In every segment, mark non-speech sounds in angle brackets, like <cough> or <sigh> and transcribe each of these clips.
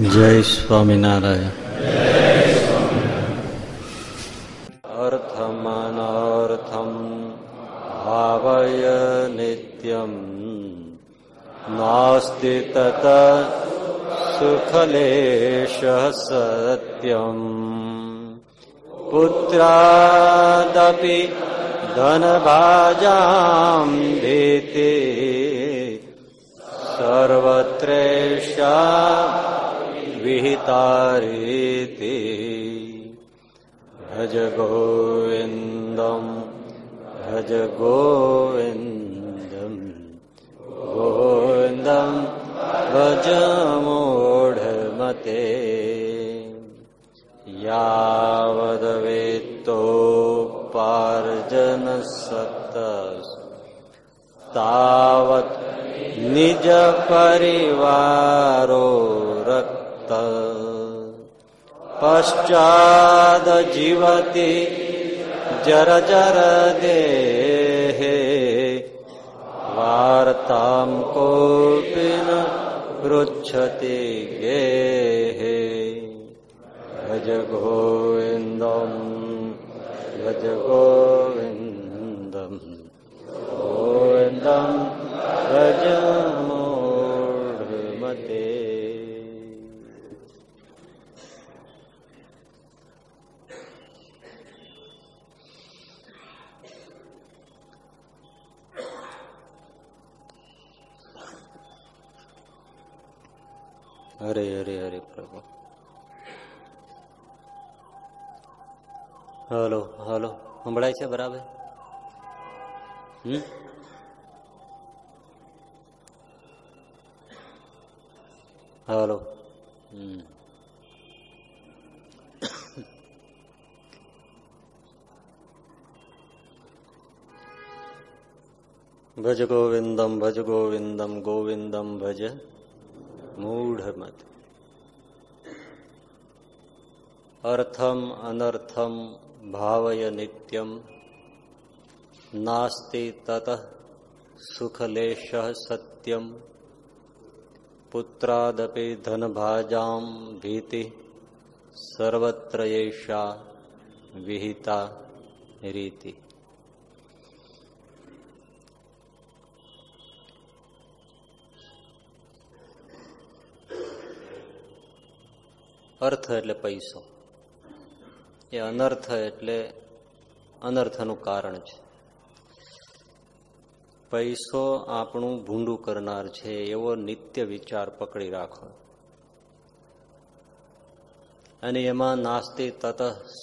જય સ્વામિનારાયણ. અર્થમનર્થમ ભાવય નિત્યમ. નાસ્તિ તત સુખલેશ સત્યમ. પુત્રાદપી ધનભાજામ ભીતિ. સર્વત્રેષા વિહિતારીતિ ભજ ગોવિંદમ ભજ ગોવિંદમ ગોવિંદમ ભજ મૂઢમતે યાવદ વેત્તોપાર્જન સત તાવત નિજ પરિવારો રક્ત પશ્ચાદ જીવતી જર જર गेहे भज કોપિન પૃચ્છતિ ગેહે ભજ ગોવિંદમ હરે હરે હરે પ્રભુ. હલો હલો, સંભળાય છે બરાબર? હમ? હલો. હમ. ભજ ગોવિંદમ ભજ ગોવિંદમ ગોવિંદમ ભજ. મૂઢમત અર્થમ અનર્થમ ભાવય નિત્યમ નાસ્તિ તત સુખલેશ સત્યમ પુત્રાદપી ધનભાજામ ભીતિ સર્વત્ર વિહિતા રીતિ અર્થ એટલે પૈસો. એ અનર્થ એટલે અનર્થનું કારણ છે. પૈસો આપણું ભૂંડું કરનાર છે, એવો નિત્ય વિચાર પકડી રાખો. અને એમાં નાસ્તી તત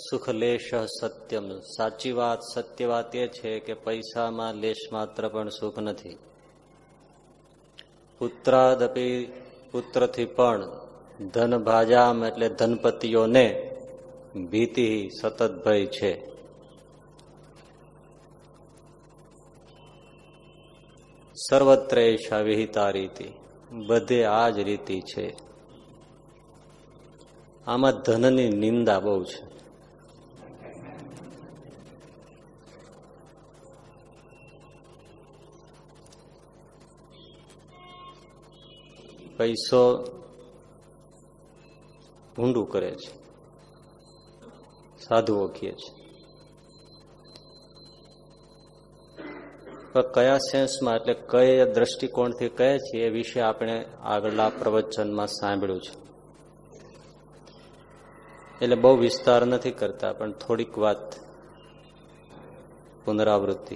સુખ લેશ સત્યમ. સાચી વાત, સત્ય વાત એ છે કે પૈસામાં લેશ માત્ર પણ સુખ નથી. પુત્રાદપી પુત્રથી પણ ધન ભાજામ એટલે ધનપતિઓને ભીતિ સતત ભય છે. સર્વત્ર એશા વિહિતા રીતિ બધે આ જ રીતિ છે. આમાં ધનની નિંદા બહુ છે. પૈસો ભૂંડું કરે છે. સાધુઓ કહે છે. કયા સેન્સમાં એટલે કયા દ્રષ્ટિકોણથી કહે છે એ વિશે આપણે આગળના પ્રવચનમાં સાંભળ્યું છે. એટલે બહુ વિસ્તાર નથી કરતા, પણ થોડીક વાત પુનરાવૃત્તિ.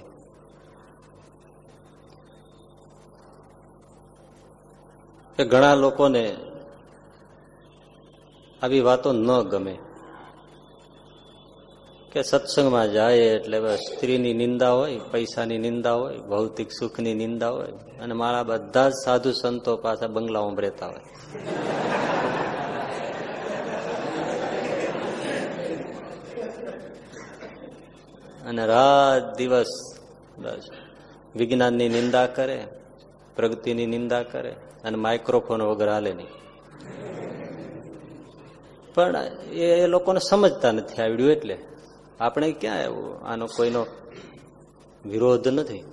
કે ઘણા લોકોને આવી વાતો ન ગમે. કે સત્સંગમાં જાય એટલે સ્ત્રીની નિંદા હોય, પૈસાની નિંદા હોય, ભૌતિક સુખની નિંદા હોય, અને મારા બધા જ સાધુ સંતો પાછા બંગલાઓમાં રહેતા હોય. અને રાત દિવસ બસ વિજ્ઞાનની નિંદા કરે, પ્રગતિની નિંદા કરે, અને માઇક્રોફોન વગર હાલે નહીં. પણ એ લોકોને સમજતા નથી આવડ્યું એટલે. આપણે ક્યાં એવું આનો કોઈનો વિરોધ નથી.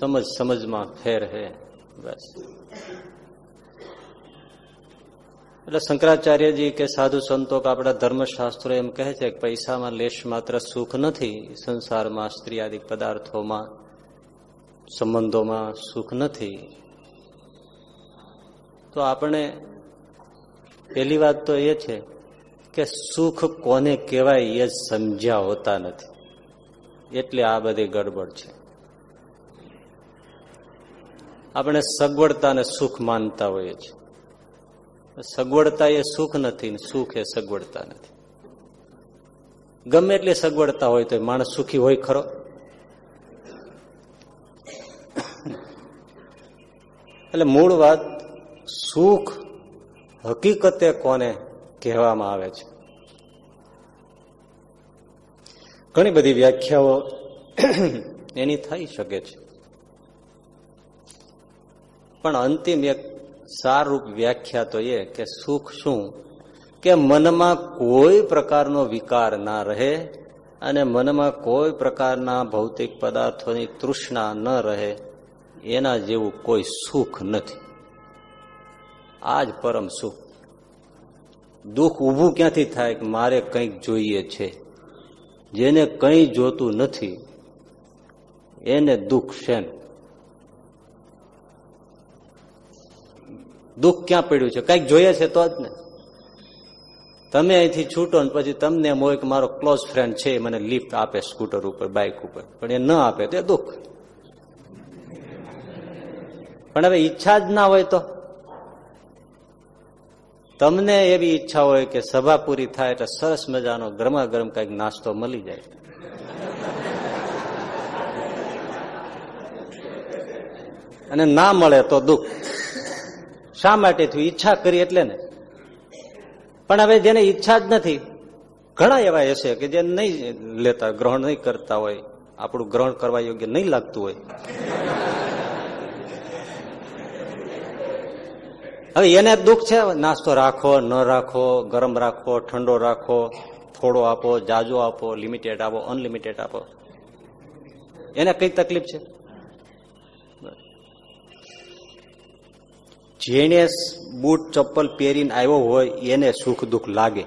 સમજ, સમજમાં ફેર હે, બસ. એટલે શંકરાચાર્યજી કે સાધુ સંતો કે આપણા ધર્મશાસ્ત્રો એમ કહે છે કે પૈસામાં લેશ માત્ર સુખ નથી, સંસારમાં સ્ત્રી પદાર્થોમાં, સંબંધોમાં સુખ નથી. તો આપણે પહેલી વાત તો એ છે કે સુખ કોને કહેવાય એ સમજ્યા હોતા નથી. એટલે આ બધી ગડબડ છે. આપણે સગવડતાને સુખ માનતા હોઈએ છીએ. સગવડતા એ સુખ નથી સુખ એ સગવડતા નથી. ગમે એટલી સગવડતા હોય તો માણસ સુખી હોય ખરો? એટલે મૂળ વાત સુખ હકીકતે કોને કહેવામાં આવે છે? ઘણી બધી વ્યાખ્યાઓ એની થઈ શકે છે. પણ અંતિમ એક સારરૂપ વ્યાખ્યા તો એ કે સુખ શું? કે મનમાં કોઈ પ્રકારનો વિકાર ના રહે અને મનમાં કોઈ પ્રકારના ભૌતિક પદાર્થોની તૃષ્ણા ન રહે, એના જેવું કોઈ સુખ નથી. આ જ પરમ સુખ. દુઃખ ઊભું ક્યાંથી થાય કે મારે કંઈક જોઈએ છે? જેને કંઈ જોતું નથી, એને દુઃખ શેમ? દુઃખ ક્યાં પડ્યું છે? કંઈક જોઈએ છે તો જ ને. તમે અહીંથી છૂટો ને પછી તમને એમ હોય કે મારો ક્લોઝ ફ્રેન્ડ છે, મને લિફ્ટ આપે સ્કૂટર ઉપર બાઇક ઉપર. પણ એ ન આપે તો દુઃખ. પણ હવે ઈચ્છા જ ના હોય તો? તમને એવી ઈચ્છા હોય કે સભા પૂરી થાય એટલે સરસ મજાનો ગરમા ગરમ કંઈક નાસ્તો મળી જાય. અને ના મળે તો દુઃખ. શા માટે થયું ઈચ્છા કરી એટલે ને. પણ હવે જેને ઈચ્છા જ નથી, ઘણા એવા હશે કે જે નહીં લેતા, ગ્રહણ નહીં કરતા હોય. આપણું ગ્રહણ કરવા યોગ્ય નહીં લાગતું હોય. હવે એને દુઃખ છે? નાસ્તો રાખો, ન રાખો, ગરમ રાખો, ઠંડો રાખો, થોડો આપો, જાજો આપો લિમિટેડ આપો અનલિમિટેડ આપો. એને કઈ તકલીફ છે? જેને બૂટ, ચપ્પલ પહેરીને આવ્યો હોય, એને સુખ દુઃખ લાગે.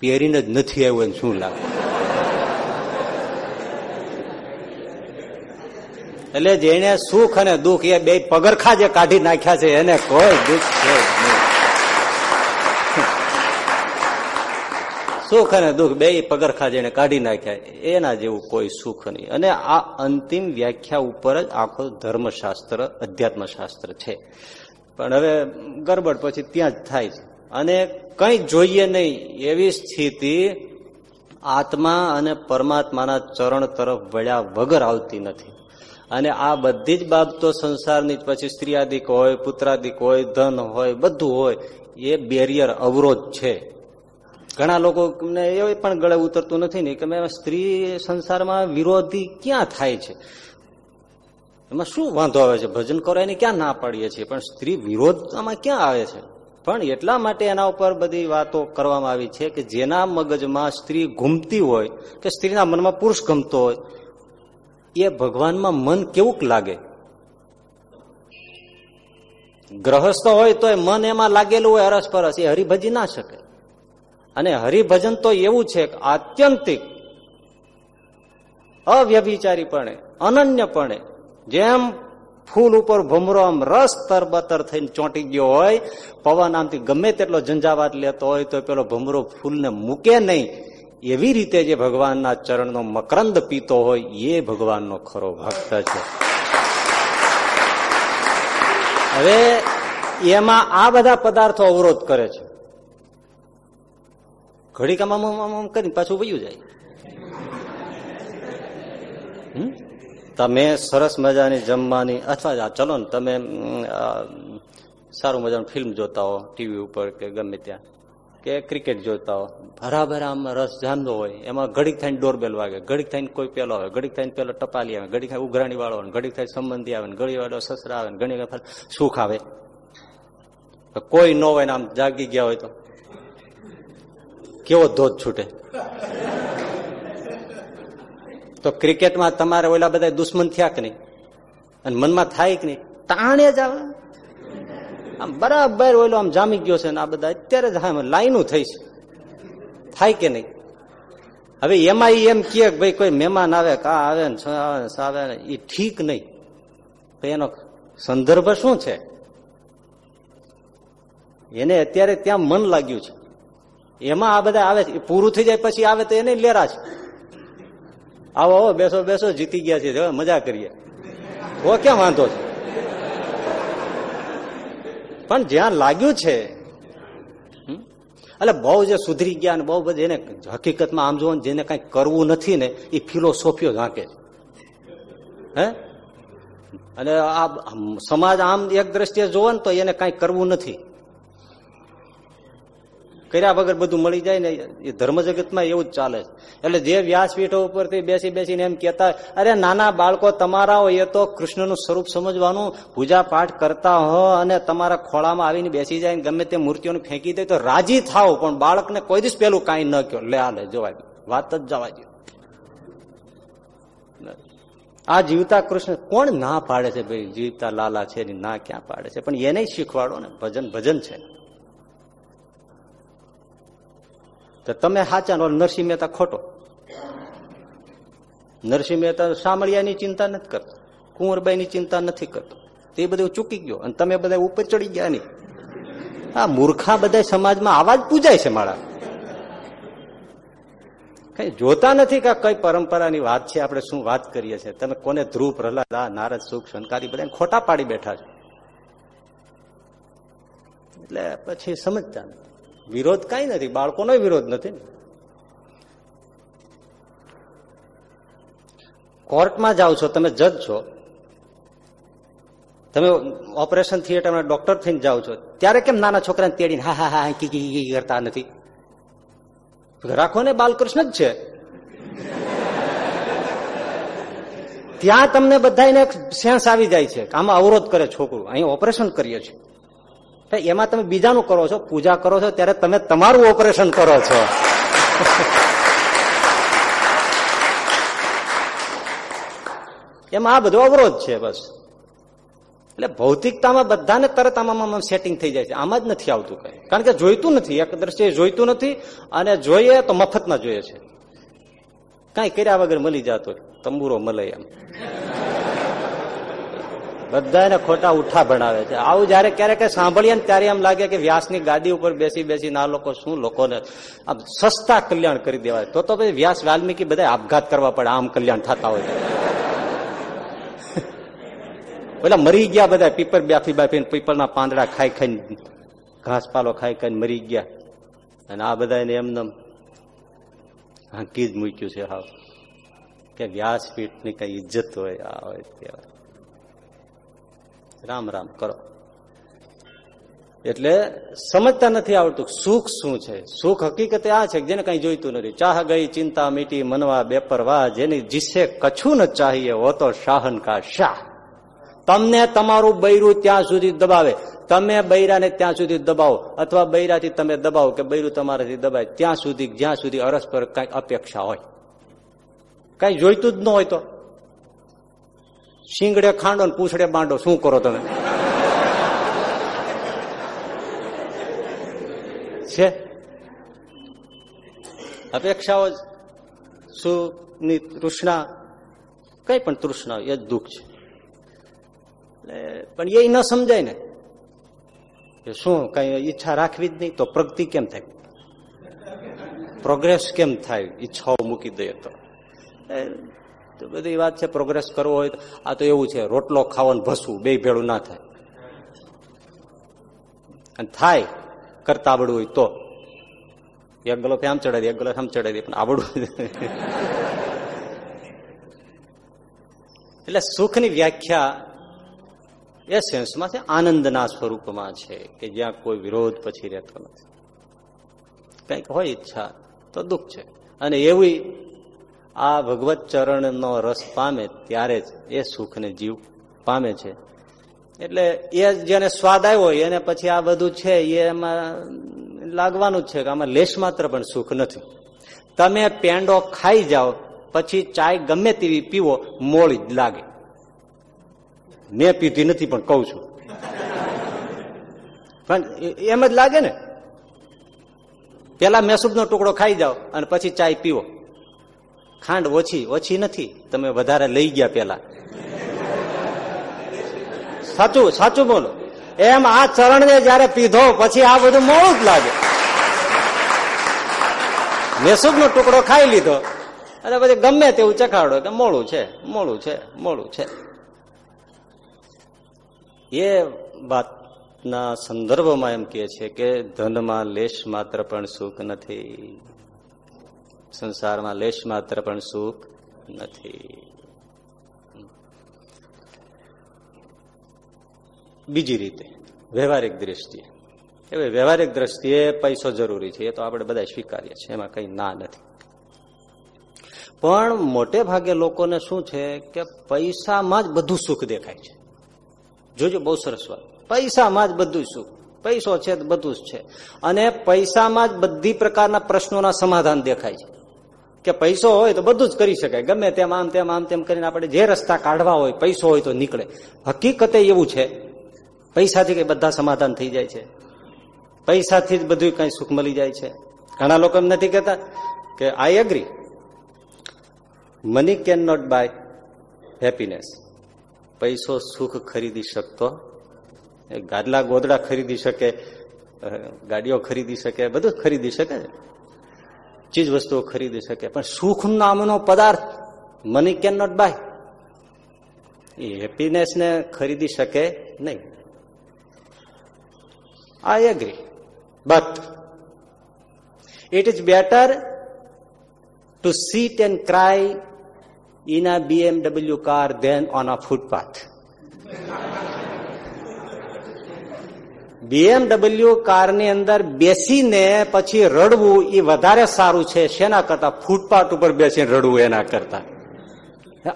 પહેરીને જ નથી આવ્યો, એને શું લાગે? એટલે જેને સુખ અને દુઃખ એ બે પગરખા જે કાઢી નાખ્યા છે, એને કોઈ દુઃખ છે સુખ અને દુઃખ બે પગરખા જેને કાઢી નાખ્યા, એના જેવું કોઈ સુખ નહીં. અને આ અંતિમ વ્યાખ્યા ઉપર જ આખો ધર્મશાસ્ત્ર, અધ્યાત્મશાસ્ત્ર છે. પણ હવે ગરબડ પછી ત્યાં જ થાય છે. અને કંઈ જોઈએ નહીં, એવી સ્થિતિ આત્મા અને પરમાત્માના ચરણ તરફ વળ્યા વગર આવતી નથી. અને આ બધી જ બાબતો સંસારની પછી સ્ત્રીયાદિક હોય, પુત્રાદિક હોય, ધન હોય, બધું હોય, એ બેરિયર અવરોધ છે. ઘણા લોકો એ પણ ગળે ઉતરતું નથી ને કે સ્ત્રી સંસારમાં વિરોધી ક્યાં થાય છે? એમાં શું વાંધો આવે છે? ભજન કરો, એને ક્યાં ના પાડીએ છીએ? પણ સ્ત્રી વિરોધ આમાં ક્યાં આવે છે? પણ એટલા માટે એના ઉપર બધી વાતો કરવામાં આવી છે કે જેના મગજમાં સ્ત્રી ઘૂમતી હોય, કે સ્ત્રીના મનમાં પુરુષ ગમતો હોય એ ભગવાનમાં મન કેવું લાગે? ગ્રહસ્થ હોય તો મન એમાં લાગેલું હોય અરસ પરસ એ હરિભજી ના શકે. અને હરિભજન તો એવું છે કે આત્યંતિક, અવ્યભિચારીપણે, અનન્યપણે, જેમ ફૂલ ઉપર ભમરો આમ રસ તરબતર થઈને ચોંટી ગયો હોય, પવન આમથી ગમે તેટલો ઝંઝાવાત લેતો હોય તો પેલો ભમરો ફૂલને મૂકે નહીં. એવી રીતે જે ભગવાનના ચરણનો મકરંદ પીતો હોય એ ભગવાનનો ખરો ભક્ત છે. હવે એમાં આ બધા પદાર્થો અવરોધ કરે છે. ઘડીકામાં કરીને પાછું વયું જાય. તમે સરસ મજાની જમવાની અથવા ચલો ને તમે સારું મજાનું ફિલ્મ જોતા હો, ટીવી ઉપર કે ગમે ત્યાં. કે ક્રિકેટ જોતા હો. ભરાભરા આમ રસ જામતો હોય. એમાં ઘડીક થઈને ડોરબેલ વાગે, ઘડીક થઈને કોઈ પેલો આવે, ઘડીક થઈને પેલો ટપાલી આવે, ઘડીક થાય ઉઘરાણી વાળો આવે, ઘડીક થાય સંબંધી આવે ઘડી વાળો સસરા આવે, ઘણી વખત સુખ આવે. કોઈ ન હોય ને આમ જાગી ગયા હોય તો? કેવો ધોધ છૂટે? તો ક્રિકેટમાં તમારે ઓલા બધા દુશ્મન થયા કે નહીં? અને મનમાં થાય કે નહીં? તાણે જ આવે. આમ બરાબર ઓલો આમ જામી ગયો છે ને આ બધા, અત્યારે જ લાઈનું થઈ છે. થાય કે નહીં? હવે એમાં એમ કે ભાઈ કોઈ મહેમાન આવે, કા આવે ને છ આવે ને સાવે ને એ ઠીક નહીં. તો એનો સંદર્ભ શું છે? એને અત્યારે ત્યાં મન લાગ્યું છે. એમાં આ બધા આવે છે. પૂરું થઈ જાય પછી આવે તો એને લેરા છે. આવો આવો, બેસો બેસો, જીતી ગયા છે. મજા કરીએ. ઓ ક્યાં વાંધો છે? પણ જ્યાં લાગ્યું છે? એટલે બહુ જે સુધરી ગયા ને બહુ બધું એને હકીકતમાં આમ જોવો જેને કઈ કરવું નથી ને એ ફિલોસોફીઓ ઝાંકે હે? અને આ સમાજ આમ એક દ્રષ્ટિએ જોવો ને તો એને કઈ કરવું નથી. કર્યા વગર બધું મળી જાય ને એ ધર્મ જગતમાં એવું જ ચાલે છે. એટલે જે વ્યાસપીઠો ઉપરથી બેસી બેસીને એમ કહેતા, અરે નાના બાળકો તમારા હોય એ તો કૃષ્ણનું સ્વરૂપ સમજવાનું પૂજા પાઠ કરતા હો અને તમારા ખોળામાં આવીને બેસી જાય ગમે તે મૂર્તિઓને ફેંકી દે તો રાજી થાવ પણ બાળકને કોઈ દિવસ પેલું કાંઈ ન કહો. લે આલે જોવા વાત જ જવા દે આ જીવતા કૃષ્ણ કોણ ના પાડે છે ભાઈ? જીવતા લાલા છે ના ક્યાં પાડે છે? પણ એને શીખવાડો ને. ભજન ભજન છે. તો તમે સાચા નો નરસિંહ મહેતા ખોટો. નરસિંહ મહેતા સામળિયાની ચિંતા નથી કરતો. કુંવરબાઈની ચિંતા નથી કરતો. તે બધું ચૂકી ગયો અને તમે બધા ઉપર ચડી ગયા નહીં. આ મૂર્ખા બધા સમાજમાં આવા જ પૂજાય છે મારા. કઈ જોતા નથી કે કઈ પરંપરાની વાત છે, આપણે શું વાત કરીએ છીએ? તમે કોને ધ્રુવ, પ્રહલાદ નારદ, સુખ શંકારી બધા ખોટા પાડી બેઠા છો? એટલે પછી સમજતા નથી. વિરોધ કઈ નથી, બાળકોનો વિરોધ નથી કોર્ટમાં જાઓ છો, તમે જજ છો. તમે ઓપરેશન થિયેટરમાં ડોક્ટર થઈને જાઓ છો. ત્યારે કેમ નાના છોકરાને તેડીને હા હા હા, કી કરતા નથી? રાખો ને બાલકૃષ્ણ જ છે. ત્યાં તમને બધાને સેન્સ આવી જાય છે આમાં અવરોધ કરે છોકરું. અહીં ઓપરેશન કરીએ છીએ. એમાં તમે બીજાનું કરો છો, પૂજા કરો છો, ત્યારે તમે તમારું ઓપરેશન કરો છો. એમાં આ બધો અવરોધ છે બસ. એટલે ભૌતિકતામાં બધાને તરત આમાં સેટિંગ થઈ જાય છે. આમાં જ નથી આવતું કઈ. કારણ કે જોઈતું નથી એક દ્રષ્ટિએ જોઈતું નથી, અને જોઈએ તો મફતમાં જોઈએ છે. કઈ કર્યા વગર મળી જતો તંબુરો મળે એમ. બધાને ખોટા ઉઠા ભણાવે છે. આવું જયારે ક્યારેક સાંભળીએ ને ત્યારે એમ લાગે કે વ્યાસની ગાદી ઉપર બેસી બેસીને આ લોકો શું લોકોને આમ સસ્તા કલ્યાણ કરી દેવાય. તો તો પછી વ્યાસ વાલ્મીકી બધા આપઘાત કરવા પડે, આમ કલ્યાણ થતા હોય <laughs> પેલા મરી ગયા બધા, પીપર બાફી બાફીને પીપરના પાંદડા ખાઈ ખાઈને, ઘાસ પાલો ખાઈ ખાઈને મરી ગયા. અને આ બધા એને એમને હાંકી જ મૂક્યું છે. હા. કે વ્યાસપીઠની કઈ ઇજ્જત હોય, આ હોય તેવા રામ રામ કરો. એટલે સમજતા નથી આવડતું સુખ શું છે? સુખ હકીકતે આ છે જેને કઈ જોઈતું નથી. ચાહ ગઈ, ચિંતા મીટી, મનવા બેપરવા જેની જીસે કછું ન ચાહીએ હો તો શાહન કા શાહ. તમને તમારું બૈરું ત્યાં સુધી દબાવે. તમે બૈરાને ત્યાં સુધી દબાવો. અથવા બૈરાથી તમે દબાવો કે બૈરું તમારાથી દબાય. ત્યાં સુધી, જ્યાં સુધી અરસપર કઈ અપેક્ષા હોય. કઈ જોઈતું જ ન હોય તો. શીંગડે ખાંડો ને પૂછડે બાંડો, શું કરો તમે? છે? અપેક્ષાઓ સુની તૃષ્ણા, કઈ પણ તૃષ્ણા એ જ દુઃખ છે. પણ એ ન સમજાય ને. કે શું, કઈ ઈચ્છા રાખવી જ નહીં, તો પ્રગતિ કેમ થાય? પ્રોગ્રેસ કેમ થાય? ઈચ્છાઓ મૂકી દઈએ તો. તો બધી વાત છે પ્રોગ્રેસ કરવો હોય આ તો એવું છે, રોટલો ખાવાનું ભસવું, બે ભેળું ના થાય. અને થાય, કરતા આવડવું હોય તો. એક ગલો આમ ચડાવી એક ગલો આમ ચડાવી પણ આવડવું એટલે સુખની વ્યાખ્યા એ સેન્સમાં છે, આનંદના સ્વરૂપમાં છે, કે જ્યાં કોઈ વિરોધ પછી રહેતો નથી. કંઈક હોય ઈચ્છા, તો દુઃખ છે. અને એવી આ ભગવત ચરણનો રસ પામે ત્યારે જ એ સુખને જીવ પામે છે. એટલે એ જેને સ્વાદ આવ્યો એને પછી આ બધું છે, એ એમાં લાગવાનું જ છે કે આમાં લેશ માત્ર પણ સુખ નથી. તમે પેંડો ખાઈ જાઓ, પછી ચાય ગમે તેવી પીવો, મોળી જ લાગે. મેં પીધી નથી પણ કઉ છું. પણ એમ જ લાગે ને? પેલા મેસૂબનો ટુકડો ખાઈ જાઓ અને પછી ચાય પીવો. ખાંડ ઓછી ઓછી નથી. તમે વધારે લઈ ગયા પેલા સાચું સાચું બોલો. એમ આ ચરણને જયારે પીધો, પછી આ બધું મોડું જ લાગે. મેસૂબનો ટુકડો ખાઈ લીધો. અને પછી ગમે તેવું ચખાડો કે મોડું છે મોડું છે મોડું છે. એ વાતના સંદર્ભમાં એમ કે છે કે ધનમાં લેશ માત્ર પણ સુખ નથી. સંસારમાં લેશ માત્ર પણ સુખ નથી. બીજી રીતે, વ્યવહારિક દ્રષ્ટિએ. હવે વ્યવહારિક દ્રષ્ટિએ પૈસો જરૂરી છે, એ તો આપણે બધા સ્વીકારીએ છીએ, એમાં કઈ ના નથી. પણ મોટે ભાગે લોકોને શું છે કે પૈસામાં જ બધું સુખ દેખાય છે. જોજો, બહુ સરસ વાત. પૈસામાં જ બધું સુખ. પૈસો છે બધું જ છે. અને પૈસામાં જ બધી પ્રકારના પ્રશ્નોના સમાધાન દેખાય છે. કે પૈસો હોય તો બધું જ કરી શકાય. ગમે તેમ આમ તેમ આમ તેમ કરીને આપણે જે રસ્તા કાઢવા હોય, પૈસો હોય તો નીકળે. હકીકતે એવું છે, પૈસાથી કઈ બધા સમાધાન થઈ જાય છે. પૈસાથી જ બધું કઈ સુખ મળી જાય છે. ઘણા લોકો એમ નથી કહેતા કે I agree money can not buy happiness પૈસો સુખ ખરીદી શકતો ગાદલા ગોદડા ખરીદી શકે ગાડીઓ ખરીદી શકે, બધું ખરીદી શકે ચીજ વસ્તુઓ ખરીદી શકે. પણ સુખ નામનો પદાર્થ money can not buy a happiness ને ખરીદી શકે નહીં. I agree but it is better to sit and cry in a BMW car than on a footpath. BMW કારની અંદર બેસીને પછી રડવું એ વધારે સારું છે. શેના કરતા? ફૂટપાથ ઉપર બેસીને રડવું એના કરતા.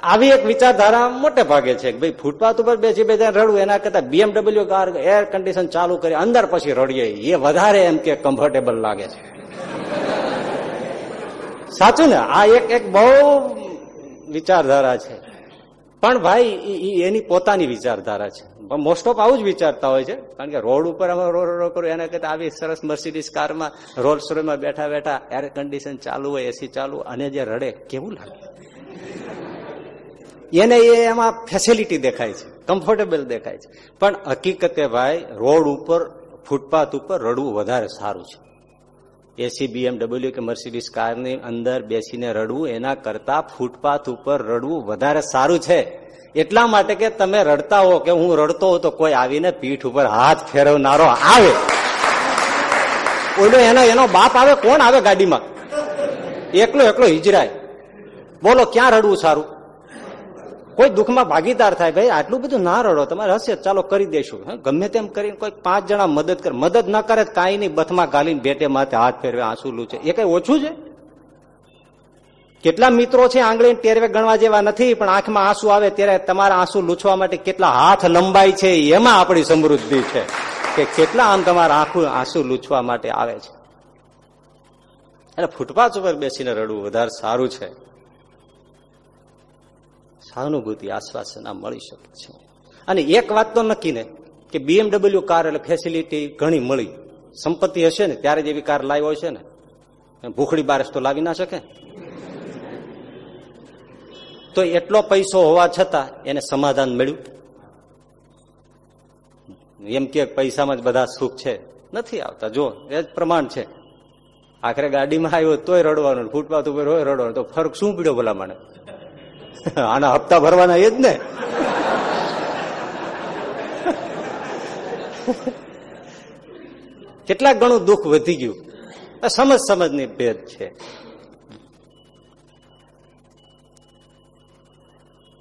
આવી એક વિચારધારા મોટે ભાગે છે કે ભાઈ ફૂટપાથ ઉપર બેસી બેસીને રડવું એના કરતા બીએમડબલ્યુ કાર એર કન્ડિશન ચાલુ કરી અંદર પછી રડીએ એ વધારે એમ કે કમ્ફર્ટેબલ લાગે છે. સાચું ને? આ એક એક બહુ વિચારધારા છે. પણ ભાઈ એની પોતાની વિચારધારા છે. મોસ્ટ ઓફ આવું જ વિચારતા હોય છે. કારણ કે રોડ ઉપર અમે રો રો કરો, એના કરતા આવી સરસ મર્સિડીઝ કારમાં રોલ્સ રોયમાં બેઠા બેઠા એર કન્ડિશન ચાલુ હોય એસી ચાલુ અને જે રડે, કેવું લાગે? એને એ એમાં ફેસિલિટી દેખાય છે કમ્ફર્ટેબલ દેખાય છે. પણ હકીકતે ભાઈ, રોડ ઉપર ફૂટપાથ ઉપર રડવું વધારે સારું છે. એસી બીએમડબલ્યુ કે મર્સિડીઝ કારની અંદર બેસીને રડવું, એના કરતા ફૂટપાથ ઉપર રડવું વધારે સારું છે. એટલા માટે કે તમે રડતા હો કે હું રડતો હો તો કોઈ આવીને પીઠ ઉપર હાથ ફેરવનારો આવે. ઓલો એનો એનો બાપ આવે, કોણ આવે ગાડીમાં? એકલો એકલો હિજરાય. બોલો, ક્યાં રડવું સારું? કોઈ દુઃખમાં ભાગીદાર થાય, ભાઈ, આટલું બધું ના રડો, તમારે હશે, ચાલો કરી દેશું. ગમે તેમ કરીને કોઈ પાંચ જણા મદદ કરે. મદદ ન કરે કાંઈ નહીં, બથમાં ગાલીને બેટે માથે હાથ ફેરવે, આંસુ છે એ કઈ ઓછું છે? કેટલા મિત્રો છે આંગળી ટેરવે ગણવા જેવા નથી, પણ આંખમાં આંસુ આવે ત્યારે તમારા આંસુ લૂછવા માટે કેટલા હાથ લંબાય છે, એમાં આપણી સમૃદ્ધિ છે કે કેટલા આમ તમારા આંખું, આંસુ લૂછવા માટે આવે છે. એટલે ફૂટપાથ ઉપર બેસીને રડવું વધારે સારું છે. સહાનુભૂતિ, આશ્વાસન મળી શકે છે. અને એક વાત તો નક્કી ને, કે બીએમડબલ્યુ કાર એટલે ફેસિલિટી ઘણી મળી. સંપત્તિ હશે ને, ત્યારે જ એવી કાર લાવ્યો છે ને. ભૂખડી બારસ તો લાવી ના શકે. તો એટલો પૈસો હોવા છતાં એને સમાધાન મળ્યું. એમ કે પૈસામાં જ બધા સુખ છે. નથી આવતા. જો, એ જ પ્રમાણ છે. આખરે ગાડીમાં આવ્યો તોય રડવાનું, ફૂટપાથ ઉપર હોય રડવાનું. તો ફરક શું પીડ્યો ભલા મને? આના હપ્તા ભરવાના એ જ ને. કેટલાક ઘણું દુઃખ વધી ગયું. સમજ સમજની ભેદ છે.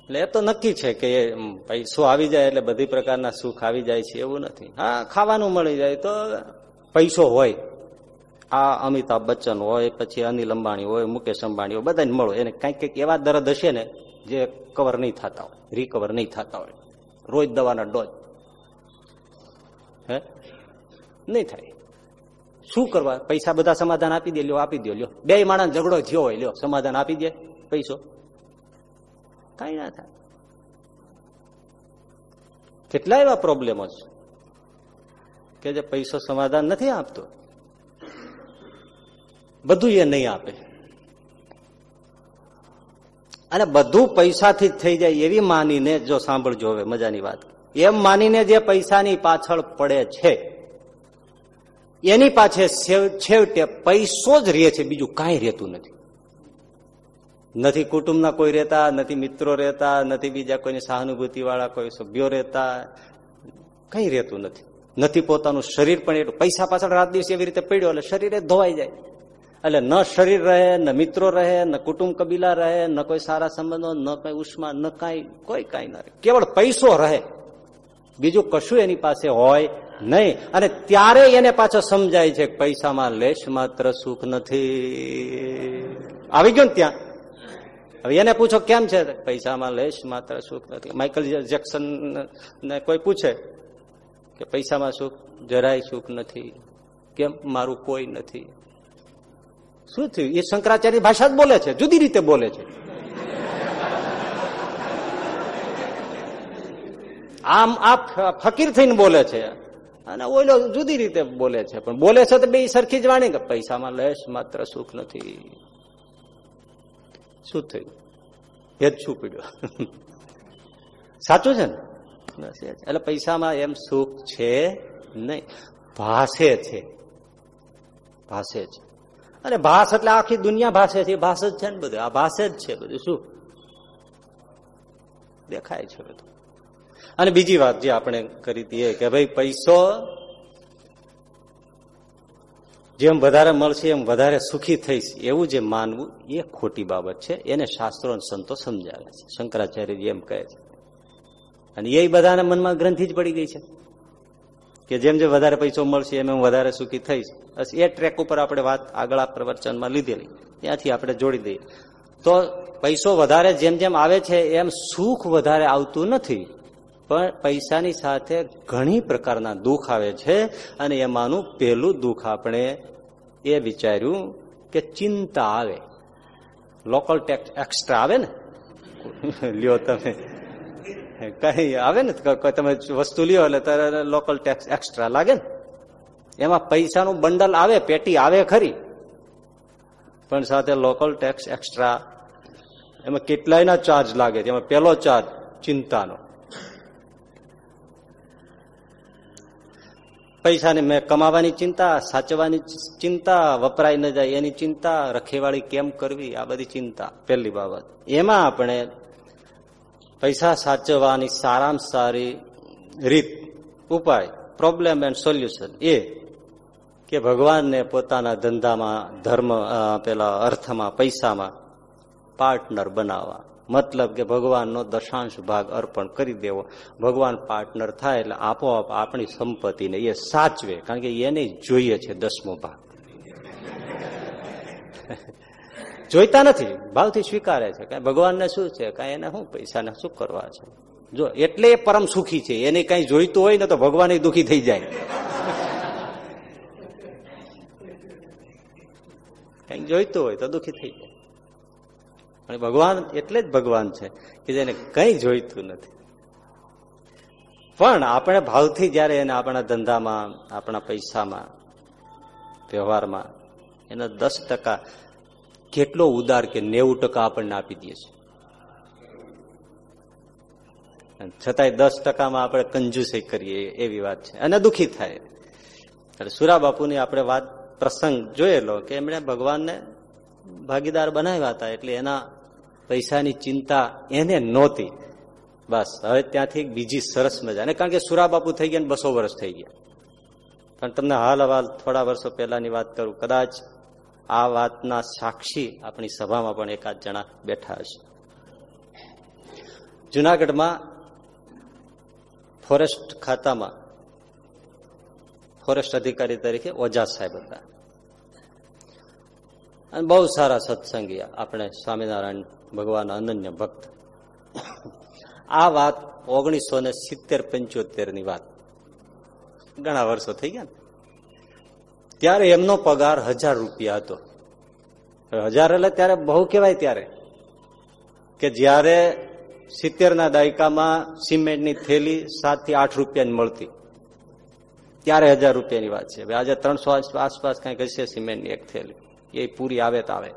એટલે એ તો નક્કી છે કે પૈસો આવી જાય એટલે બધી પ્રકારના સુખ આવી જાય છે એવું નથી. હા, ખાવાનું મળી જાય તો પૈસો હોય. આ અમિતાભ બચ્ચન હોય, પછી અનિલ અંબાણી હોય, મુકેશ અંબાણી હોય, બધાને મળો. એને કંઈક કંઈક એવા દર્દ હશે ને જે કવર નહીં થતા હોય રિકવર નહીં થતા હોય. રોજ દવાના ડોઝ હે? નહીં થાય. શું કરવા? પૈસા બધા સમાધાન આપી દે, લ્યો, આપી દો, લ્યો. બે માણસ ઝઘડો થયો હોય, લ્યો, સમાધાન આપી દે પૈસો. કઈ ના થાય કેટલા એવા પ્રોબ્લેમો છે કે જે પૈસો સમાધાન નથી આપતો. બધું એ નહીં આપે. અને બધું પૈસાથી જ થઈ જાય એવી માનીને જો સાંભળજો હવે મજાની વાત. એમ માનીને જે પૈસાની પાછળ પડે છે, એની પાછે છેવટે પૈસો જ રહે છે, બીજું કાંઈ રહેતું નથી. નથી કુટુંબના કોઈ રહેતા, નથી મિત્રો રહેતા, નથી બીજા કોઈની સહાનુભૂતિ વાળા કોઈ સભ્યો રહેતા. કઈ રહેતું નથી. નથી પોતાનું શરીર પણ એટલું. પૈસા પાછળ રાત દિવસ એવી રીતે પડ્યો એટલે શરીરે ધોવાઈ જાય. એટલે ન શરીર રહે, ન મિત્રો રહે, ન કુટુંબ કબીલા રહે, ન કોઈ સારા સંબંધો, ન કઈ ઉષ્મા, ન કાંઈ, કોઈ કાંઈ ના રહે. કેવળ પૈસો રહે. બીજું કશું એની પાસે હોય નહીં. અને ત્યારે એને પાછો સમજાય છે પૈસામાં લેશ માત્ર સુખ નથી. આવી ગયો ને ત્યાં? હવે એને પૂછો, કેમ છે? પૈસામાં લેશ માત્ર સુખ નથી. માઇકલ જેક્સન ને કોઈ પૂછે કે, પૈસામાં સુખ, જરાય સુખ નથી. કેમ? મારું કોઈ નથી. શું થયું? એ શંકરાચાર્ય ભાષા જ બોલે છે, જુદી રીતે બોલે છે. આમ આ ફકીર થઈને બોલે છે. અને ઓઈલો જુદી રીતે બોલે છે. પણ બોલે છે તો બે સરખી જ વાણી કે, પૈસામાં લેશ માત્ર સુખ નથી. શું થયું? જ શું પીડ્યો? સાચું છે ને? એટલે પૈસામાં એમ સુખ છે નહીં. ભાષે છે. ભાષે છે. અને ભાષ એટલે આખી દુનિયા ભાષે છે. ભાષ જ છે ને બધું. આ ભાષે જ છે બધું. શું? દેખાય છે બધું. અને બીજી વાત જે આપણે કરી દઈએ કે ભાઈ પૈસો જેમ વધારે મળશે એમ વધારે સુખી થઈશ એવું જે માનવું એ ખોટી બાબત છે. એને શાસ્ત્રો સંતો સમજાવે છે. શંકરાચાર્ય એમ કહે છે. અને એ બધાના મનમાં ગ્રંથિ જ પડી ગઈ છે કે જેમ જેમ વધારે પૈસો મળશે એમ એમ વધારે સુખી થઈશ. બસ એ ટ્રેક ઉપર આપણે વાત આગળ પ્રવચનમાં લીધેલી. ત્યાંથી આપણે જોડી દઈએ. તો પૈસો વધારે જેમ જેમ આવે છે એમ સુખ વધારે આવતું નથી. પણ પૈસાની સાથે ઘણી પ્રકારના દુઃખ આવે છે અને એમાંનું પહેલું દુઃખ આપણે એ વિચાર્યું કે ચિંતા આવે. લોકલ ટેક્સ એક્સ્ટ્રા આવે ને? લ્યો તમે. કઈ આવે ને? તમે વસ્તુ લ્યો એટલે તારે લોકલ ટેક્સ એક્સ્ટ્રા લાગે ને? એમાં પૈસાનું બંડલ આવે, પેટી આવે ખરી. પણ સાથે લોકલ ટેક્સ એક્સ્ટ્રા એમાં કેટલાયના ચાર્જ લાગે છે? એમાં પહેલો ચાર્જ ચિંતાનો. પૈસાને મેં કમાવાની ચિંતા, સાચવવાની ચિંતા વપરાય ન જાય એની ચિંતા, રખેવાળી કેમ કરવી, આ બધી ચિંતા પહેલી બાબત. એમાં આપણે પૈસા સાચવવાની સારામાં સારી રીત, ઉપાય પ્રોબ્લેમ એન્ડ સોલ્યુશન એ કે ભગવાનને પોતાના ધંધામાં, ધર્મ પેલા અર્થમાં, પૈસામાં પાર્ટનર બનાવવા. મતલબ કે ભગવાનનો દશાંશ ભાગ અર્પણ કરી દેવો. ભગવાન પાર્ટનર થાય એટલે આપોઆપ આપણી સંપત્તિને એ સાચવે, કારણ કે એને જોઈએ છે દસમો ભાગ. <laughs> જોઈતા નથી, ભાવથી સ્વીકારે છે. કઈ ભગવાનને શું છે? કઈ એને શું પૈસાને શું કરવા છે? જો એટલે એ પરમ સુખી છે, એને કઈ જોઈતું હોય ને તો ભગવાન દુખી થઈ જાય. <laughs> કઈ જોઈતું હોય તો દુખી થઈ જાય. અને ભગવાન એટલે જ ભગવાન છે કે જેને કઈ જોઈતું નથી. પણ આપણે ભાવથી જયારે એને આપણા ધંધામાં, આપણા પૈસામાં, વ્યવહારમાં એના દસ ટકા કેટલો ઉદાર કે નેવું ટકા આપણને આપી દઈએ છીએ છતાંય દસ ટકામાં આપણે કંજુસે કરીએ એવી વાત છે. અને દુખી થાય. એટલે સુરા બાપુની આપણે વાત પ્રસંગ જોયેલો કે એમણે ભગવાનને ભાગીદાર બનાવ્યા હતા એટલે એના પૈસાની ચિંતા એને નહોતી. બસ, હવે ત્યાંથી બીજી સરસ મજા. અને કારણ કે સુરાબાપુ થઈ ગયા બસો વર્ષ થઈ ગયા. પણ તમને હાલ હવાલ થોડા વર્ષો પહેલાની વાત કરું. કદાચ આ વાતના સાક્ષી આપણી સભામાં પણ એકાદ જણા બેઠા હશે. જુનાગઢમાં ફોરેસ્ટ ખાતામાં ફોરેસ્ટ અધિકારી તરીકે ઓજા સાહેબ હતા. અને બહુ સારા સત્સંગી આપણે સ્વામિનારાયણ ભગવાન અનન્ય ભક્ત. આ વાત ઓગણીસો ને સિત્તેર પંચોતેરની વાત. ઘણા વર્ષો થઈ ગયા ત્યારે એમનો પગાર હજાર રૂપિયા હતો. હજાર એટલે ત્યારે બહુ કહેવાય ત્યારે. કે જ્યારે સિત્તેરના દાયકામાં સિમેન્ટની થેલી સાતથી આઠ રૂપિયાની મળતી. ત્યારે હજાર રૂપિયાની વાત છે. આજે ત્રણસો આસપાસ કંઈક હશે સિમેન્ટની એક થેલી. એ પૂરી આવે તો આવે.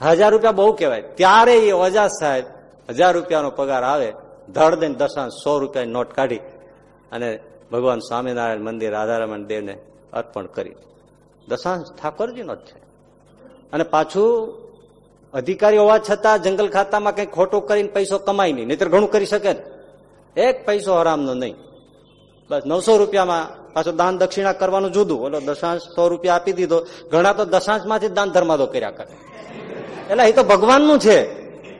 હજાર રૂપિયા બહુ કહેવાય. ત્યારે એ ઓજા સાહેબ હજાર રૂપિયાનો પગાર આવે, ધડ દઈને દશાંશ સો રૂપિયાની નોટ કાઢી અને ભગવાન સ્વામિનારાયણ મંદિર, રાધારમણ દેવને અર્પણ કરી. દશાંશ ઠાકોરજીનો જ છે. અને પાછું અધિકારી હોવા છતાં જંગલ ખાતામાં કંઈ ખોટું કરીને પૈસો કમાય નહીં, નહીતર ઘણું કરી શકે એક પૈસો હરામનો નહીં. બસ નવસો રૂપિયામાં પાછું દાન દક્ષિણા કરવાનું જુદું. ઓલો દશાંશ સો રૂપિયા આપી દીધો. ઘણા તો દશાંશમાંથી દાન ધર્માદો કર્યા કરે. એટલે એ તો ભગવાનનું છે.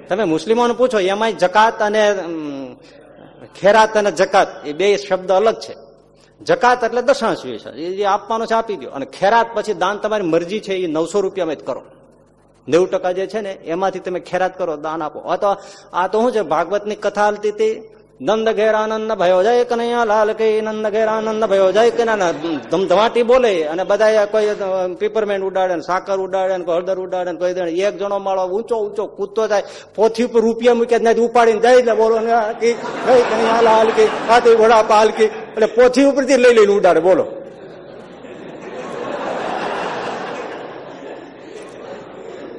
તમે મુસ્લિમોને પૂછો, એમાંય જકાત અને ખેરાત અને જકાત, એ બે શબ્દ અલગ છે. જકાત એટલે દશાંશ વિશે એ આપવાનો છે આપી દો અને ખેરાત પછી દાન તમારી મરજી છે, એ નવસો રૂપિયામાં જ કરો. નેવું ટકા જે છે ને, એમાંથી તમે ખેરાત કરો, દાન આપો. તો આ તો શું છે, ભાગવતની કથા હાલતી હતી? નંદ ઘેર આનંદ ભયો જાય કનૈયા લાલ કે નંદ ઘેર આનંદ ભયો જાય કે ના ધમધમાટી બોલે અને બધા કોઈ પીપરમેન્ટ ઉડાડે સાકર ઉડાડે હળદર ઉડાડે કોઈ એક જણો માળો ઊંચો ઊંચો કૂદતો જાય, પોથી ઉપર રૂપિયા મૂકે ત્યાંથી ઉપાડીને જાય એટલે બોલો કનૈયા લાલ કે આથી ઘોડા પાલ કે એટલે પોથી ઉપરથી લઈ લઈને ઉડાડે, બોલો.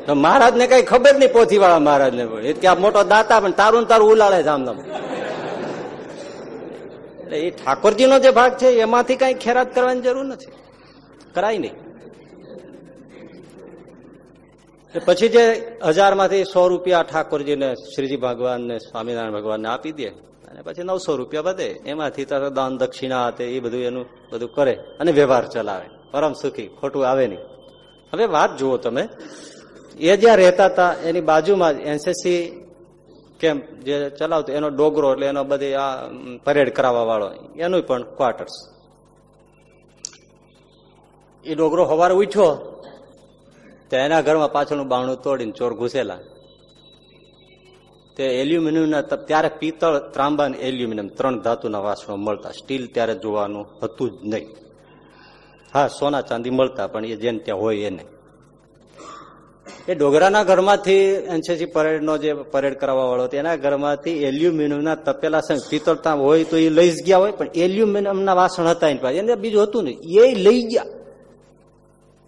તો મહારાજ ને કઈ ખબર નહીં પોથી વાળા મહારાજ ને કે આ મોટો દાતા પણ તારું તારું ઉલાળે છે આમ એટલે એ ઠાકોરજીનો જે ભાગ છે, એમાંથી કઈ ખેરાત કરવાની જરૂર નથી. કરાય નહીં. પછી જે હજારમાંથી સો રૂપિયા ઠાકોરજીને, શ્રીજી ભગવાન ને સ્વામિનારાયણ ભગવાનને આપી દે, અને પછી નવસો રૂપિયા વધે, એમાંથી તારે દાન દક્ષિણા હતે એ બધું એનું બધું કરે, અને વ્યવહાર ચલાવે. પરમ સુખી, ખોટું આવે નહીં. હવે વાત જુઓ તમે. એ જ્યાં રહેતા હતા, એની બાજુમાં જ એનસીસી કેમ્પ જે ચલાવતો એનો ડોગરો એટલે એનો બધી આ પરેડ કરાવવા વાળો. એનું પણ ક્વાર્ટર્સ એ ડોગરો સવારે ઉઠ્યો, તો એના ઘરમાં પાછળનું બાણું તોડીને ચોર ઘૂસેલા. તે એલ્યુમિનિયમના ત્યારે પિત્તળ ત્રાંબા અને એલ્યુમિનિયમ ત્રણ ધાતુના વાસણો મળતા. સ્ટીલ ત્યારે જોવાનું હતું જ નહીં. હા, સોના ચાંદી મળતા, પણ એ જેને ત્યાં હોય એને એ ડોગરાના ઘરમાંથી એનસીસી પરેડનો જે પરેડ કરાવવા વાળો એના ઘરમાંથી એલ્યુમિનિયમના તપેલા છે પિત્તળ હોય તો એ લઈ જ ગયા હોય, પણ એલ્યુમિનિયમના વાસણ હતા એની પાસે. એને બીજું હતું નહીં. એ લઈ ગયા.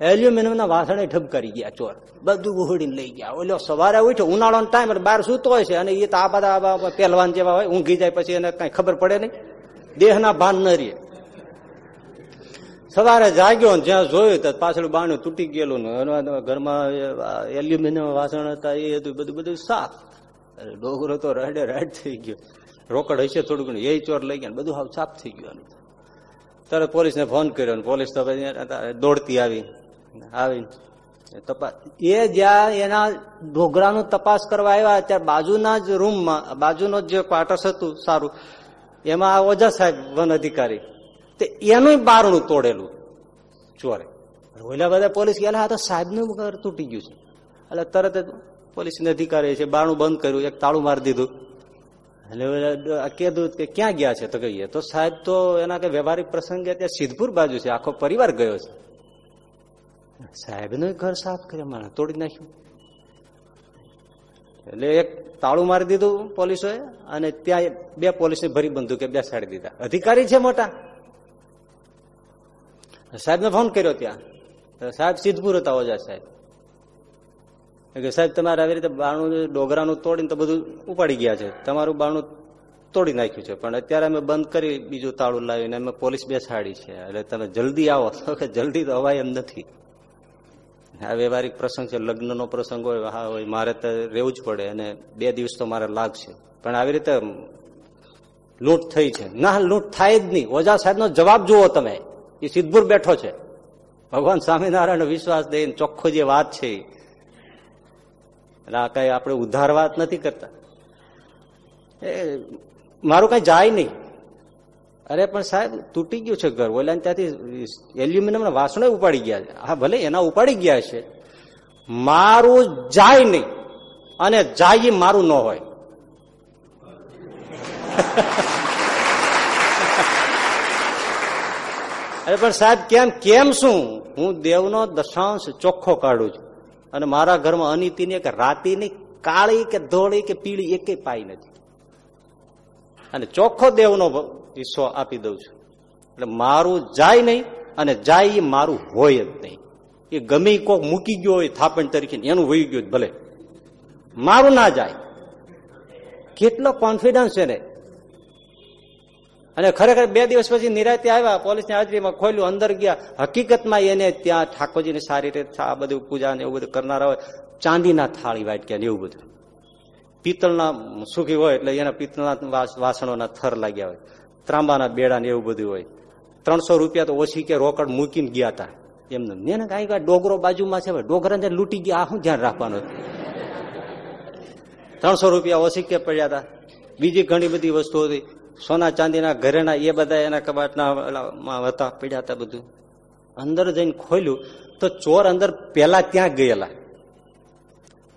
એલ્યુમિનિયમના વાસણે ઠપકારી ગયા ચોર. બધું ઉહડીને લઈ ગયા. ઓલો સવારે ઉઠ્યો, ઉનાળાનો ટાઈમ બહાર સૂતો હોય છે, અને એ તો આ બધા પહેલવાન જેવા હોય, ઊંઘી જાય પછી એને કઈ ખબર પડે નહીં. દેહના ભાન ન રહે. સવારે જાગ્યો ને જ્યાં જોયું તો પાછળ બાણું તૂટી ગયેલું ને ઘરમાં એલ્યુમિનિયમ વાસણ હતા, એ હતું, બધું બધું સાફ. ડોગરો તો રાડે રાડ થઈ ગયો. રોકડ હશે થોડું ઘણું એ ચોર લઈ ગયા બધું હાવ સાફ થઈ ગયું તરત પોલીસને ફોન કર્યો પોલીસ તો દોડતી આવી. આવી. તપાસ, એ જ્યાં એના ડોગરાનું તપાસ કરવા આવ્યા ત્યારે બાજુના જ રૂમમાં, બાજુનો જે ક્વાર્ટર્સ હતું સારું, એમાં ઓજા સાહેબ વન અધિકારી. તે એનું બારણું તોડેલું. ચોરે ઓલા બધા પોલીસ ગયા તો સાહેબનું ઘર તૂટી ગયું છે. એટલે તરત જ પોલીસને અધિકારી છે, બારણું બંધ કર્યું, એક તાળું મારી દીધું. એટલે કીધું કે ક્યાં ગયા છે તો કહીએ. તો સાહેબ તો એના કે વ્યવહારિક પ્રસંગે ત્યાં સિદ્ધપુર બાજુ છે, આખો પરિવાર ગયો છે. સાહેબનું ઘર સાફ કર્યા માણસ તોડી નાખ્યું. એટલે એક તાળું મારી દીધું પોલીસોએ, અને ત્યાં બે પોલીસને ભરી બંધુકે બેસાડી દીધા. અધિકારી છે મોટા. સાહેબને ફોન કર્યો ત્યાં. સાહેબ સિદ્ધપુર હતા ઓજા સાહેબ. કે સાહેબ, તમારે આવી રીતે બાણું ડોગરાનું તોડીને તો બધું ઉપાડી ગયા છે. તમારું બાણું તોડી નાખ્યું છે. પણ અત્યારે અમે બંધ કરી બીજું તાળું લાવીને અમે પોલીસ બેસાડી છે. એટલે તમે જલ્દી આવો. <laughs> તો જલ્દી તો અવાય એમ નથી. આ વ્યવહારિક પ્રસંગ છે. લગ્નનો પ્રસંગ હોય, હા હોય, મારે તો રહેવું જ પડે. અને બે દિવસ તો મારે લાગશે. પણ આવી રીતે લૂંટ થઈ છે. ના, લૂંટ થાય જ નહીં. ઓઝા સાહેબનો જવાબ જુઓ તમે. એ સિદ્ધપુર બેઠો છે. ભગવાન સ્વામિનારાયણ વિશ્વાસ દઈને ચોખ્ખો જે વાત છે એટલે આ કઈ આપણે ઉધાર વાત નથી કરતા. એ, મારું કઈ જાય નહીં. અરે, પણ સાહેબ, તૂટી ગયું છે ઘર. ઓલા ત્યાંથી એલ્યુમિનિયમ ના વાસણો ઉપાડી ગયા છે. હા, ભલે એના ઉપાડી ગયા છે. મારું જાય નહીં. અને જાય મારું ન હોય. અરે, પણ સાહેબ, કેમ કેમ શું? હું દેવનો દશાંશ ચોખ્ખો કાઢું છું. અને મારા ઘરમાં અનિતિની કે રાતીની કાળી કે ધોળી કે પીળી એકે પાઈ નથી. અને ચોખ્ખો દેવનો હિસ્સો આપી દઉં છું. એટલે મારું જાય નહીં અને જાય એ મારું હોય જ નહીં. એ ગમે કોક મૂકી ગયો હોય થાપણ તરીકે એનું વહી ગયું ભલે. મારું ના જાય. કેટલો કોન્ફિડન્સ છે ને? અને ખરેખર બે દિવસ પછી નિરાતે આવ્યા, પોલીસની હાજરીમાં ખોલ્યું અંદર ગયા. હકીકતમાં એને ત્યાં ઠાકોરજીની સારી રીતે આ બધું પૂજા ને એવું બધું કરનારા હોય, ચાંદીના થાળી વાટક્યા ને એવું બધું. પિત્તળના સુખી હોય એટલે એના પિત્તળના વાસણોના થર લાગ્યા હોય. ત્રાંબાના બેડા ને એવું બધું હોય. ત્રણસો રૂપિયા તો ઓછી કે રોકડ મૂકીને ગયા હતા એમને ને કાંઈ ડોગરો બાજુમાં છે ડોગરાને લૂંટી ગયા શું ધ્યાન રાખવાનું? ત્રણસો રૂપિયા ઓછી કે પડ્યા હતા બીજી ઘણી બધી વસ્તુઓ હતી. સોના ચાંદીના ઘરેણા, એ બધા એના કબાટના હતા પડ્યા હતા બધું. અંદર જઈને ખોલ્યું, તો ચોર અંદર પેલા ત્યાં ગયેલા.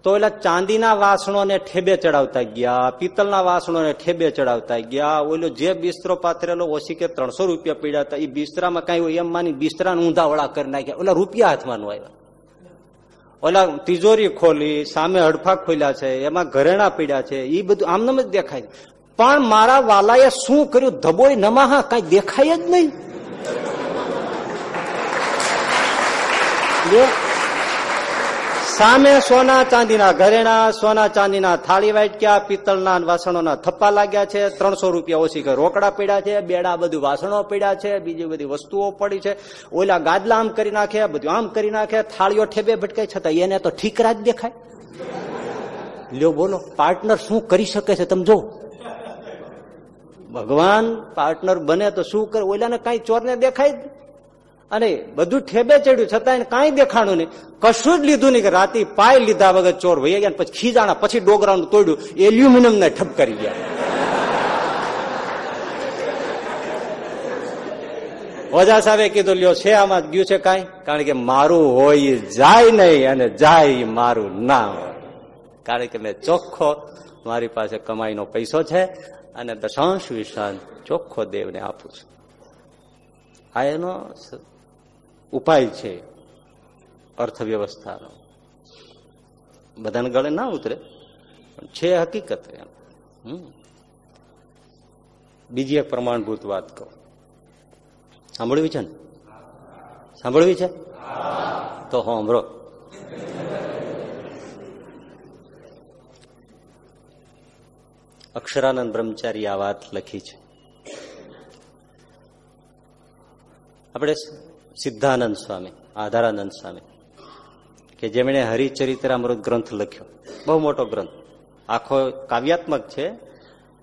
તો એટલે ચાંદીના વાસણોને ઠેબે ચડાવતા ગયા, પિત્તલના વાસણોને ઠેબે ચડાવતા ગયા, ઓલો જે બિસ્તરો પાથરેલો ઓછી કે ત્રણસો રૂપિયા પીડ્યા હતા એ બિસ્તરામાં કઈ એમ માની બિસ્તરા ઊંધાવળા કરી નાખ્યા. ઓલા રૂપિયા હાથમાં આવ્યા. ઓલા તિજોરી ખોલી, સામે હડફા ખોલ્યા છે, એમાં ઘરેણા પીડ્યા છે એ બધું આમને જ દેખાય પણ મારા વાલાએ શું કર્યું? ધબોય નમાહા? કઈ દેખાય જ નહીં. સામે સોના ચાંદીના ઘરેણા, સોના ચાંદીના થાળી વાટક્યા પિત્તળના વાસણોના થપ્પા લાગ્યા છે, ત્રણસો રૂપિયા ઓછી કે રોકડા પડ્યા છે, બેડા બધું વાસણો પડ્યા છે, બીજી બધી વસ્તુઓ પડી છે, ઓલા ગાદલા આમ કરી નાખે બધું આમ કરી નાખે થાળીઓ ઠેબે ભટકાય છતાં એને તો ઠીકરા જ દેખાય. લ્યો બોલો, પાર્ટનર શું કરી શકે છે? તમે જો ભગવાન પાર્ટનર બને તો શું કરે? ઓલાને કઈ ચોરને દેખાય અને બધું ઠેબે ચડ્યું છતાં એને કાંઈ દેખાણું નહીં. કશું જ લીધું નહીં કે રાતે પાય લીધા વગર ચોર વહી ગયા પછી ખીજાણા, પછી ડોગરાનું તોડ્યું એલ્યુમિનિયમ ને ઠપ કરી ગયા. ઓજા સાહેબે કીધું, લ્યો, છે આમાં ગયું છે કાંઈ? કારણ કે મારું હોય જાય નહીં અને જાય મારું ના હોય. કારણ કે મેં ચોખ્ખો, મારી પાસે કમાઈનો પૈસો છે અને દશાંશ વિશાંત ચોખ્ખો દેવને આપું છું. આ એનો ઉપાય છે અર્થવ્યવસ્થાનો. બધાને ગળે ના ઉતરે છે હકીકત એમ. બીજી એક પ્રમાણભૂત વાત કહું. સાંભળવી છે ને? સાંભળવી છે? તો સાંભળો અક્ષરાનંદ બ્રહ્મચારી આ વાત લખી છે. આપણે સિદ્ધાનંદ સ્વામી, આધારાનંદ સ્વામી, કે જેમણે હરિચરિત્રામૃત ગ્રંથ લખ્યો. બહુ મોટો ગ્રંથ. આખો કાવ્યાત્મક છે,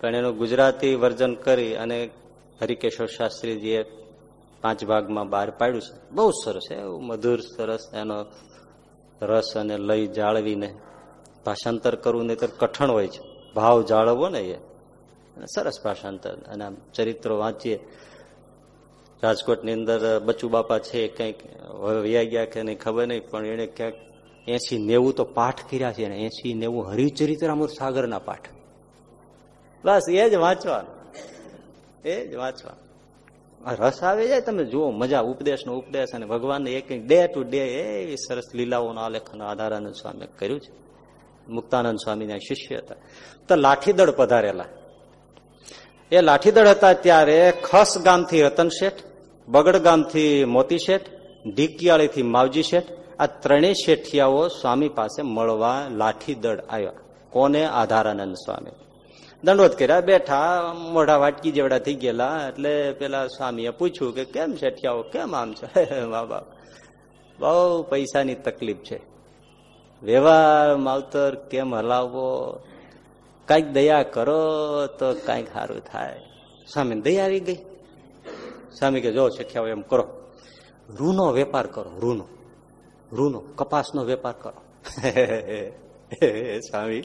પણ એનું ગુજરાતી વર્જન કરી અને હરિકેશવ શાસ્ત્રીજીએ પાંચ ભાગમાં બહાર પાડ્યું છે. બહુ સરસ એવું મધુર, સરસ એનો રસ અને લય જાળવીને ભાષાંતર કરવું નહીં કઠણ હોય છે. ભાવ જાળવવો ને એ. સરસ ભાષાંતર. અને ચરિત્રો વાંચીએ. રાજકોટની અંદર બચુ બાપા છે, કંઈક વૈયા ગયા કે નહીં ખબર નહીં, પણ એને ક્યાંક એસી નેવું તો પાઠ કર્યા છે એસી નેવું હરિચરિત્રામૃત સાગરના પાઠ. બસ, એ જ વાંચવાનું. એ જ વાંચવાનું. રસ આવે જાય, તમે જુઓ, મજા, ઉપદેશનો ઉપદેશ, અને ભગવાનને એક ડે ટુ ડે, એ સરસ લીલાઓના આલેખન આધાર સ્વામી કર્યું છે. મુક્તાનંદ સ્વામીના શિષ્ય હતા. તો લાઠીદળ પધારેલા. એ લાઠીદળ હતા ત્યારે ખસ ગામથી રતન શેઠ, બગડ ગામથી મોતી શેઠ, ઢીકિયાળીથી માવજી શેઠ, આ ત્રણેય શેઠિયાઓ સ્વામી પાસે મળવા લાઠીદળ આવ્યા. કોને? આધારાનંદ સ્વામી. દંડોત કર્યા. બેઠા, મોઢા વાટકી જેવડા થઈ ગયેલા. એટલે પેલા સ્વામીએ પૂછ્યું કે, કેમ શેઠિયાઓ? કેમ આમ છે? મા બાપ બહુ પૈસાની તકલીફ છે. વ્યવહાર માવતર કેમ હલાવવો? કંઈક દયા કરો તો કંઈક સારું થાય. સ્વામી દયા આવી ગઈ. સ્વામી કે, જો શીખ્યા એમ કરો. રૂનો વેપાર કરો, રૂનો. રૂનો, કપાસનો વેપાર કરો. <laughs> સ્વામી,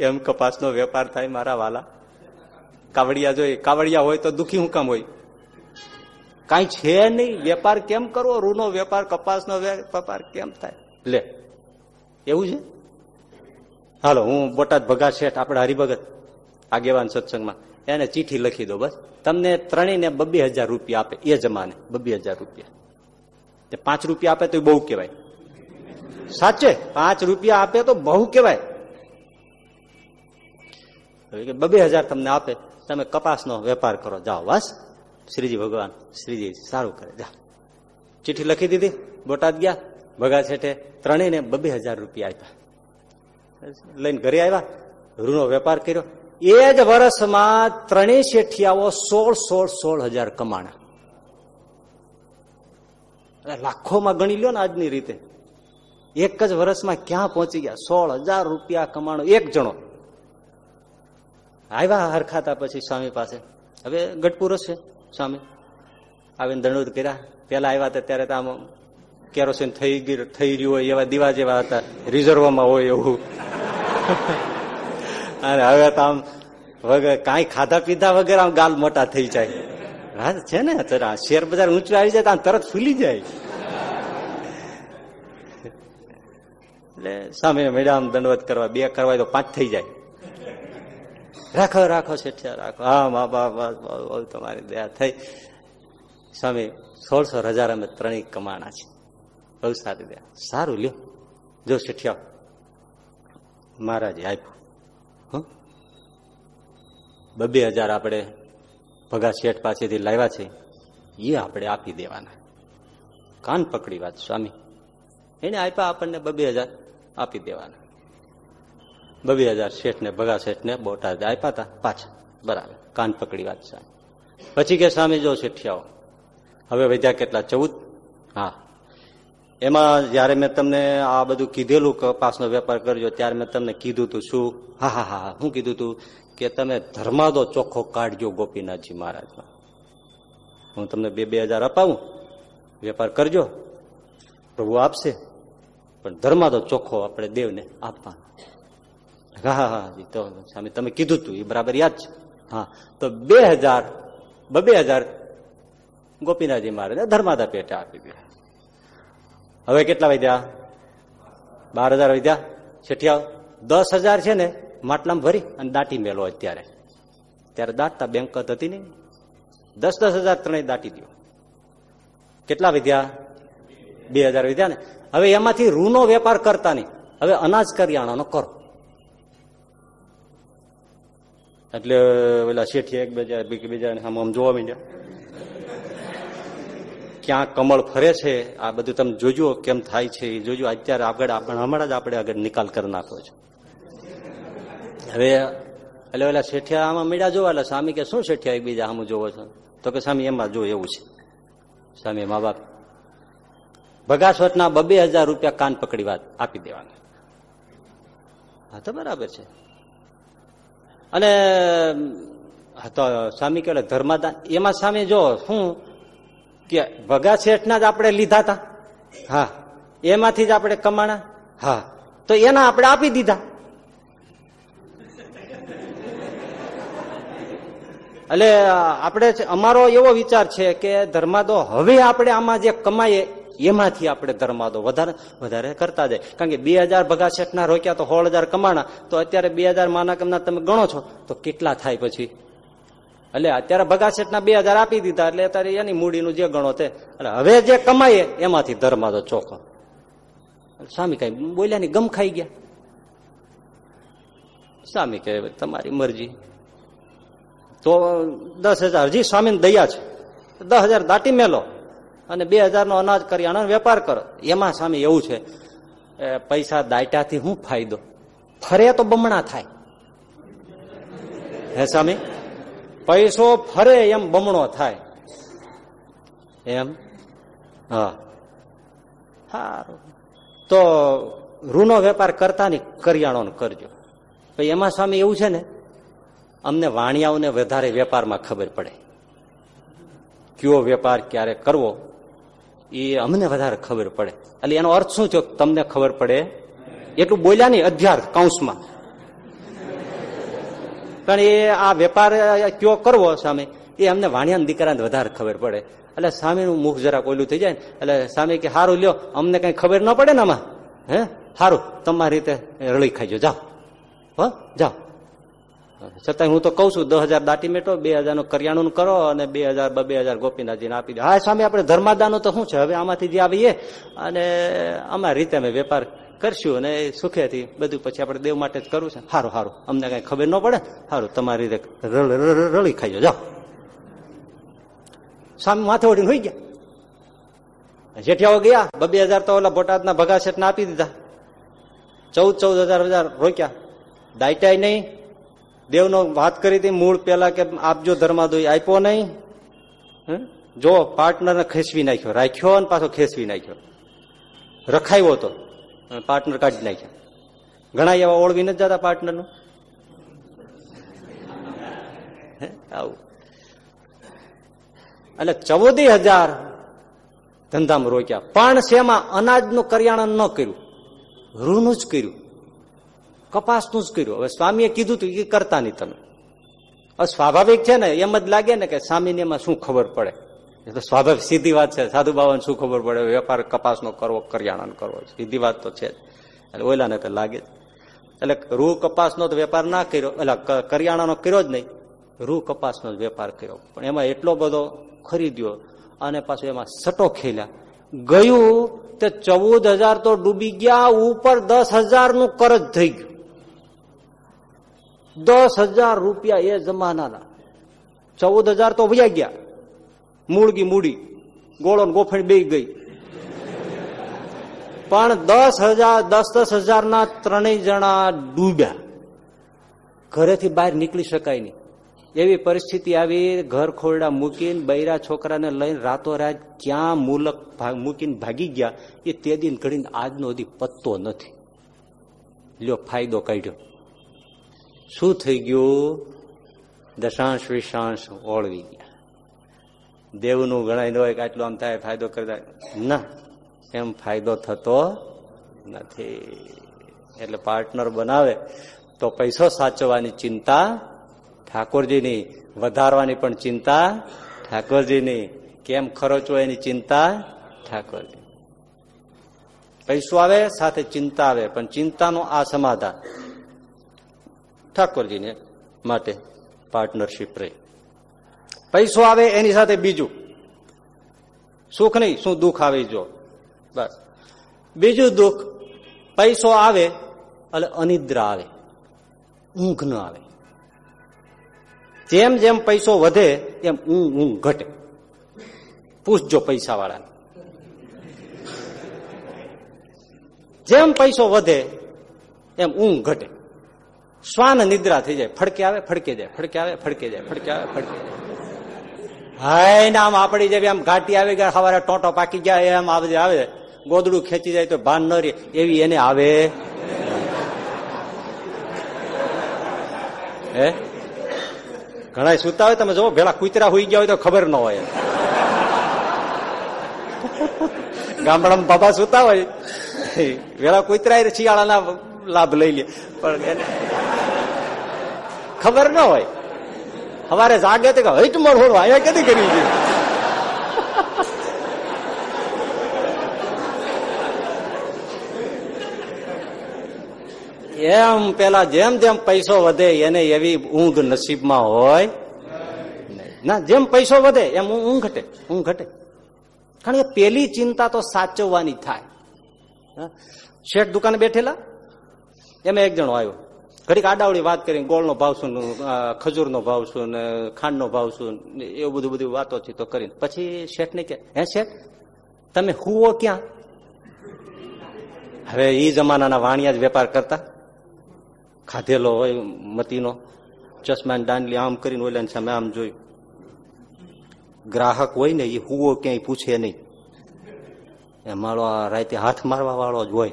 એમ કપાસનો વેપાર થાય મારા વાલા. કાવડિયા જોઈએ કાવડિયા હોય તો દુખી હું કામ હોય? કઈ છે નહીં. વેપાર કેમ કરવો? રૂનો વેપાર, કપાસનો વેપાર કેમ થાય? લે. એવું છે? હાલો, હું બોટાદ ભગા શેઠ, આપણે હરિભગત આગેવાન સત્સંગમાં. એને ચીઠી લખી દો બસ. તમને ત્રણેયને બબ્બે હજાર રૂપિયા આપે, એ જમાને બબ્બે હજાર રૂપિયા પાંચ રૂપિયા આપે તો બહુ કહેવાય. સાચે? પાંચ રૂપિયા આપે તો બહુ કહેવાય. હવે બબે હજાર તમને આપે, તમે કપાસનો વેપાર કરો. જાઓ, બસ. શ્રીજી ભગવાન, શ્રીજી સારું કરે. જા. ચીઠી લખી દીધી. બોટાદ ગયા. ભગા છેઠે ત્રણેયને બબે હજાર રૂપિયા આપ્યા. લઈને ઘરે આવ્યા, રૂનો વેપાર કર્યો. એ જ વર્ષમાં ત્રણેય શેઠિયાઓ સોળ સોળ સોળ હજાર કમાણા. લાખોમાં ગણી લ્યો ને આજની રીતે. એક જ વર્ષમાં ક્યાં પહોંચી ગયા? સોળ હજાર રૂપિયા કમાણો, એક જણો. આવ્યા હરખાતા પછી સ્વામી પાસે. હવે ગઢપુરસ છે સ્વામી. આવીને દંડોદ કર્યા. પેલા આવ્યા ત્યારે તો આમ કેરોસીન થઈ થઈ રહ્યું હોય એવા દીવા જેવા હતા, રિઝર્વમાં હોય એવું. અને હવે તો આમ વગર કાંઈ ખાધા પીધા વગર આમ ગાલ મોટા થઈ જાય. હા છે ને શેર બજાર ઊંચું આવી જાય તો તરત ફૂલી જાય. એટલે સામે મેડમ દંડવત કરવા, બે કરવા તો પાંચ થઈ જાય. રાખો રાખો શેઠિયા, રાખો. હા મા બાપ બહુ તમારી દયા થઈ. સ્વામી સોળસો હજાર અમે ત્રણેય કમાણા છે સારી દયા સારું, લ્યો. જો શેઠિયા મહારાજે આપ્યું. બબે હજાર આપણે ભગા શેઠ પાસેથી લાવ્યા છે, એ આપણે આપી દેવાના. કાન પકડી વાત, સ્વામી. એને આપ્યા આપણને બબે હજાર, આપી દેવાના. બબે હજાર શેઠને, ભગા શેઠને બોટાદ આપ્યા હતા પાછા. બરાબર. કાન પકડી વાત, સ્વામી. પછી કે, સ્વામી, જો શેઠિયાઓ, હવે વધ્યા કેટલા? ચૌદ? હા. એમાં જયારે મેં તમને આ બધું કીધેલું કપાસનો વેપાર કરજો ત્યારે મેં તમને કીધું તું શું? હા હા હા શું કીધું તું કે તમે ધર્માદો ચોખ્ખો કાઢજો ગોપીનાથજી મહારાજમાં હું તમને બે બે હજાર અપાવું. વેપાર કરજો. પ્રભુ આપશે. પણ ધર્માદો ચોખ્ખો આપણે દેવને આપવાનો. હા હા હા તો સામે તમે કીધું તું, એ બરાબર યાદ છે. હા, તો બે હજાર બબે હજાર ગોપીનાથજી મહારાજે ધર્માદા પેટે આપી દીધા. હવે કેટલા વધ્યા બાર હજાર વધ્યા છઠિયા દસ હજાર છે ને, માટલામાં ભરી અને દાટી મેલો અત્યારે. ત્યારે દાટતા બેંક હતી નહીં દસ દસ હજાર ત્રણેય દાટી દો કેટલા વધ્યા બે હજાર વધ્યા ને. હવે એમાંથી રૂનો વેપાર કરતા નહીં. હવે અનાજ કરિયાણાનો કરો. એટલે પેલા શેઠી એક બીજા બીજા આમ જોવા માંડ્યા. ક્યાં કમળ ફરે છે, આ બધું તમે જોજો કેમ થાય છે, એ જોજો. અત્યારે આગળ આપણે, હમણાં જ આપણે આગળ નિકાલ કરી નાખો છો. હવે એટલે પેલા શેઠિયા આમાં મીડા જોવા એટલે સ્વામી કે શું શેઠિયા એકબીજા આમ જોવો છો? તો કે સ્વામી એમાં જો એવું છે. સ્વામી મા બાપ ભગાસવટના બબે હજાર રૂપિયા કાન પકડી વાત આપી દેવાના. હા તો બરાબર છે. અને તો સ્વામી કે ધર્માદાન એમાં સામે જો, શું કે ભગા શેઠના જ આપણે લીધા હતા હા. એમાંથી જ આપણે કમાણા? હા. તો એના આપણે આપી દીધા. એટલે આપણે અમારો એવો વિચાર છે કે ધર્માદો હવે આપણે આમાં જે કમાઈએ, એમાંથી આપણે ધર્માદો વધારે વધારે કરતા જાય. કારણ કે બે હજાર ભગા રોક્યા તો સોળ હજાર કમાણા. તો અત્યારે બે હજાર માના કમના તમે ગણો છો. તો કેટલા થાય પછી? એટલે અત્યારે ભગાસેટના બે હજાર આપી દીધા એટલે અત્યારે એની મૂડીનું જે ગણો તે એટલે હવે જે કમાઈએ એમાંથી ધર્માદો ચોખ્ખો. સ્વામી કઈ બોલ્યા ની ગમ ખાઈ ગયા. સ્વામી કહે, તમારી મરજી. તો દસ હજાર હજી સ્વામી દયા છે. દસ હજાર દાટી મેલો અને બે હજારનો અનાજ કરિયાણા વેપાર કરો. એમાં સ્વામી એવું છે પૈસા દાયટાથી શું ફાયદો? ફરે તો બમણા થાય. હે સ્વામી? પૈસો ફરે એમ બમણો થાય. એમ? હા. સારું તો રૂનો વેપાર કરતા ની કરિયાણો કરજો. એમાં સ્વામી એવું છે ને, અમને વાણિયાઓને વધારે વેપારમાં ખબર પડે. કયો વેપાર ક્યારે કરવો, એ અમને વધારે ખબર પડે. એટલે એનો અર્થ શું થયો? તમને ખબર પડે? એટલું બોલ્યા નહીં અધ્યાર કૌંસમાં. પણ એ આ વેપાર કયો કરવો સામે? એ અમને વાણિયાના દીકરાને વધારે ખબર પડે. એટલે સામેનું મુખ જરા કોયલું થઈ જાય એટલે સામે કે સારું લ્યો, અમને કઈ ખબર ન પડે ને આમાં? હે? સારું તમારી રીતે રળી ખાઈજો. જાઓ. હો? જાઓ. છતાં હું તો કઉ છું, દસ હજાર દાટી મેટો, બે હજારનું કરિયાણું કરો અને બે હજાર બે હજાર ગોપીનાથજીને આપી દો. હા, સામે આપણે ધર્માદાનો તો શું છે? હવે આમાંથી જે આવીએ, અને અમારી રીતે અમે વેપાર કરશું અને સુખેથી બધું પછી આપણે દેવ માટે જ કરવું છે. સારું સારું અમને કઈ ખબર ન પડે. સારું તમારી રીતે રળ- ખાઈ જાઓ. સામે માથે ઓઢીને હોઈ ગયા. જેઠિયાઓ ગયા. બબે હજાર તો ઓલા બોટાદના ભગા શેઠને આપી દીધા. ચૌદ ચૌદ હજાર હજાર રોક્યા. દાયટાય નહીં. દેવનો વાત કરી હતી મૂળ પેલા કે આપજો ધર્માદોઈ આપ્યો નહીં? જો પાર્ટનરને ખેસવી નાખ્યો, રાખ્યો અને પાછો ખેંચવી નાખ્યો. રખાયો તો. પાર્ટનર કાઢી નાખ્યા. ઘણા એવા ઓળવી નથી જતા પાર્ટનરનું? આવું. એટલે ચૌદી હજાર ધંધામાં રોક્યા. પણ શેમાં? અનાજનું કરિયાણા ન કર્યું. રૂનું જ કર્યું. કપાસનું જ કર્યું. હવે સ્વામીએ કીધું તું એ કરતા નહીં તમે. સ્વાભાવિક છે ને, એમ જ લાગે ને કે સ્વામીને એમાં શું ખબર પડે? એ તો સ્વાભાવિક સીધી વાત છે. સાધુ બાબાને શું ખબર પડે? વેપાર કપાસનો કરવો, કરિયાણાનો કરવો. સીધી વાત તો છે જ. એટલે ઓલાને તો લાગે જ. એટલે રૂ કપાસનો તો વેપાર ના કર્યો. એટલે કરિયાણાનો કર્યો જ નહીં. રૂ કપાસનો જ વેપાર કર્યો. પણ એમાં એટલો બધો ખરીદ્યો અને પાછું એમાં સટો ખેલ્યા. ગયું તે ચૌદ હજાર તો ડૂબી ગયા, ઉપર દસનું કરજ થઈ ગયું. દસ હજાર રૂપિયા એ જમાનાના. ચૌદ હજાર તો વયા ગયા. મૂળગી મૂડી, ગોળો ગોફણ બે ગઈ. પણ દસ હજાર, દસ દસ હજાર ના ત્રણેય જણા ડૂબ્યા. ઘરેથી બહાર નીકળી શકાય નહીં. એવી પરિસ્થિતિ આવી, ઘર ખોરડા મૂકીને બૈરા છોકરાને લઈને રાતોરાત ક્યાં મુલક મૂકીને ભાગી ગયા, એ તે દિન ઘડીને આજનો હજી પત્તો નથી. લ્યો ફાયદો કાઢ્યો. શું થઈ ગયું? દશાંશ, વિશાંશ, ઓળવી ગયા. દેવનું ગણાય હોય કે આટલો આમ થાય, ફાયદો કરતા. ના, એમ ફાયદો થતો નથી. એટલે પાર્ટનર બનાવે તો પૈસો સાચવવાની ચિંતા ઠાકોરજીની, વધારવાની પણ ચિંતા ઠાકોરજીની. કેમ ખર્ચવો એની ચિંતા ઠાકોરજી. પૈસો આવે, સાથે ચિંતા આવે, પણ ચિંતાનું આ સમાધાન ઠાકોરજીને માટે પાર્ટનરશીપ રહી. પૈસો આવે? એની સાથે બીજું. સુખ નહીં, શું દુઃખ આવે જો. બસ. બીજું દુઃખ, પૈસો આવે એટલે અનિદ્રા આવે. ઊંઘ ન આવે. જેમ જેમ પૈસો વધે, એમ ઊંઘ ઊંઘ ઘટે. પૂછજો પૈસા વાળાને જેમ પૈસો વધે, એમ ઊંઘ ઘટે. શ્વાન નિદ્રા થઈ જાય. ફડકે આવે, ફડકે જાય, ફડકે આવે, ફડકે જાય ફડકે આવે, ફડકે જાય. હાય ને આમ આપડી જેવી આમ ઘાટી આવી ગયા, સવારે ટોટો પાકી ગયા એમ આવે આવે. ગોદડું ખેંચી જાય તો ભાન ન રે એવી એને આવે. હે? ઘણા સુતા હોય, તમે જો ભેળા કુતરા હોઈ ગયા હોય તો ખબર ન હોય. ગામડામાં બાબા સુતા હોય. વેળા કુતરા શિયાળાના લાભ લઈ લે. પણ ખબર ન હોય. સવારે જાગે તો હઈટ મળ હોડવા અહીંયા કેદી કરી છે? એમ પેલા જેમ જેમ પૈસો વધે, એને એવી ઊંઘ નસીબમાં હોય ના, જેમ પૈસો વધે, એમ ઊંઘ ઘટે ઊંઘ ઘટે. કારણ કે પેલી ચિંતા તો સાચવવાની થાય? શેઠ દુકાને બેઠેલા? એમાં એક જણો આવ્યો. ઘડીક આડાવડી વાત કરી ગોળનો ભાવ શું ખજૂરનો ભાવ શું ને ખાંડનો ભાવ શું એવું બધું બધું વાતો છે તો કરીને. પછી શેઠ ને કે, હે શેઠ, તમે હુવો ક્યાં? હવે એ જમાનાના વાણિયા જ વેપાર કરતા. ખાધેલો હોય મતીનો ચશ્મા દાંડલી આમ કરીને ઓલા સામે આમ જોયું. ગ્રાહક હોય ને એ હુવો ક્યાંય પૂછે નહીં. એ મારો આ રાતે હાથ મારવા વાળો જ હોય.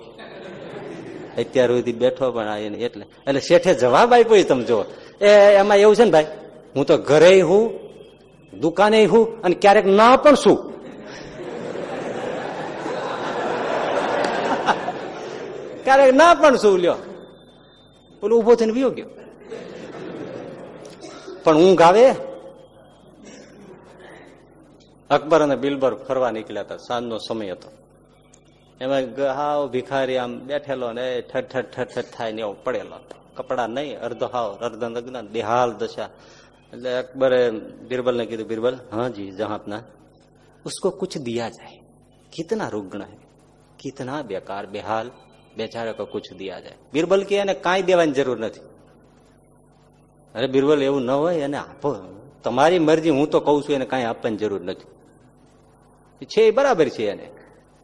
અત્યાર સુધી બેઠો પણ આવીને એટલે. એટલે શેઠે જવાબ આપ્યો તમે જો એ એમાં એવું છે ને ભાઈ, હું તો ઘરે હું, દુકાને હું અને ક્યારેક ના પણ શું? ક્યારેક ના પણ શું લ્યો? પેલું ઊભો થઈને વિયો ગયો. પણ ઊંઘ આવે? અકબર અને બિલબર ફરવા નીકળ્યા હતા. સાંજનો સમય હતો. એમાં હાવ ભિખારી આમ બેઠેલો ને ઠઠ ઠઠ ઠઠ થાય ને એવો પડેલો કપડા નહીં અર્ધો હાવ અર્ધ લગ્ન દેહાલ દશા. એટલે અકબરે બિરબલ ને કીધું, બીરબલ, હાજી, જહાપના. ઉસકો કુછ દિયા જાય. કિતના રુગ્ણ હે? કિતના બેકાર, બેહાલ, બેચારા કો કુછ દિયા જાય. બીરબલ કે, એને કાંઈ દેવાની જરૂર નથી. અરે બીરબલ, એવું ન હોય, એને આપો. તમારી મરજી, હું તો કઉ છું, એને કાંઈ આપવાની જરૂર નથી. છે બરાબર છે એને.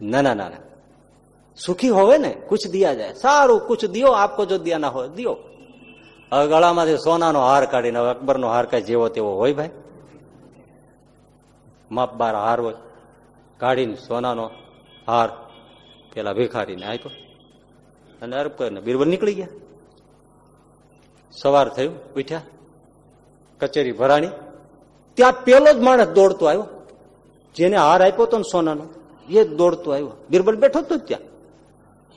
ના ના ના ના. સુખી હોવે ને, કુછ દિયા જાય. સારું, કુછ દિયો, આપકો જો દિયા ના હોય, દિયો. હવે ગળામાંથી સોનાનો હાર કાઢીને, હવે અકબરનો હાર કઈ જેવો તેવો હોય ભાઈ. માપ બાર હાર હોય. કાઢીને સોનાનો હાર પેલા ભિખારીને આપ્યો. અને અર્પ કરીને બીરબલ નીકળી ગયા. સવાર થયું, ઉઠ્યા. કચેરી ભરાણી. ત્યાં પેલો જ માણસ દોડતો આવ્યો. જેને હાર આપ્યો હતો ને સોનાનો, એ દોડતો આવ્યો. બીરબલ બેઠો હતો ત્યાં.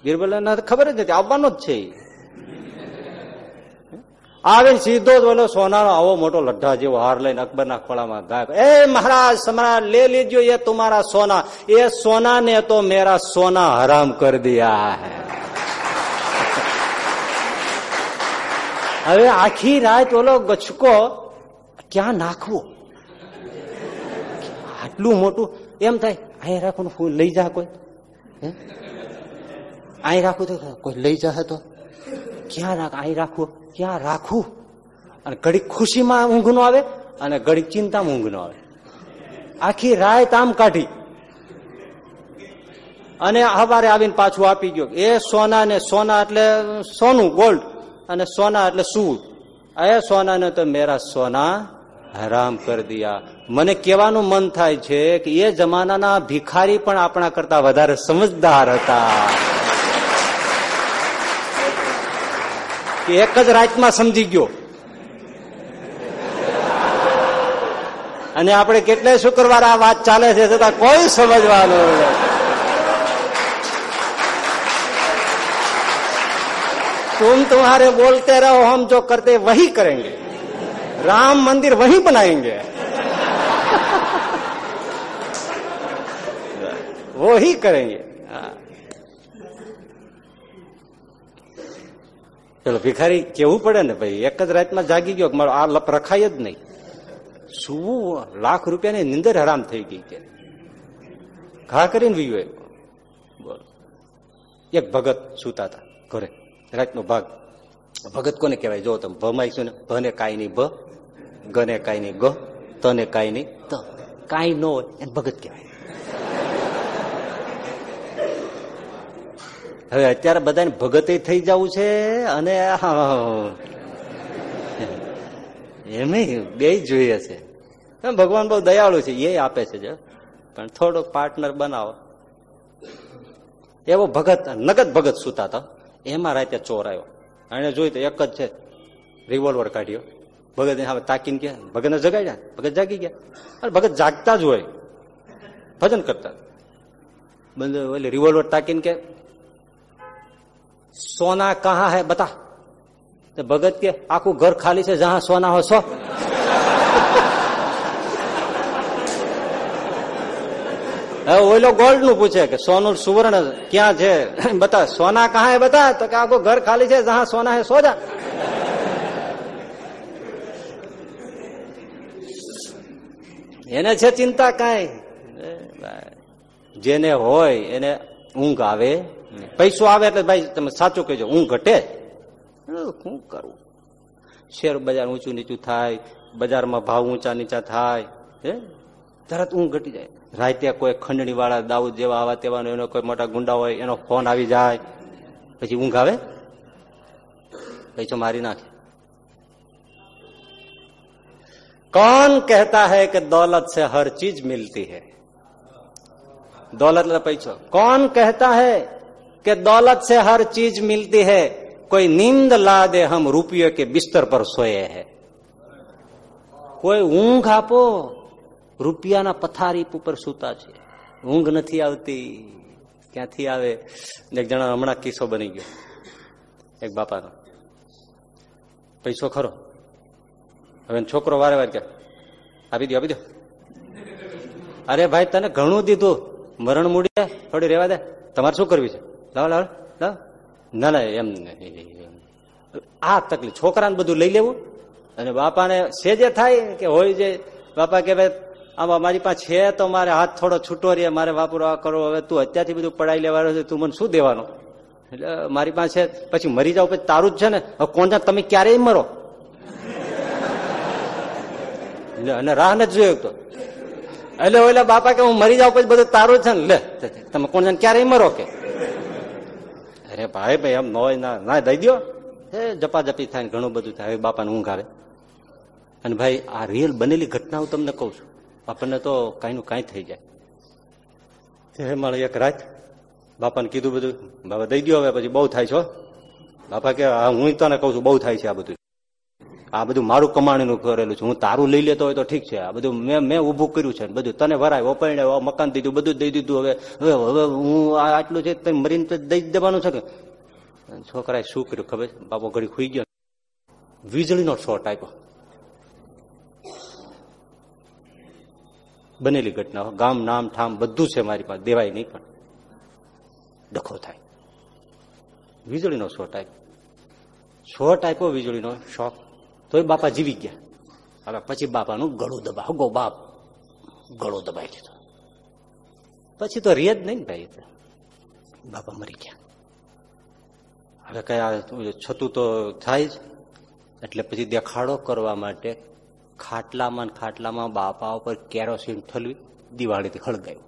બિરબલ ખબર જ નથી, આવવાનો જ છે આવે સીધો જ બોલો, સોનાનો આવો મોટો લઢ્ઢા જેવો હાર લઈને અકબરના ખોળામાં ગાય એ મહારાજ, સમ્રાટ, લે લીજો, એ તમારા સોના, એ સોના ને તો મેરા સોના હરામ કરી દિયા હે. હવે આખી રાત ઓલો ગચકો, ક્યાં નાખવો? આટલું મોટું, એમ થાય અહીં ફૂલ, લઈ જા કોઈ? અહીં રાખવું તો કોઈ લઈ જશે તો ક્યાં રાખ અહીં રાખવું ક્યાં રાખવું અને ઘડીક ખુશીમાં ઊંઘ નો આવે અને ઘડીક ચિંતામાં ઊંઘ નો આવે આખી રાત આમ કાઢી અને હવારે આવીને પાછું આપી ગયો એ સોના ને સોના એટલે સોનું ગોલ્ડ અને સોના એટલે શું એ સોના ને તો મેરા સોના હરામ કરી દિયા મને કહેવાનું મન થાય છે કે એ જમાનાના ભિખારી પણ આપણા કરતા વધારે સમજદાર હતા. કે એક જ રાતમાં સમજી ગયો અને આપણે કેટલાય શુક્રવાર આ વાત ચાલે છે છતાં કોઈ સમજવાનું નથી. तुम तुम्हारे बोलते रहो हम जो करते वही करेंगे राम मंदिर वही बनाएंगे वो ही करेंगे ચલો ભિખારી કેવું પડે ને ભાઈ? એક જ રાતમાં જાગી ગયો મારો આ લપ રખાય જ નહીં. શું લાખ રૂપિયાની નિંદર હરામ થઈ ગઈ કે. ઘા કરીને વિયો બોલો. એક ભગત સુતા હતા ઘરે. રાતનો ભાગ. ભગત કોને કહેવાય? જો તમે ભમાઈશું ને, ભને કાંઈ નહીં ભ, ગને કાંઈ નહીં ગ, તને કાંઈ નહીં ત. કાંઈ ન હોય એને ભગત કહેવાય. હવે અત્યારે બધાને ભગતે થઈ જવું છે અને એમ બે જોઈએ છે. ભગવાન બહુ દયાળુ છે, એ આપે છે જો. પણ થોડોક પાર્ટનર બનાવો. એવો ભગત, નગદ ભગત સુતા હતા. એમાં રાતે ચોર આવ્યો. એને જોયું તો એક જ છે રિવોલ્વર કાઢ્યો. ભગત હવે તાકીને ગયા ભગતને જગાડ્યા ભગત જાગી ગયા. અને ભગત જાગતા જ હોય. ભજન કરતા. બંધ ઓલી રિવોલ્વર તાકીને કે સોના કહા હે બતા? ભગત કે, આખું ઘર ખાલી છે જહા સોના હો, સો. હવે ઓઈલો ગોલ્ડનું પૂછે કે, સોનું સુવર્ણ ક્યાં છે? <laughs> બતા, સોના કહા હે બતા? તો કે, આખું ઘર ખાલી છે જહા સોના હે સોજા એને છે ચિંતા કઈ? જેને હોય, એને ઊંઘ આવે પૈસો આવે એટલે ભાઈ તમે સાચું કહેજો. હું ઘટે શું કરું? શેર બજાર ઊંચું નીચું થાય, બજારમાં ભાવ ઊંચા નીચા થાય, હે? તરત ઊંઘ ઘટી જાય. રાતે કોઈ ખંડણી વાળા દાઉદ જેવા, આવા તેવા એનો કોઈ મોટા ગુંડા હોય, એનો ફોન આવી જાય, પછી ઊંઘ આવે? પૈસો મારી નાખે. કોણ કહેતા હૈ કે દોલત સે હર ચીજ મિલતી હૈ? દોલત પૈસો. કોણ કહેતા હૈ कि दौलत से हर चीज मिलती है कोई नींद ला दे हम रुपये के बिस्तर पर सोए हैं કોઈ ઊંઘ આપો રૂપિયાના પથારી ઉપર સૂતા છે ઊંઘ નથી આવતી ક્યાંથી આવે એક જણા હમણાં કિસ્સો બની ગયો એક બાપાનો પૈસો ખરો હવે છોકરો વારે વાર કે આપી દો આપી દો અરે ભાઈ તને ઘણું દીધું મરણ મૂડી થોડી રેવા દે તમારે શું કરવી છે લાવ લાવ લાવ ના ના, એમ. આ તકલીફ. છોકરાને બધું લઈ લેવું અને બાપાને છે જે થાય કે હોય જે, બાપા કે ભાઈ, આમાં મારી પાસે છે તો મારે હાથ થોડો છૂટો રે, મારે વાપરવા કરો, હવે તું અત્યારથી બધું પડાઈ લેવાનું છે, તું મને શું દેવાનું? એટલે મારી પાસે પછી મરી જાવ પછી તારું જ છે ને? હવે કોણ તમે ક્યારેય મરો. એટલે અને રાહ નથી જોયો તો. એટલે ઓલા બાપા કે હું મરી જાઉં પછી બધું તારું છે ને? લે, તમે કોણ જાણ ક્યારેય મરો કે? અરે ભાઈ ભાઈ એમ ન હોય ના ના, દઈ દો જપા જપાજપી થાય ઘણું બધું થાય બાપાને ઊંઘ આવે. અને ભાઈ, આ રિયલ બનેલી ઘટના હું તમને કહું છું. આપણને તો કાંઈનું કાંઈ થઈ જાય. મારે એક રાત બાપાને કીધું બધું. બાપા, દઈ દો હવે, પછી બહુ થાય છો બાપા કે હું તને કહું છું, બહુ થાય છે આ બધું. આ બધું મારું કમાણીનું કરેલું છે. હું તારું લઈ લેતો હોય તો ઠીક છે. આ બધું મેં મેં ઊભું કર્યું છે બધું. તને ભરાય ઓપરણે મકાન દીધું, બધું દઈ દીધું. હવે હવે હવે હું આટલું છે તમે મરીને તો દઈ દેવાનું છે કે? છોકરાએ શું કર્યું ખબર? બાપો ઘડી ખુઈ ગયો. વીજળીનો શોટ આપ્યો. બનેલી ઘટના. ગામ, નામ, ઠામ બધું છે મારી પાસે. દેવાય નહીં પણ. ડખો થાય. વીજળીનો શોટ આપ્યો. શોટ આપ્યો વીજળીનો. શોખ તોય બાપા જીવી ગયા. હવે પછી બાપાનું ગળું દબાવ, ગો બાપ, ગળું દબાઈ દીધો પછી તો રે જ નહીં ભાઈ બાપા મરી ગયા. હવે કયા છતું તો થાય જ. એટલે પછી દેખાડો કરવા માટે ખાટલામાં ખાટલામાં બાપા ઉપર કેરોસીન ઠલવી દિવાળીથી હળગાયું.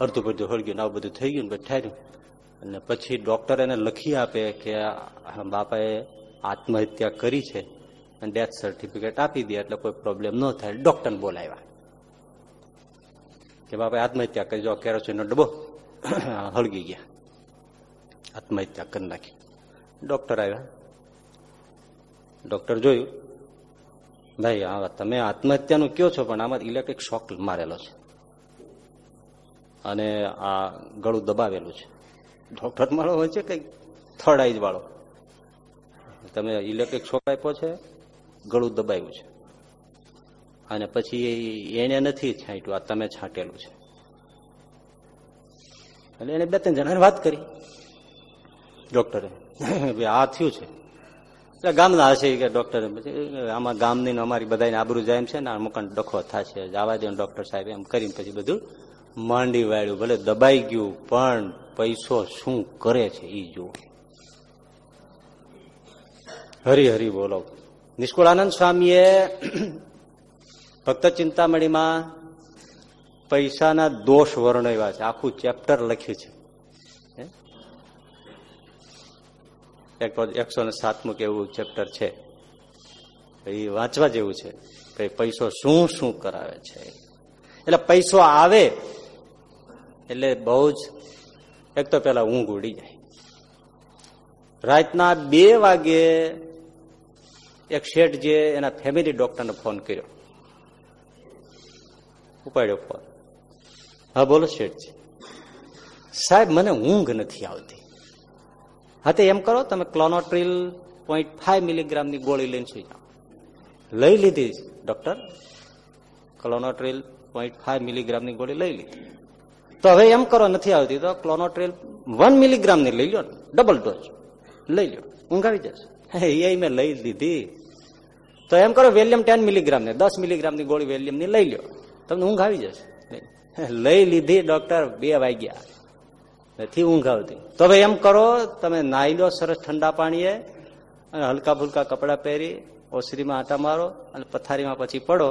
અડધું પડધું હળગ્યું આવું બધું થઈ ગયું ઠાર્યું. અને પછી ડોક્ટર એને લખી આપે કે બાપાએ આત્મહત્યા કરી છે અને ડેથ સર્ટિફિકેટ આપી દે, એટલે કોઈ પ્રોબ્લેમ ન થાય. ડોક્ટરને બોલાવ્યા કે બાપાએ આત્મહત્યા કરી, જો કેરોસીનનો ડબ્બો <coughs> હળગી ગયા. આત્મહત્યા કરી નાખી. ડોક્ટર આવ્યા. ડોક્ટર જોયું, ભાઈ, આ તમે આત્મહત્યાનું કયો છો, પણ આમાં ઇલેક્ટ્રિક શોક મારેલો છે. અને આ ગળું દબાવેલું છે. ડોક્ટર માળો હોય છે કઈ થર્ડ આઈજ વાળો? તમે ઇલેક્ટ્રિક શોક આપ્યો છે, ગળું દબાવ્યું છે. અને પછી એને નથી છાંટ્યું, આ તમે છાંટેલું છે. એટલે એને બે ત્રણ જણાને વાત કરી. ડોક્ટરે. આ થયું છે. એટલે ગામના હશે કે ડોક્ટર. આમાં ગામની અમારી બધાને આબરૂ જાય એમ છે ને, આ મકાન ડખો થશે. જવા દે ડોક્ટર સાહેબ એમ કરીને પછી બધું માંડી વાળ્યું. ભલે દબાઈ ગયું, પણ પૈસો શું કરે છે એ જુઓ. હરી હરી બોલો. નિષ્કુળાનંદ સ્વામીએ <clears throat> ભક્ત ચિંતામણીમાં પૈસાના દોષ વર્ણવ્યા છે. આખું ચેપ્ટર લખ્યું છે. એકસો ને સાતમું કેવું ચેપ્ટર છે. એ વાંચવા જેવું છે કે પૈસો શું શું કરાવે છે. એટલે પૈસો આવે એટલે બહુ જ એક તો પેલા ઊંઘ ઉડી જાય. રાતના બે વાગે એક શેઠ જે એના ફેમિલી ડોક્ટરને ફોન કર્યો. ઉપાડ્યો ફોન હા, બોલો શેઠજી સાહેબ, મને ઊંઘ નથી આવતી. હા, તે એમ કરો, તમે ક્લોનોટ્રીલ પોઈન્ટ ફાઈવ મિલીગ્રામની ગોળી લઈને સુઈ જાઓ. લઈ લીધી ડોક્ટર ક્લોનોટ્રીલ પોઈન્ટ ફાઈવ મિલીગ્રામની ગોળી લઈ લીધી. તો હવે એમ કરો, નથી આવતી તો ક્લોનોટ્રેલ વન મિલીગ્રામની લઈ લો ડબલ ડોઝ લઈ લો ઊંઘ આવી જશે એ મેં લઈ લીધી. તો એમ કરો, વેલિયમ ટેન મિલીગ્રામ ને, દસ મિલીગ્રામની ગોળી વેલિયમની લઈ લો તમને ઊંઘ આવી જશે લઈ લીધી ડોક્ટર બે વાગ્યા. નથી ઊંઘ આવતી તો હવે એમ કરો, તમે નાહી લો, સરસ ઠંડા પાણીએ, અને હલકા ફુલકા કપડાં પહેરી, ઓસરીમાં આટા મારો, અને પથારીમાં પછી પડો,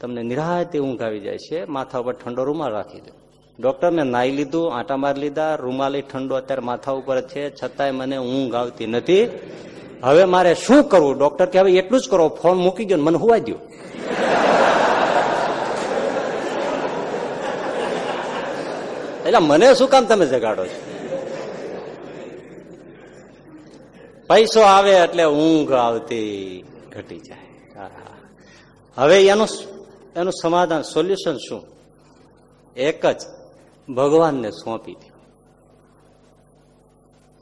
તમને નિરાતે ઊંઘ આવી જાય છે. માથા ઉપર ઠંડો રૂમાલ રાખી દો. ડોક્ટર મેં નાહી લીધું, આટા મારી લીધા, રૂમાલી ઠંડો અત્યારે માથા ઉપર છે, છતાંય મને ઊંઘ આવતી નથી. હવે મારે શું કરવું? ડોક્ટર કે હવે એટલું જ કરો, ફોન મૂકી ગયો મને હોવા દો એટલે મને શું કામ તમે જગાડો છો? પૈસો આવે એટલે ઊંઘ આવતી ઘટી જાય. હવે એનું એનું સમાધાન, સોલ્યુશન શું? એક જ ભગવાનને સોંપી દો.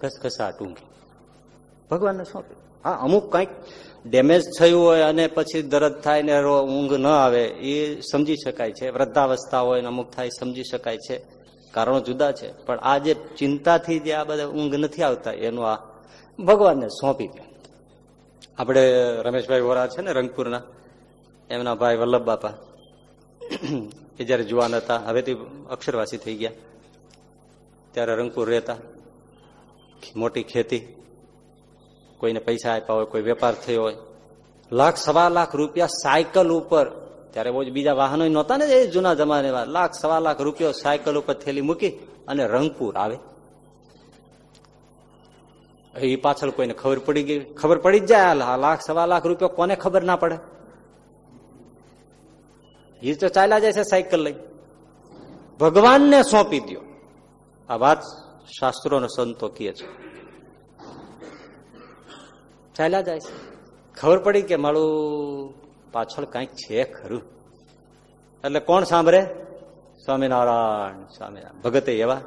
ઘસઘસાટ ઊંઘી ભગવાનને સોંપી હા, અમુક કંઈક ડેમેજ થયું હોય અને પછી દરદ થાય ને ઊંઘ ન આવે, એ સમજી શકાય છે. વૃદ્ધાવસ્થા હોય ને અમુક થાય, સમજી શકાય છે. કારણો જુદા છે. પણ આ જે ચિંતાથી જે આ બધા ઊંઘ નથી આવતા, એનું આ ભગવાનને સોંપી દે. આપણે રમેશભાઈ વોરા છે ને રંગપુરના. એમના ભાઈ વલ્લભ બાપા. એ જયારે જુવાન હતા, હવે તે અક્ષરવાસી થઈ ગયા. ત્યારે રંગપુર રહેતા. મોટી ખેતી. કોઈને પૈસા આપ્યા હોય, કોઈ વેપાર થયો હોય. લાખ, સવા લાખ રૂપિયા સાયકલ ઉપર. ત્યારે બહુ બીજા વાહનો નહોતા ને એ જૂના જમાનામાં લાખ, સવા લાખ રૂપિયો સાયકલ ઉપર થેલી મૂકી અને રંગપુર આવે. એ પાછળ કોઈને ખબર પડી ગઈ. ખબર પડી જ જાય લાખ, સવા લાખ રૂપિયો કોને ખબર ના પડે? એ તો ચાલ્યા જાય છે સાયકલ લઈ. ભગવાનને સોંપી દો આ વાત શાસ્ત્રોનો સંતો કહે છે. ચાલ્યા જાય છે. ખબર પડી કે મારું પાછળ કંઈક છે ખરું. એટલે કોણ સાંભળે? સ્વામિનારાયણ સ્વામિનારાયણ. ભગતે એવા,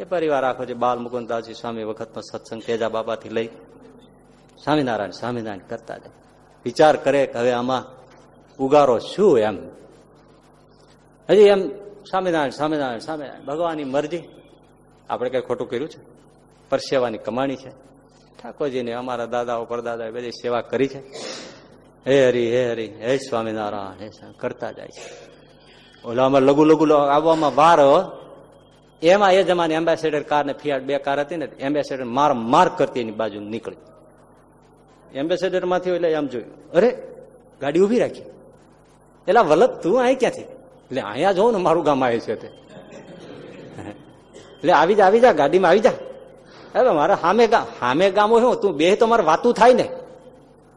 એ પરિવાર આખો છે બાલ મુકુદાસજી સ્વામી વખતનો સત્સંગ તેજા બાબાથી લઈ. સ્વામિનારાયણ સ્વામિનારાયણ કરતા જાય. વિચાર કરે કે હવે આમાં ઉગારો શું એમ. હજી એમ સ્વામિનારાયણ સ્વામિનારાયણ સ્વામિનારાયણ ભગવાનની મરજી. આપણે કઈ ખોટું કર્યું છે? પરસેવાની કમાણી છે. ઠાકોરજીને અમારા દાદાઓ પરદાદાઓ બધી સેવા કરી છે. હે હરી હે હરી, હે સ્વામિનારાયણ, હે કરતા જાય છે. ઓલામાં લઘુ લઘુ આવવામાં વાર એમાં એ જમાને એમ્બેસેડર કાર ને ફિયાટ બે કાર હતી ને એમ્બેસેડર માર માર કરતી એની બાજુ નીકળી. એમ્બેસેડરમાંથી એટલે એમ જોયું. અરે, ગાડી ઊભી રાખી. એટલે વલ્લભ, તું અહીં ક્યાંથી? એટલે અહીંયા જોઉં ને, મારું ગામ આવે છે તે. એટલે આવી જા આવી જા, ગાડીમાં આવી જા. અરે, મારે સામે ગામ સામે ગામો શું તું બે તો મારે વાતું થાય ને.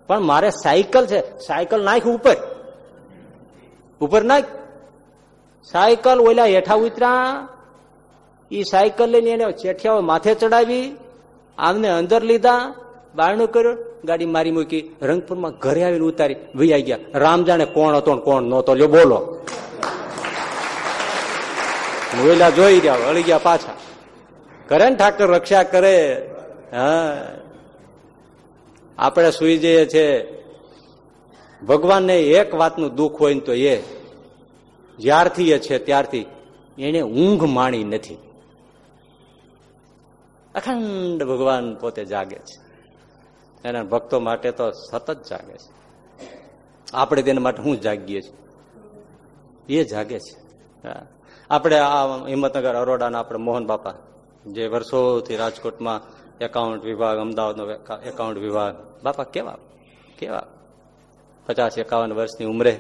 પણ મારે સાયકલ છે, સાયકલ નાખ ઉપર. ઉપર નાખ. સાયકલ ઓલા હેઠા ઉતરા. ઈ સાયકલ લઈને એને ચેઠિયાઓ માથે ચડાવી, આમને અંદર લીધા, બારણું કર્યું, ગાડી મારી મૂકી, રંગપુરમાં ઘરે આવીને ઉતારી વૈયા ગયા. રામ જાણે કોણ હતો કોણ નહોતો, લ્યો બોલો. ઓલા જોઈ રહ્યા વળી ગયા પાછા. કરે ને ઠાકર રક્ષા કરે, હા. આપણે સુઈ જઈએ છે. ભગવાનને એક વાતનું દુઃખ હોય ને તો એ, જ્યારથી એ છે ત્યારથી એને ઊંઘ માણી નથી. અખંડ ભગવાન પોતે જાગે છે. એના ભક્તો માટે તો સતત જાગે છે. આપણે તેના માટે હું જાગીએ છીએ? એ જાગે છે. આપણે આ હિંમતનગર અરોડાના આપણે મોહન બાપા, જે વર્ષોથી રાજકોટમાં એકાઉન્ટ વિભાગ, અમદાવાદનો એકાઉન્ટ વિભાગ. બાપા, કેવા? કેવા? પચાસ એકાવન વર્ષની ઉંમરે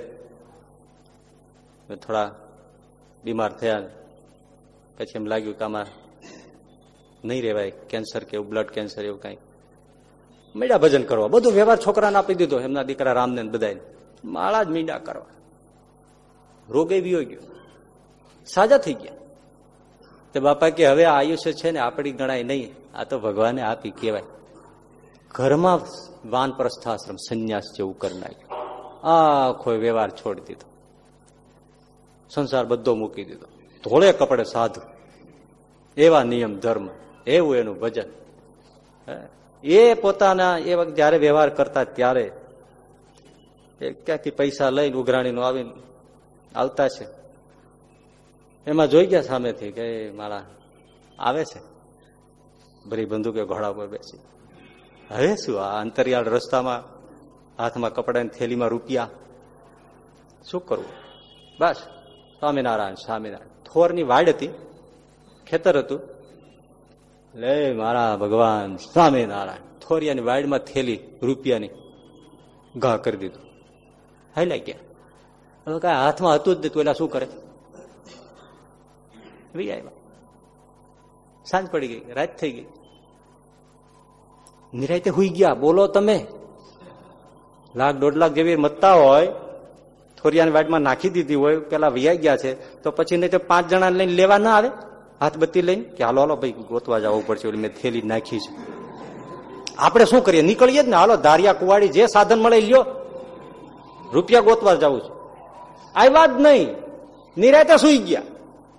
થોડા બીમાર થયા. પછી એમ લાગ્યું કે આમાં નહીં રહેવાય, કેન્સર કે બ્લડ કેન્સર એવું કાંઈ. મીડા ભજન કરવા. બધું વ્યવહાર છોકરાને આપી દીધો. એમના દીકરા રામને બધાને માળા જ મીડા કરવા. રોગ એવી ગયો. સાજા થઈ ગયા. તે બાપા કે હવે આયુષ્ય છે ને આપણી ગણાય નહીં. આ તો ભગવાને આપી કહેવાય. ઘરમાં વાન પ્રસ્થાશ્રમ સંન્યાસ જેવું કરી નાખ્યું. આખો વ્યવહાર છોડી દીધો. સંસાર બધો મૂકી દીધો. ધોળે કપડે સાધુ. એવા નિયમ, ધર્મ. એવું એનું ભજન. એ પોતાના, એ વખત જયારે વ્યવહાર કરતા ત્યારે ક્યાંથી પૈસા લઈને ઉઘરાણીનું આવીને આવતા છે? એમાં જોઈ ગયા સામેથી કે મારા આવે છે. ભરી બંદૂકે ઘોડા પર બેસી. હવે શું આ અંતરિયાળ રસ્તામાં હાથમાં કપડાની થેલીમાં રૂપિયા? શું કરવું? બસ, સ્વામિનારાયણ સ્વામિનારાયણ. થોરની વાડ હતી, ખેતર હતું. લે મારા ભગવાન, સ્વામિનારાયણ. થોરિયાની વાડમાં થેલી રૂપિયાની ઘા કરી દીધું. હાલ્યા લાગ્યા હવે કાંઈ હાથમાં હતું જ નહીં પેલા શું કરે? વી આવ્યા સાંજ પડી ગઈ, રાત થઈ ગઈ. નિરાયતે હુઈ ગયા, બોલો તમે. લાખ, દોઢ લાખ જેવી મત્તા હોય, થોરિયાની વાટમાં નાખી દીધી હોય, પેલા વિયાઈ ગયા છે, તો પછી નહીં તો પાંચ જણા લઈને લેવા ના આવે? હાથ બત્તી લઈને? કે હાલો હાલો, ભાઈ, ગોતવા જવું પડશે ઓલી મેં થેલી નાખી છે. આપણે શું કરીએ? નીકળીએ જ ને. હાલો, ધારિયા કુવાડી જે સાધન મળે લ્યો. રૂપિયા ગોતવા જવું છે. આવ્યા જ નહીં. નિરાયતે સુઈ ગયા.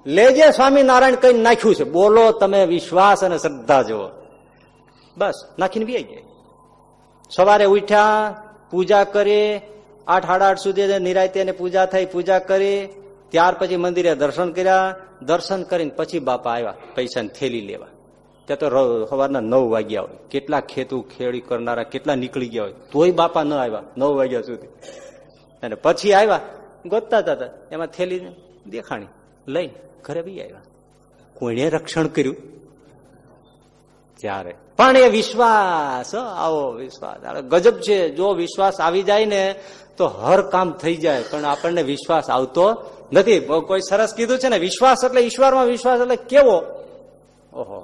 લેજે સ્વામિનારાયણ કઈ નાખ્યું છે? બોલો, તમે વિશ્વાસ અને શ્રદ્ધા જુઓ. બસ, નાખીને બી ગયા સવારે ઉઠ્યા, પૂજા કરી, આઠ સાડા આઠ સુધી નિરાયતે પૂજા થઈ, પૂજા કરી, ત્યાર પછી મંદિરે દર્શન કર્યા. દર્શન કરીને પછી બાપા આવ્યા, પૈસાની થેલી લેવા. ત્યાં તો સવારના નવ વાગ્યા હોય. કેટલા ખેતું ખેડી કરનારા, કેટલા નીકળી ગયા હોય. તોય બાપા ન આવ્યા, નવ વાગ્યા સુધી. અને પછી આવ્યા, ગોતતા હતા એમાં થેલી દેખાણી લઈ ઘરે બી આવ્યા. કોઈને રક્ષણ કર્યું? ત્યારે, પણ એ વિશ્વાસ આવો વિશ્વાસ. ગજબ છે, જો વિશ્વાસ આવી જાય ને, તો હર કામ થઈ જાય, પણ આપણને વિશ્વાસ આવતો નથી. કોઈ સરસ કીધું છે ને, વિશ્વાસ એટલે ઈશ્વરમાં વિશ્વાસ એટલે કેવો? ઓહો.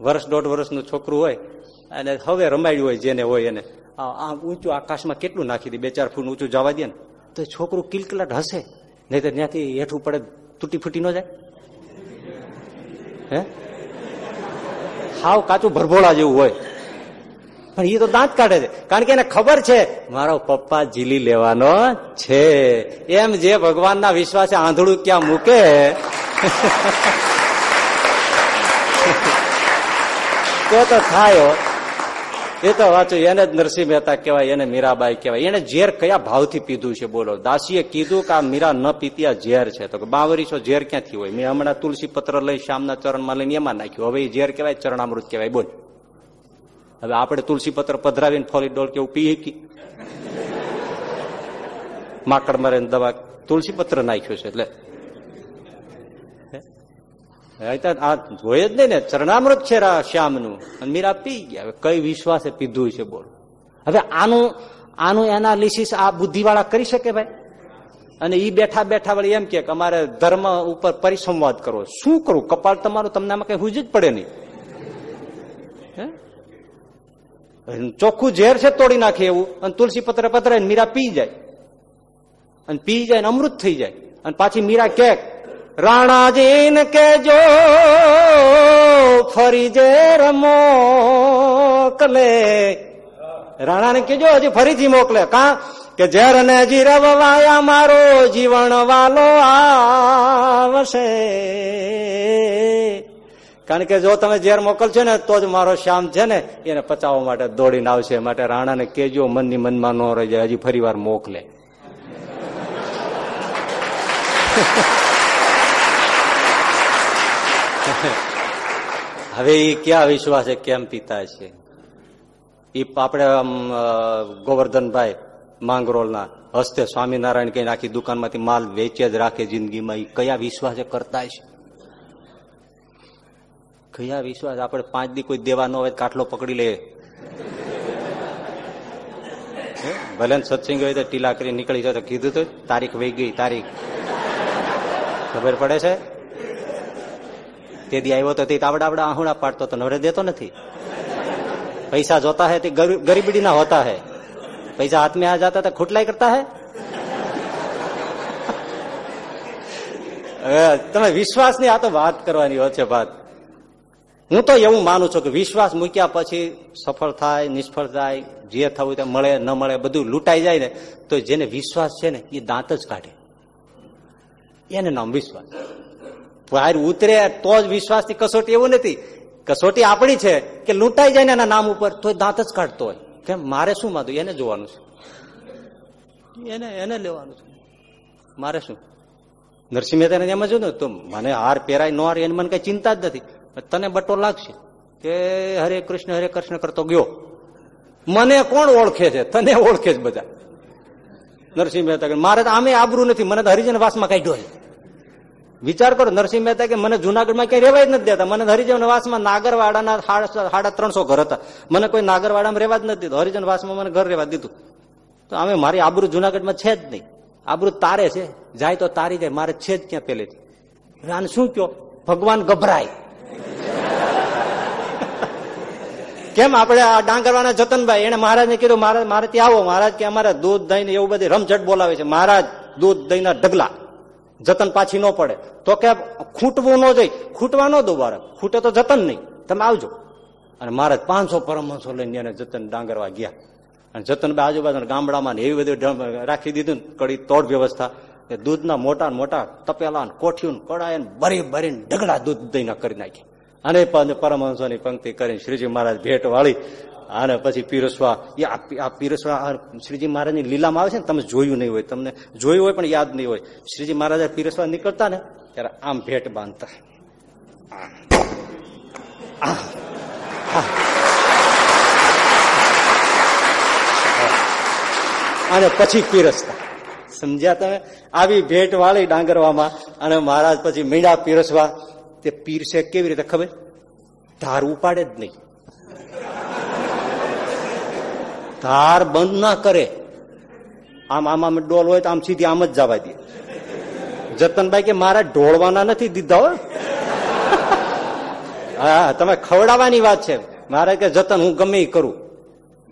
વર્ષ દોઢ વર્ષનું છોકરું હોય, અને હવે રમાડ્યું હોય જેને હોય એને. આમ ઊંચું આકાશમાં કેટલું નાખી દે? બે ચાર ફૂટ ઊંચું જવા દે ને. તો છોકરું કિલકલાટ હશે નહીં તો ત્યાંથી હેઠું પડે તૂટી ફૂટી ન જાય? હે? હાવ કાચું ભરભોળા જેવું હોય. પણ એ તો દાંત કાઢે છે. કારણ કે એને ખબર છે, મારો પપ્પા ઝીલી લેવાનો છે. એમ જે ભગવાનના વિશ્વાસે આંધળું ક્યાં મૂકે? <laughs> તો થાય. એ તો વાંચું એને જ નરસિંહ મહેતા કહેવાય, એને મીરાબાઈ કહેવાય. એને ઝેર કયા ભાવથી પીધું છે, બોલો. દાસીએ કીધું કે આ મીરા ન પીતી, આ ઝેર છે. તો કે બાવરીસો ઝેર ક્યાંથી હોય? મેં હમણાં તુલસી પત્ર લઈ શ્યામના ચરણમાં લઈને એમાં નાખ્યું. હવે એ ઝેર કહેવાય, ચરણામૃત કહેવાય. બોલ. હવે આપણે તુલસી પત્ર પધરાવીને ફોલી ડોલ કેવું પી શકી માકડ મારે દવા. તુલસી પત્ર નાખ્યું છે એટલે આ જોઈએ જ નહીં ને, ચરણામૃત છે શ્યામનું. અને મીરા પી ગયા. કઈ વિશ્વાસે પીધું છે બોલ. હવે આનું આનું એનાલિસિસ આ બુદ્ધિવાળા કરી શકે ભાઈ? અને ઈ બેઠા બેઠા વળી એમ કે અમારે ધર્મ ઉપર પરિસંવાદ કરવો. શું કરું? કપાળ તમારું તમને આમાં કઈ હુજ જ પડે નહીં? ચોખ્ખું ઝેર છે તોડી નાખે એવું. અને તુલસી પત્ર પતરાય મીરા પી જાય. અને પી જાય ને અમૃત થઈ જાય. અને પાછી મીરા કે રાણાજીન કે જો ફરી જે મોકલે રાણાને કેજો હજી ફરીથી મોકલે. કા? કે ઝેર ને જીરવવાયા મારો જીવન વાલો આવશે. કારણ કે જો તમે ઝેર મોકલશો ને, તો જ મારો શ્યામ છે ને, એને પચાવવા માટે દોડીને આવશે. માટે રાણાને કેજો મનની મનમાં ન રહી જાય, હજી ફરી મોકલે. હવે એ ક્યાં છે? કેમ પીતા છે? એ આપણે ગોવર્ધનભાઈ માંગરોળના હસ્તે સ્વામિનારાયણ કઈ આખી દુકાનમાંથી માલ વેચે જ રાખે જિંદગીમાં. એ કયા વિશ્વાસે કરતા છે કયા વિશ્વાસ? આપણે પાંચ દી કોઈ દેવા ન હોય કાટલો પકડી લે? ભલે સત્સંગ હોય તો ટીલા કરી નીકળી જાય તો કીધું તો તારીખ વહી ગઈ, તારીખ. ખબર પડે છે? તે દી આવ્યો તો તે તાવડાવડા આહુણા પાડતો તો નવરે દેતો નથી. પૈસા જોતા હે તે ગરીબડી ના હોતા હે. પૈસા હાથ આ જતા તો ખુટલાઈ કરતા હે? તમે વિશ્વાસની આ તો વાત કરવાની હોય છે વાત હું તો એવું માનું છું કે વિશ્વાસ મૂક્યા પછી સફળ થાય, નિષ્ફળ થાય જે થવું તે મળે, ન મળે, બધું લૂંટાઈ જાય ને, તો જેને વિશ્વાસ છે ને, એ દાંત જ કાઢે. એને નામ વિશ્વાસ. બહાર ઉતરે તો જ વિશ્વાસની કસોટી એવું નથી. કસોટી આપણી છે કે લૂંટાઈ જાય ને એના નામ ઉપર તો દાંત જ કાઢતો હોય. કેમ મારે શું માધું? એને જોવાનું છે. એને એને લેવાનું છે. મારે શું? નરસિંહ મહેતાને એમ જ ને તો મને હાર પહેરાય, નો હાર એની મને કઈ ચિંતા જ નથી. તને બટો લાગશે. કે હરે કૃષ્ણ હરે કૃષ્ણ કરતો ગયો. મને કોણ ઓળખે છે? તને ઓળખે છે બધા. નરસિંહ મહેતા મારે તો આમે આબરું નથી. મને તો હરિજન વાસમાં કાઢ્યો છે. વિચાર કરો, નરસિંહ મહેતા કે મને જુનાગઢમાં ક્યાંય રહેવા જ નથી દેતા. મને હરિજન વાસમાં નાગરવાડાના સાડા ત્રણસો ઘર હતા. મને કોઈ નાગરવાડામાં રહેવા જ નથી દીધું. હરિજન વાસમાં મને ઘર રહેવા દીધું. તો અમે, મારી આબરૂ જુનાગઢમાં છે જ નહીં. આબરૂ તારે છે. જાય તો તારી જાય. મારે છે જ ક્યાં પેલેથી. આને શું કયો? ભગવાન ગભરાય. કેમ આપણે આ ડાંગરવાના જતનભાઈ? એને મહારાજને કીધું મહારાજ મારે ત્યાં આવો. મહારાજ કે અમારે દૂધ દહીં એવું બધી રમઝટ બોલાવે છે. મહારાજ દૂધ દહીંના ઢગલા. જતન પાછી ન પડે. તો કે ખૂટવું ન જોઈએ. ખૂંટવા ન દો ખૂટે તો જતન નહીં. તમે આવજો. અને મહારાજ પાંચસો પરમહંસો લઈને એને જતન ડાંગરવા ગયા. અને જતનભાઈ આજુબાજુ ગામડામાં ને એવી બધી રાખી દીધું ને કડી તોડ વ્યવસ્થા કે દૂધના મોટા મોટા તપેલા ને કોઠિયું કડાય ભરી ભરીને ઢગડા દૂધ દઈને કરી નાખ્યા. અને પરમહંસોની પંક્તિ કરીને શ્રીજી મહારાજ ભેટ વાળી અને પછી પીરસવા એ આ પીરસવા શ્રીજી મહારાજની લીલામાં આવે છે ને, તમે જોયું નહીં હોય, તમને જોયું હોય પણ યાદ નહીં હોય. શ્રીજી મહારાજ પીરસવા નીકળતા ને, ત્યારે આમ ભેટ બાંધતા. અને પછી પીરસતા. સમજ્યા તમે? આવી ભેટ વાળી ડાંગરવામાં અને મહારાજ પછી મીંડા પીરસવા, તે પીરસે કેવી રીતે ખબર? ધાર ઉપાડે જ નહીં. ધાર બંધ ના કરે. આમ આમ આમ ડોલ હોય તો આમ સીધી આમ જ જવા દે. જતનભાઈ કે મારા ઢોળવાના નથી દીધા હો. <laughs> હા તમે ખવડાવવાની વાત છે. મારે કે જતન, હું ગમે કરું.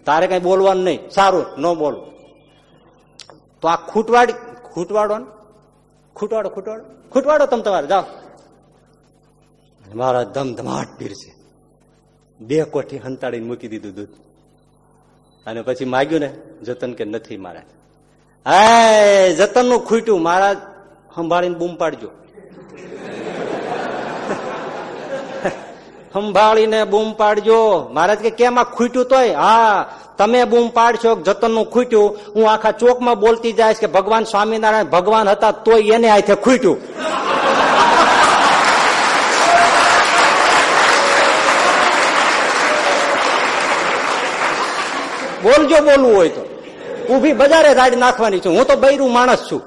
તારે કઈ બોલવાનું નહીં. સારું, ન બોલું. તો આ ખૂટવાડી, ખૂટવાડો ને? ખૂટવાડો ખૂટવાડો? ખૂટવાડો તમે તમારે, જાઓ. મારા ધમધમાટ પીર છે બે કોઠી હંતાડીને મૂકી દીધું દૂધ. અને પછી માગ્યું ને, જતન કે નથી મારા હા જતનનું ખૂટ્યું, મહારાજ, સંભાળીને બૂમ પાડજો. સંભાળીને બૂમ પાડજો. મહારાજ કે, કેમ આ ખૂટ્યું તોય? હા, તમે બૂમ પાડશો જતનનું ખૂટ્યું. હું આખા ચોકમાં બોલતી જાય કે ભગવાન સ્વામિનારાયણ ભગવાન હતા તોય એને હાથે ખૂટ્યું. બોલજો બોલવું હોય તો. ઊભી બજારે ગાડી નાખવાની છું. હું તો બૈરું માણસ છું.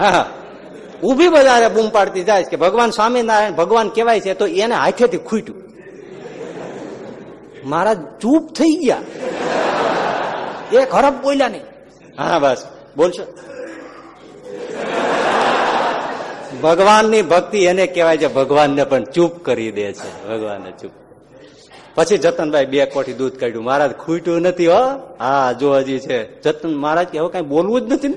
હા ઊભી બજારે બૂમ પાડતી જાય કે ભગવાન સ્વામિનારાયણ ભગવાન કહેવાય છે તો એને હાથેથી ખૂટ્યું. મારા ચૂપ થઈ ગયા. એક હરફ બોલ્યા નહીં. હા, બસ. બોલશો? ભગવાનની ભક્તિ એને કહેવાય છે, ભગવાનને પણ ચૂપ કરી દે છે. ભગવાનને ચૂપ. પછી જતનભાઈ બે કોઠી દૂધ કાઢ્યું. મહારાજ ખૂટ્યું નથી, હો. હા, જો હજી છે. જતન મહારાજ કે હવે કઈ બોલવું જ નથી <coughs>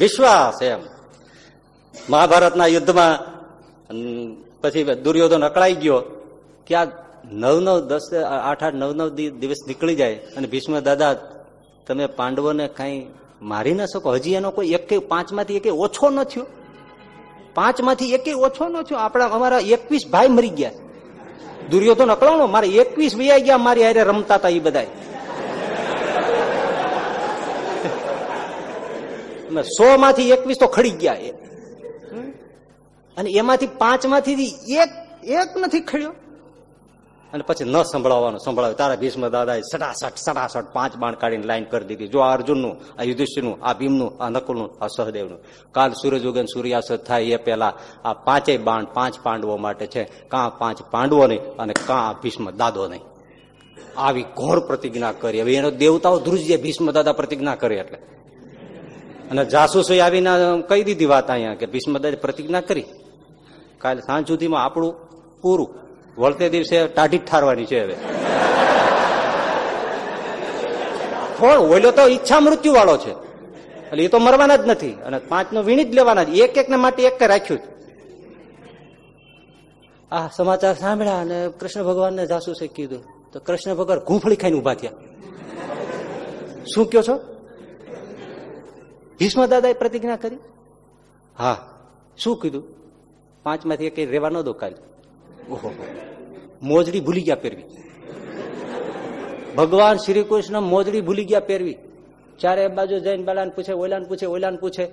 વિશ્વાસ એમ. મહાભારતના યુદ્ધમાં પછી દુર્યોધન અકળાઈ ગયો. ક્યાં નવ નવ દસ, આઠ આઠ નવ નવ દિવસ નીકળી જાય અને ભીષ્મ, દાદા, તમે પાંડવોને કઈ મારી ના શકો? હજી એનો કોઈ એક પાંચમાંથી એક ઓછો ન થયો? પાંચમાંથી એક ઓછો નો છો આપણા અમારા એકવીસ ભાઈ મરી ગયા. દુર્યોધન અકળાણો મારે એકવીસ વૈયા ગયા મારી હારે રમતા હતા એ બધા સો માંથી એકવીસ તો ખડી ગયા અને એમાંથી પાંચમાંથી એક એક નથી ખડ્યો. અને પછી ન સંભળાવવાનું. સંભળાવ્યું તારા ભીષ્મ દાદાએ સટાસટ સટાસટ પાંચ બાણ કાઢીને લાઈન કરી દીધી. જો આ અર્જુનનું, આ યુધિષ્ઠિરનું, આ ભીમનું, આ નકુલનું, આ સહદેવનું. કાલ સૂરજ ઉગન સૂર્યાસ્ત થાય એ પહેલા આ પાંચેય બાણ પાંચ પાંડવો માટે છે. કાં પાંચ પાંડવો નહીં અને કાં ભીષ્મ દાદો નહીં. આવી ઘોર પ્રતિજ્ઞા કરી. હવે એનો દેવતાઓ ધ્રુજ્ય ભીષ્મ દાદા પ્રતિજ્ઞા કરી એટલે. અને જાસૂસો આવીને કહી દીધી વાત અહીંયા કે ભીષ્મ દાદા પ્રતિજ્ઞા કરી. કાલે સાંજ સુધીમાં આપણું પૂરું. વળતે દિવસે ટાઢી ઠારવાની છે હવે. થોડ ઓલો તો ઈચ્છા મૃત્યુ વાળો છે. એટલે એ તો મરવાના જ નથી. અને પાંચ નો વીણી જ લેવાના એક એક ને માટે એક રાખ્યું આ સમાચાર સાંભળ્યા અને કૃષ્ણ ભગવાનને જાસૂસે કીધું. તો કૃષ્ણ ભગવાન ઘૂંફળી ખાઈને ઊભા થયા. શું કયો છો? ભીષ્મ દાદાએ પ્રતિજ્ઞા કરી? હા. શું કીધું? પાંચમાંથી એક રેવા ન દો કાલે. ઓહો. મોજડી ભૂલી ગયા પહેરવી. ભગવાન શ્રી કૃષ્ણ મોજડી ભૂલી ગયા પહેરવી. ચારે બાજુ જઈને બાલાને પૂછે ઓલાને પૂછે ઓલાને પૂછે.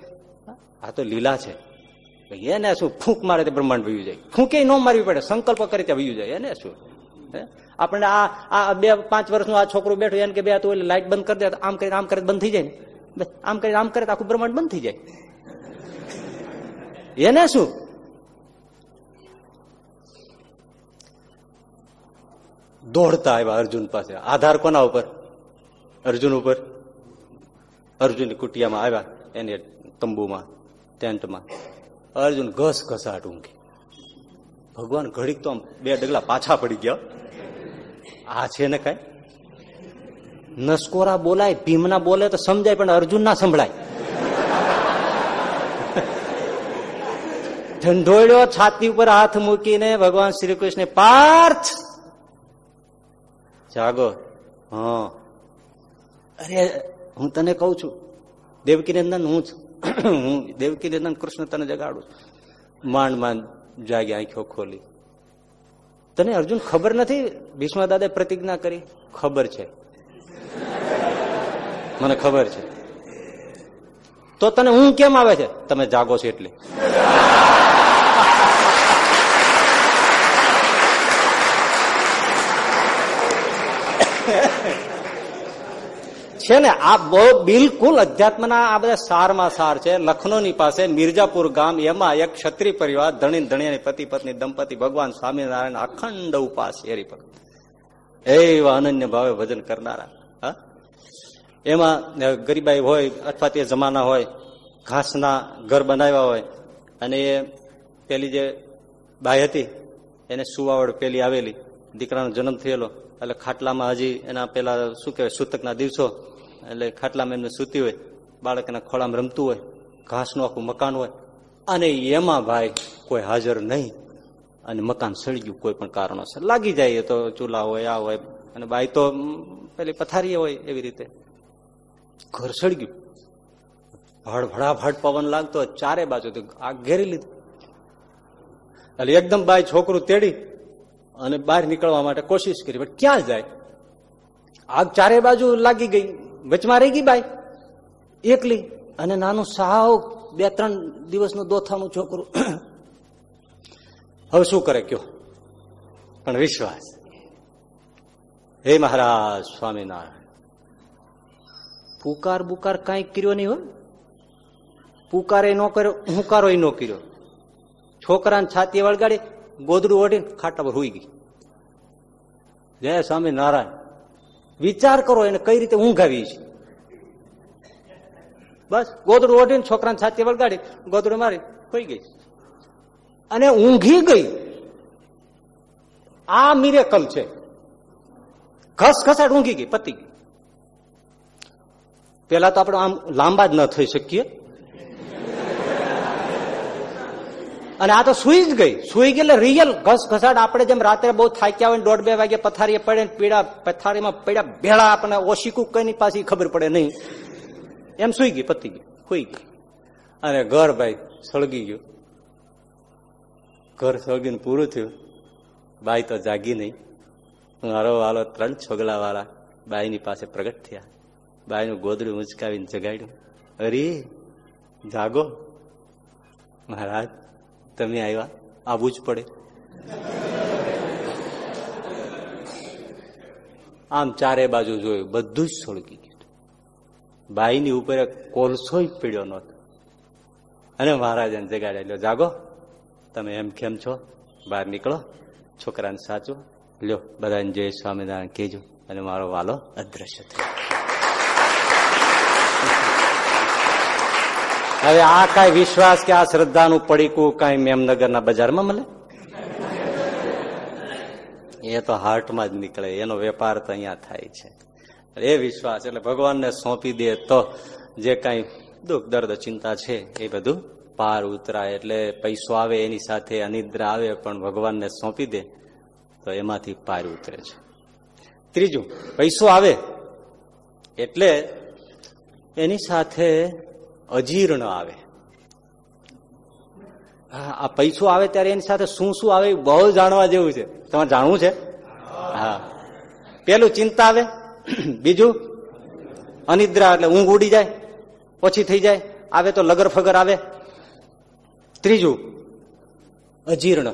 આ તો લીલા છે. એને શું ફૂંક મારે તે બ્રહ્માંડ વયું જાય? ફૂંકે ન મારવી પડે, સંકલ્પ કરી ત્યાં વયું જાય. એને શું? આપણે આ આ બે, પાંચ વર્ષનું આ છોકરું બેઠું, એને કે બે તું લાઈટ બંધ કરી દે આમ કરીને, આમ કરે બંધ થઈ જાય ને. આમ કરીને, આમ કરે આખું બ્રહ્માંડ બંધ થઈ જાય. એને શું? દોડતા આવ્યા અર્જુન પાસે. આધાર કોના ઉપર? અર્જુન ઉપર? અર્જુન કુટિયામાં આવ્યા એને તંબુમાં, ટેન્ટમાં. અર્જુન ઘસ ઘસાટ ઊંઘી. ભગવાન ઘડીક તો આમ બે ડગલા પાછા પડી ગયા. આ છે ને કઈ? નસકોરા બોલાય, ભીમના બોલે તો સમજાય, પણ અર્જુન ના સંભળાય. ઢંઢોળ્યો છાતી ઉપર હાથ મૂકીને ભગવાન શ્રી કૃષ્ણ પાર્થ જાગો. હા. અરે, હું તને કઉ છું દેવકી નંદન હું હું દેવકી નંદન કૃષ્ણ તને જગાડું માંડ માંડ જાગી આંખો ખોલી. તને અર્જુન ખબર નથી? ભીષ્મ દાદા પ્રતિજ્ઞા કરી. ખબર છે. મને ખબર છે. તો તને હું કેમ આવે છે? તમે જાગો છો એટલે. છે ને, આ બહુ બિલકુલ અધ્યાત્મના આ બધા સારમાં સાર છે. લખનૌની પાસે મિર્જાપુર ગામ, એમાં એક ક્ષત્રિય પરિવાર ધણી ધણિયાની પતિ, પત્ની, દંપતી, ભગવાન, સ્વામિનારાયણ, અખંડ ઉપાસ એરી ભગત એવા અનન્ય ભાવે ભજન કરનારા એમાં ગરીબાઈ હોય અથવા તે જમાના હોય, ઘાસના ઘર બનાવ્યા હોય, અને એ પેલી જે બાઈ હતી, એને સુવાવડ પેલી આવેલી, દીકરાનો જન્મ થયેલો. એટલે ખાટલામાં હજી એના પેલા, શું કહેવાય, સૂતકના દિવસો એટલે ખાટલામાં એમને સૂતી હોય, બાળકના ખોળામાં રમતું હોય, ઘાસનું આખું મકાન હોય, અને એમાં ભાઈ કોઈ હાજર નહીં અને મકાન સળી ગયું કોઈ પણ કારણોસર. લાગી જાય તો ચૂલા હોય, આ હોય, અને બાઈ તો પેલી પથારી હોય એવી રીતે. ઘર સળી ગયું ભડ પવન લાગતો ચારે બાજુ આગ ઘેરી લીધું. એટલે એકદમ બાઈ છોકરું તેડી અને બહાર નીકળવા માટે કોશિશ કરી, પણ ક્યાં જાય? આગ ચારે બાજુ લાગી ગઈ. વચમાં રહી ગઈ બાઈ. એકલી અને નાનું સાવ બે ત્રણ દિવસનું દોથાનું છોકરું. હવે શું કરે કયો? પણ વિશ્વાસ. હે મહારાજ સ્વામિનારાયણ, પુકાર બુકાર કાંઈ કર્યો નહીં હોય પુકારે ન કર્યો, હુંકારો ન કર્યો. છોકરાને છાતી વળગાડી ગોદડું ઓઢીને ખાટા પર હુઈ ગઈ. જય સ્વામી નારાયણ વિચાર કરો એને કઈ રીતે ઊંઘ આવી છે. બસ, ગોદડું ઓઢીને છોકરાને છાતી વળગાડી, ગોદડું મારી હોઈ ગઈ અને ઊંઘી ગઈ. આ મિરેકલ છે. ઘસ ઘસાટ ઊંઘી ગઈ, પતી ગઈ. પેલા તો આપણે આમ લાંબા જ ન થઈ શકીએ. અને આ તો સુઈ જ ગઈ. સુઈ ગઈ એટલે રિયલ ઘસ ઘસાટ આપણે જેમ રાત્રે બહુ થાક્યા હોય દોઢ બે વાગે પથારીએ પડે પીડા પથારીમાં પડ્યા ભેળા આપણને ઓશીકું કઈ પાછી ખબર પડે નહીં. એમ સુઈ ગઈ, પતી ગઈ, સુઈ ગઈ. અને ઘર ભાઈ સળગી ગયું. ઘર સળગીને પૂરું થયું. બાઈ તો જાગી નહીં. મારો વાલો ત્રણ છોગલા વાળા બાઈની પાસે પ્રગટ થયા. બાઈનું ગોદડું ઉંચકાવીને જગાડ્યું. અરે, જાગો. મહારાજ તમે આવ્યા આવવું જ પડે. આમ ચારે બાજુ જોયું, બધું જ સળગી ગયું. બાઈની ઉપર કોલસો પીડ્યો નહોતો. અને મહારાજાને જગાડેલો જાગો. તમે એમ કેમ છો? બહાર નીકળો. છોકરાને સાચો લ્યો, બધાને જય સ્વામિનારાયણ કહેજો. અને મારો વાલો અદ્રશ્ય થયો. હવે આ કઈ વિશ્વાસ કે આ શ્રદ્ધાનું પડીકું કઈ મેમનગરના બજારમાં મળે? એ તો હાર્ટમાં જ નીકળે, એનો વેપાર તો અહીંયા થાય છે. એ વિશ્વાસ એટલે ભગવાનને સોંપી દે તો જે કઈ દુઃખ, દર્દ, ચિંતા છે એ બધું પાર ઉતરાય. એટલે પૈસો આવે એની સાથે, અનિદ્રા આવે પણ ભગવાનને સોંપી દે તો એમાંથી પાર ઉતરે છે. ત્રીજું, પૈસો આવે એટલે એની સાથે અજીર્ણ આવે. આ પૈસો આવે ત્યારે એની સાથે શું શું આવે બહુ જાણવા જેવું છે. તમારે જાણવું છે? હા. પેલું ચિંતા આવે, બીજું અનિદ્રા એટલે ઊંઘ ઉડી જાય ઓછી થઈ જાય, આવે તો લગર ફગર આવે. ત્રીજું, અજીર્ણ.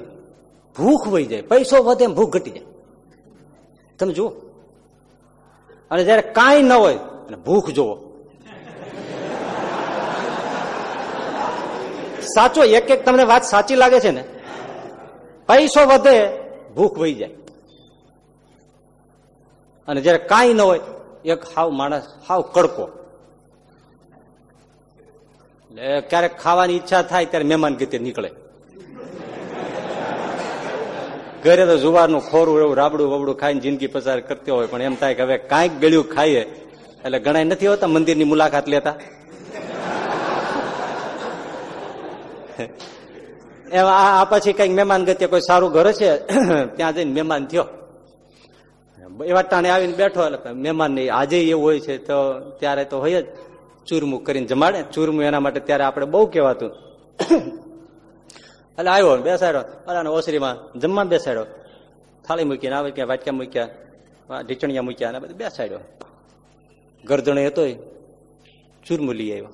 ભૂખ વહી જાય, પૈસો વધે ભૂખ ઘટી જાય. તમે જુઓ. અને જયારે કાંઈ ન હોય, અને ભૂખ જોવો સાચો એક એક તમને વાત સાચી લાગે છે ને, પૈસો વધે, ભૂખ વહી જાય. અને જયારે કાંઈ ન હોય, એક હાવ માણસ, હાવ કડકો. ક્યારેક ખાવાની ઈચ્છા થાય ત્યારે મહેમાન ગીતે નીકળે. ઘરે તો જુવારનું ખોરું એવું રાબડું વબડું ખાઈને જિંદગી પસાર કરતી હોય, પણ એમ થાય કે હવે કાંઈક ગળ્યું ખાઈએ, એટલે ઘણા નથી હોતા મંદિરની મુલાકાત લેતા. એમ આ પછી કંઈક મહેમાન ગતિ કોઈ સારું ઘર છે, <clears throat> ત્યાં જઈને મહેમાન થયો. એવા ટાણે આવીને બેઠો, એટલે મહેમાન નહીં, આજે એવું હોય છે તો ત્યારે તો હોય જ ચૂરમું કરીને જમાડે. ચૂરમું એના માટે ત્યારે આપણે બહુ કહેવાતું. એટલે આવ્યો, બેસાડ્યો. અરે ઓસરીમાં જમવા બેસાડ્યો. થાળી મૂકીને આવે ક્યાં વાટક્યા મૂક્યા ઢીચણિયા મૂક્યા અને બધું બેસાડ્યો. ગરજણે હતો ચૂરમું લઈ આવ્યો.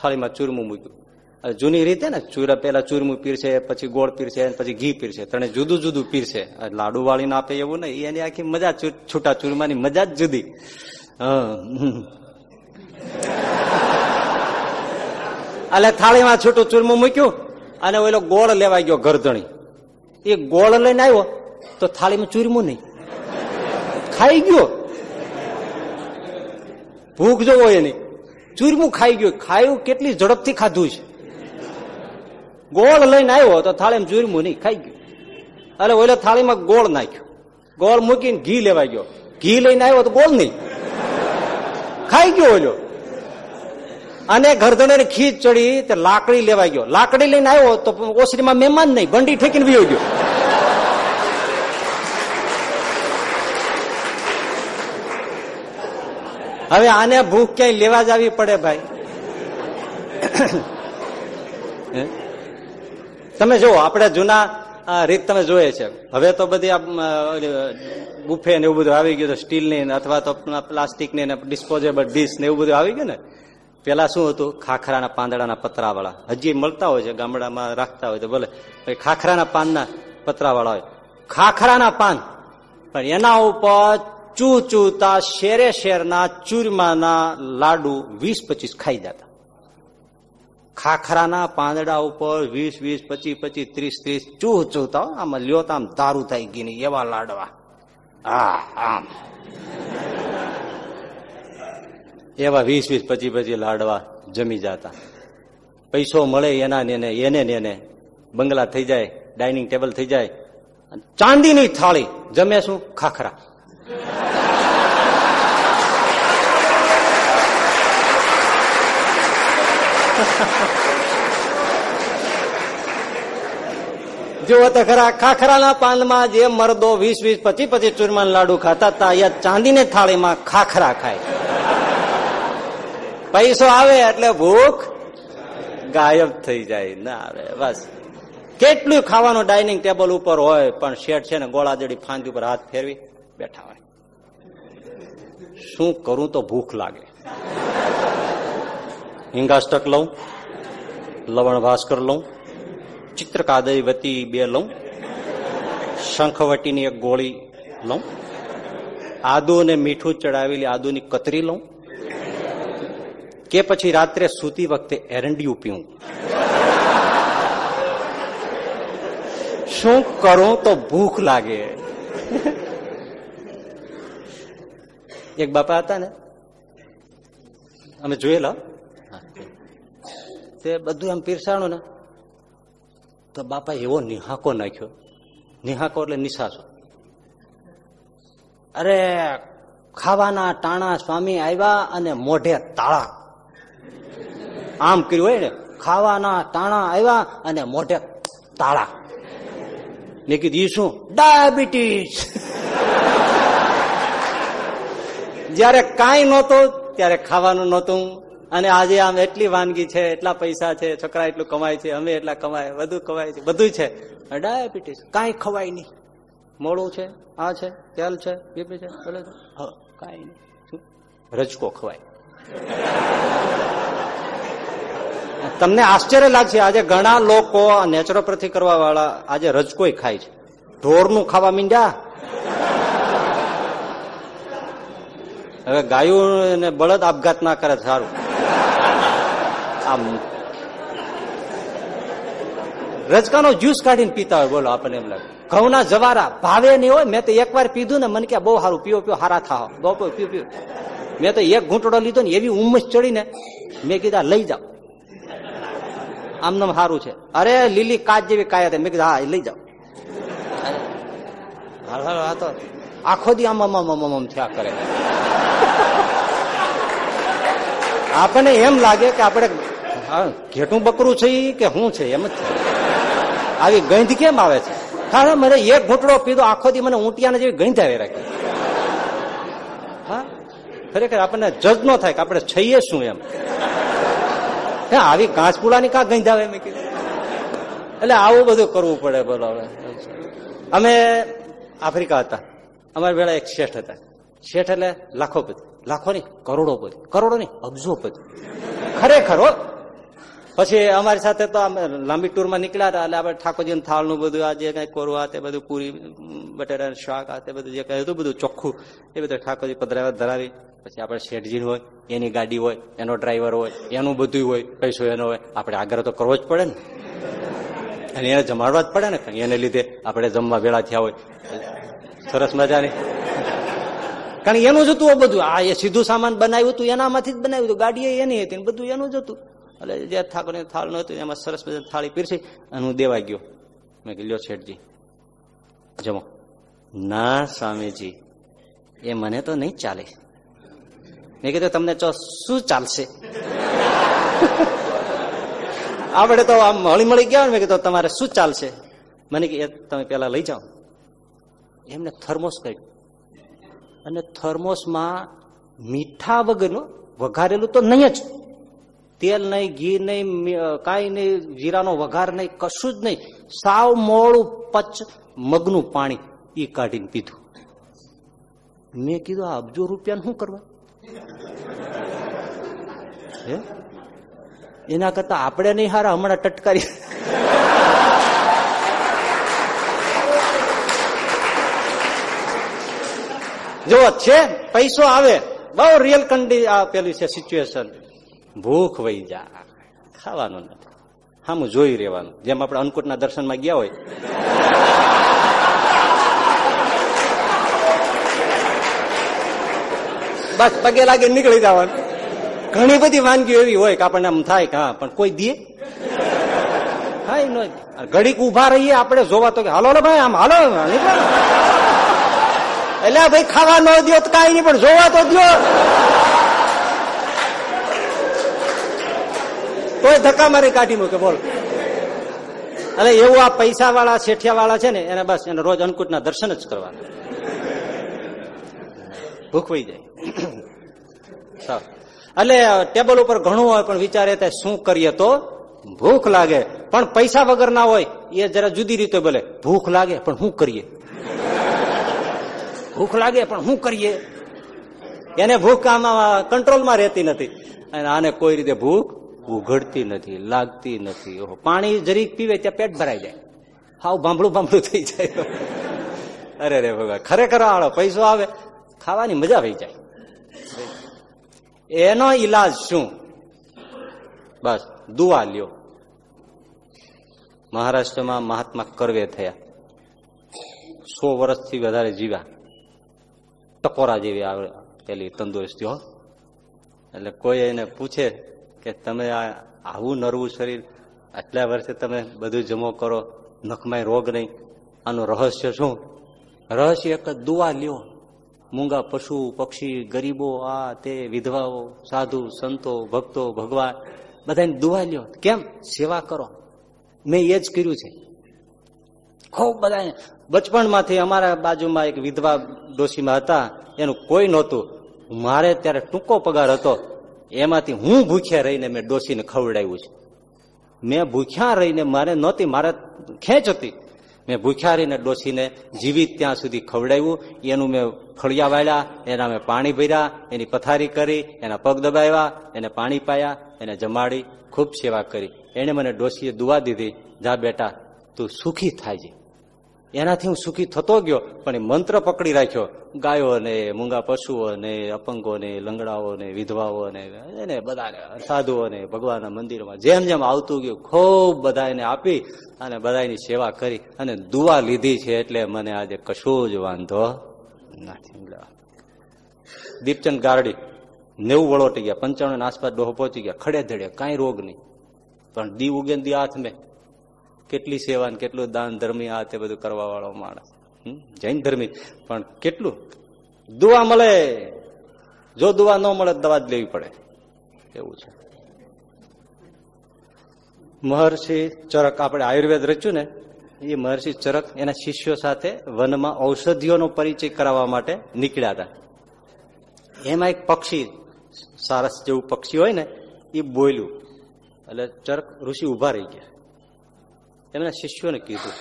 થાળીમાં ચૂરમું મૂક્યું. જૂની રીતે ને, ચૂરા પેલા ચૂરમું પીરશે પછી ગોળ પીરશે પછી ઘી પીરશે ત્રણે જુદું જુદું પીરશે લાડુ વાળીને આપે એવું નહીં, એની આખી મજા છૂટા ચૂરમાની મજા જ જુદી. એટલે થાળીમાં છૂટું ચૂરમું મૂક્યું, અને ઓલો ગોળ લેવા ગયો ગરધણી એ ગોળ લઈને આવ્યો, તો થાળીમાં ચૂરમું નહીં. ખાઈ ગયો. ભૂખ જોવો એની. ચૂરમું ખાઈ ગયું. ખાયું કેટલી ઝડપથી ખાધું છે. ગોળ લઈને આવ્યો તો થાળીમાં ચૂરમું નહીં ખાઈ ગયું. એટલે ઓલો થાળીમાં ગોળ નાખ્યો. ગોળ મૂકીને ઘી લેવા ગયો. ઘી લઈને આવ્યો તો ગોળ નહીં. ખાઈ ગયો ઓલો. અને ગરદને ખીચ ચડી તે લાકડી લેવા ગયો. લાકડી લઈને આવ્યો તો ઓસરીમાં મહેમાન નહીં, બંડી ઠેકીને વિયો ગયો. હવે આને ભૂખ ક્યાંય લેવા જ આવી પડે ભાઈ? તમે જુઓ, આપણે જૂના રીત તમે જોઈએ છે. હવે તો બધી બુફે ને એવું બધું આવી ગયું સ્ટીલની અથવા તો પ્લાસ્ટિકની ને ડિસ્પોઝેબલ ડીશ ને એવું બધું આવી ગયું ને, પેલા શું હતું? ખાખરાના પાંદડાના પતરાવાળા. હજી મળતા હોય છે, ગામડામાં રાખતા હોય તો ભલે ખાખરાના પાનના પતરાવાળા હોય. ખાખરાના પાન! પણ એના ઉપર ચૂ ચૂતા શેરે શેરના ચૂરમાના લાડુ વીસ પચીસ ખાઈ જતા. ખાખરાના પાંદડા ઉપર વીસ વીસ, પચીસ પચીસ, ત્રીસ ત્રીસ, ચૂહ ચૂહતા આમાં લ્યો આમ દારૂ થઈ ગઈ નહીં એવા લાડવા. આ આમ. એવા વીસ વીસ, પચીસ પચીસ લાડવા જમી જતા. પૈસો મળે એના ને એને ને એને. બંગલા થઈ જાય, ડાઇનિંગ ટેબલ થઈ જાય. ચાંદીની થાળી, જમે શું? ખાખરા. <laughs> જુઓ તો ખરા ખાખરાના પાનમાં જે મરદો વીસ વીસ પચીસ પચીસ ચૂરમાન લાડુ ખાતા હતા, અહીંયા ચાંદીને થાળીમાં ખાખરા ખાય. પૈસો આવે એટલે ભૂખ ગાયબ થઈ જાય. ના આવે બસ. કેટલું ખાવાનું ડાઇનિંગ ટેબલ ઉપર હોય, પણ શેઠ છે ને ગોળાજડી ફાંદી ઉપર હાથ ફેરવી બેઠા હોય. શું કરું તો ભૂખ લાગે. હિંગાસ્ટક લઉં લવણ ભાસ્કર લઉં ચિત્રકાદય વતી બે લઉં શંખવટીની એક ગોળી લઉં, આદુ અને મીઠું ચડાવેલી આદુની કતરી લઉં, કે પછી રાત્રે સૂતી વખતે એરંડિયું પીવું શું કરું તો ભૂખ લાગે. એક બાપા હતા ને, અમે જોયેલા તે બધું એમ પીરસાણું ને? તો બાપા એવો નિહાકો નાખ્યો. નિહાકો એટલે નિશાસો અરે, ખાવાના ટાણા સ્વામી આવ્યા અને મોઢે તાળા. આમ કર્યું હોય ને, ખાવાના ટાણા આવ્યા અને મોઢે તાળા. મેં કીધું શું? ડાયાબિટીસ. જયારે કાંઈ નહોતું, ત્યારે ખાવાનું નહોતું. અને આજે આમ એટલી વાનગી છે, એટલા પૈસા છે, છોકરા એટલું કમાય છે, અમે એટલા કમાય, બધું કમાય છે બધું છે. ડાયાબિટીસ કાંઈ ખવાય નહીં. મોડું છે, આ છે, તેલ છે બીપી છે બોલે કાંઈ નહીં. રજકો ખવાય. તમને આશ્ચર્ય લાગશે, આજે ઘણા લોકો નેચરોપેથી કરવા વાળા આજે રજકોય ખાય છે. ઢોરનું ખાવા મીંડ્યા? હવે ગાયું ને બળદ આપઘાત ના કરે, સારું. આમ. રજકાનો જ્યુસ કાઢીને પીતા હોય, બોલો આપણને એમ લાગે. ઘઉંના જવારા ભાવે નહીં હોય, મેં તો એકવાર પીધું ને મને કે બહુ સારું, પીઓ પીઓ, હારા થાવ બહુ પીઓ પીઓ. મેં તો એક ઘૂંટડો લીધો ને એવી ઉમસ ચડીને મેં કીધા લઈ જાઓ. આમનામ સારું છે. અરે, લીલી કાચ જેવી કાયા હતી. મેં કીધું, હા લઈ જાઓ. આખો દી આમ આમ આમ આમ થયા કરે. આપણને એમ લાગે કે આપણે ઘેટું બકરું છે કે શું છે, એમ જ આવી ગંધ કેમ આવે છે? કારણ મને એક ઘૂંટડો પીધો, આખો દી મને ઊંટિયાને જેવી ગંધ આવી રાખી. હા, ખરેખર આપણને જજ ન થાય કે આપણે છઈએ શું એમ. હે, આવી કાચપુડાની કાં ગંધ આવે, મેં કીધું. એટલે આવું બધું કરવું પડે બોલો અમે આફ્રિકા હતા. અમારા વેળા એક શેઠ હતા. શેઠ એટલે લાખોપતિ. લાખો નહીં કરોડોપતિ કરોડો નહીં અબજોપતિ ખરેખર પછી અમારી સાથે તો લાંબી ટૂરમાં નીકળ્યા હતા. એટલે આપણે ઠાકોરજી થાળનું બધું આ જે કઈ કોરવા, તે બધું પૂરી બટેટા શાક, આ તે બધું જે કઈ હતું, બધું ચોખ્ખું. એ બધું ઠાકોરજી પધરાવા ધરાવી. પછી આપણે શેઠજી હોય, એની ગાડી હોય, એનો ડ્રાઈવર હોય, એનું બધું હોય, પૈસો એનો હોય. આપણે આગ્રહ તો કરવો જ પડે ને. અને એને જમાડવા જ પડે ને. એને લીધે આપણે જમવા વેળા થયા હોય. સરસ મજાની. કારણ એનું જ હતું બધું. આ એ સીધું સામાન બનાવ્યું હતું, એનામાંથી જ બનાવ્યું હતું. ગાડી એની હતી ને બધું એનું જ હતું. એટલે જે ઠાકોરને થાળ નહોતું એમાં સરસ મજા થાળી પીરસી અને હું દેવા ગયો. મેં કીધું, લ્યો શેઠજી, જમો. ના, સ્વામીજી, એ મને તો નહીં ચાલે. મેં કીધું, તમને ચો શું ચાલશે? <laughs> આપણે તો આમ હળી મળી ગયા ને, મેં કીધું, તમારે શું ચાલશે? મને કે તમે પેલા લઈ જાઓ. એમને થર્મોસ કહ્યું અને થર્મોસમાં મીઠા વગરનું વઘારેલું તો નહીં જ. તેલ નહીં, ઘી નહીં કાંઈ નહીં, જીરાનો વઘાર નહીં, કશું જ નહીં. સાવ મોળું પચ મગનું પાણી એ કાઢીને પીધું. મેં કીધું, આ અબજો રૂપિયા શું કરવા? એના કરતા આપણે નહીં હારા, હમણાં ટટકારી. જો છે, પૈસો આવે, બહુ રિયલ કંડી આ પેલી છે સિચ્યુએશન ભૂખ વહી જા ખાવાનું નથી. હામું જોઈ રહેવાનું. જેમ આપણે અન્નકૂટના દર્શનમાં ગયા હોય. બસ, પગે લાગે નીકળી જવાનું. ઘણી બધી વાનગીઓ એવી હોય કે આપણને આમ થાય કે હા, પણ કોઈ દે? હા નો ઘડીક ઊભા રહીએ, આપણે જોવા તો કે, હાલો ને ભાઈ, આમ હાલો. નીકળો. એટલે ભાઈ, ખાવા ન દો તો કઈ નહીં, પણ જોવા તો દો તોય ધક્કા મારી કાઢી મૂકે, બોલ. એટલે એવું આ પૈસા વાળા શેઠિયા વાળા છે ને, એને બસ, એને રોજ અન્નકૂટના દર્શન જ કરવાના. ભૂખવાઈ જાય. એટલે ટેબલ ઉપર ઘણું હોય, પણ વિચારે શું કરીએ તો? ભૂખ લાગે. પણ પૈસા વગર ના હોય, એ જરા જુદી રીતે બોલે, ભૂખ લાગે, પણ શું કરીએ? ભૂખ લાગે, પણ શું કરીએ? એને ભૂખ આમાં કંટ્રોલમાં રહેતી નથી. અને આને કોઈ રીતે ભૂખ ઉઘડતી નથી, લાગતી નથી. ઓહો, પાણી જરીક પીવે ત્યાં પેટ ભરાઈ જાય. હાવ બાંભળું બાંભળું થઈ જાય. અરે રે ભગવાન, ખરેખર આળો, પૈસો આવે, ખાવાની મજા આવી જાય. એનો ઈલાજ શું? બસ, દુઆ લ્યો. મહારાષ્ટ્રમાં મહાત્મા કરવે થયા. સો વર્ષથી વધારે જીવ્યા. ટકોરા જેવી આવે પેલી તંદુરસ્તી, હો. એટલે કોઈ એને પૂછે કે તમે આ આવું નરવું શરીર આટલા વર્ષે તમે બધું જમો કરો નખમાય રોગ નહીં. આનું રહસ્ય શું? રહસ્ય એક દુઆ લ્યો. મૂંગા પશુ, પક્ષી, ગરીબો, આ તે વિધવાઓ, સાધુ, સંતો, ભક્તો, ભગવાન, બધાને દુવા લ્યો. કેમ? સેવા કરો. મેં એ જ કર્યું છે. ખૂબ બધા બચપણમાંથી અમારા બાજુમાં એક વિધવા ડોશીમાં હતા, એનું કોઈ નહોતું. મારે ત્યારે ટૂંકો પગાર હતો. એમાંથી હું ભૂખ્યા રહીને મેં ડોશીને ખવડાવ્યું છે. મેં ભૂખ્યા રહીને મારે નહોતી, મારે ખેંચ હતી. મેં ભૂખ્યા રહીને ડોશીને જીવિત ત્યાં સુધી ખવડાવ્યું. એનું મેં ફળિયા વાળ્યા, એના મેં પાણી ભર્યા, એની પથારી કરી, એના પગ દબાવ્યા, એને પાણી પાયા, એને જમાડી, ખૂબ સેવા કરી. એને મને ડોશીએ દુવા દીધી, જા બેટા, તું સુખી થાય છે. એનાથી હું સુખી થતો ગયો, પણ એ મંત્ર પકડી રાખ્યો. ગાયોને, મૂંગા પશુઓને, અપંગોને, લંગડાઓને, વિધવાઓને, એને બધાને, સાધુઓને, ભગવાનના મંદિરમાં જેમ જેમ આવતું ગયું, ખૂબ બધા એને આપી અને બધાની સેવા કરી અને દુવા લીધી છે એટલે મને આજે કશું જ વાંધો નથી. દીપચંદ ગારડી નેવું વળોટી ગયા પંચાણું આસપાસ ડોહો પહોંચી ગયા. ખડે ધડે, કાંઈ રોગ નહીં. પણ દી ઉગેન દી હાથ મેં કેટલી સેવા ને કેટલું દાન, ધર્મી આ તે બધું કરવા વાળો માણસ. જૈન ધર્મી. પણ કેટલું? દુવા મળે. જો દુવા ન મળે દવા જ લેવી પડે. એવું છે. મહર્ષિ ચરક, આપણે આયુર્વેદ રચ્યું ને, એ મહર્ષિ ચરક એના શિષ્યો સાથે વનમાં ઔષધિઓનો પરિચય કરાવવા માટે નીકળ્યા હતા. એમાં એક પક્ષી, સારસ જેવું પક્ષી હોય ને, એ બોલ્યું એટલે ચરક ઋષિ ઊભા રહી ગયા. એમના શિષ્યોને કીધું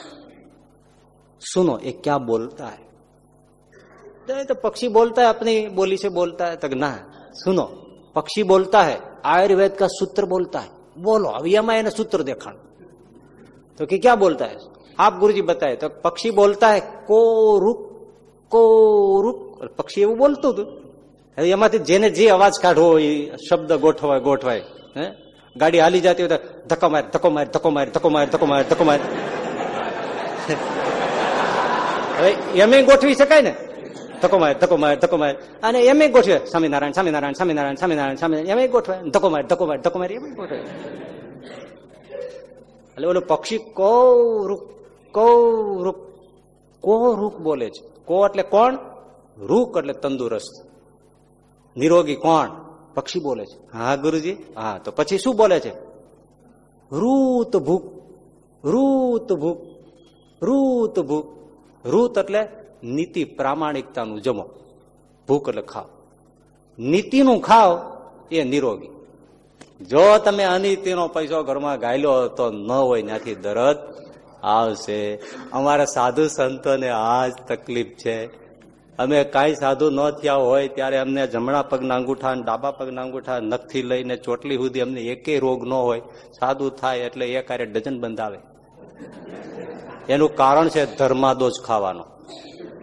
सुनो ये क्या बोलता है तो पक्षी बोलता है अपनी बोली से बोलता है तक ना सुनो पक्षी बोलता है आयुर्वेद का सूत्र बोलता है बोलो अब यमा ने सूत्र देखा तो कि क्या बोलता है आप गुरु जी बताए तो पक्षी बोलता है को रुक को रुक पक्षी वो बोलतो હતું હવે એમાંથી જેને જે અવાજ કાઢવો હોય એ શબ્દ ગોઠવાય ગોઠવાય હે ગાડી હાલી જતી હોય તો ધક્કો માર ધક્કો માર ધક્કો માર ધક્કો માર ધક્કો માર ધક્કો માર. એમ ગોઠવી શકાય ને? ધક્કો માર ધક્કો માર ધક્કો માર. અને એમ ગોઠવે સ્વામિનારાયણ સ્વામિનારાયણ સ્વામિનારાયણ સ્વામિનારાયણ સ્વામિનારાયણ. એમ ગોઠવે ધક્કો માર ધક્કો માર ધક્કો માર. એમ ગોઠવે એટલે ઓલું પક્ષી કૌરૂપ કૌરૂપ કો રૂક બોલે છે. કો એટલે કોણ? રૂક એટલે તંદુરસ્ત. નિરોગી કોણ? પક્ષી બોલે છે. હા, ગુરુજી? હા, તો પછી શું બોલે છે? રૂત ભૂક રૂત ભૂક રૂત ભૂક રૂત એટલે નીતિ પ્રામાણિકતાનું જમો. ભૂખ એટલે ખાવ. નીતિનું ખાવ એ નિરોગી. જો તમે અનિતિનો પૈસો ઘરમાં ગાયલો તો ન હોય, ત્યાંથી દરદ આવશે. અમારા સાધુ સંતોને આ જ તકલીફ છે. અમે કાંઈ સાધુ ન થયા હોય ત્યારે અમને જમણા પગના અંગૂઠા ડાબા પગના અંગૂઠા નખથી લઈને ચોટલી સુધી અમને એકેય રોગ ન હોય. સાધુ થાય એટલે એ કાર્ય ડઝન બંધાવે. એનું કારણ છે ધર્માદો જ ખાવાનો.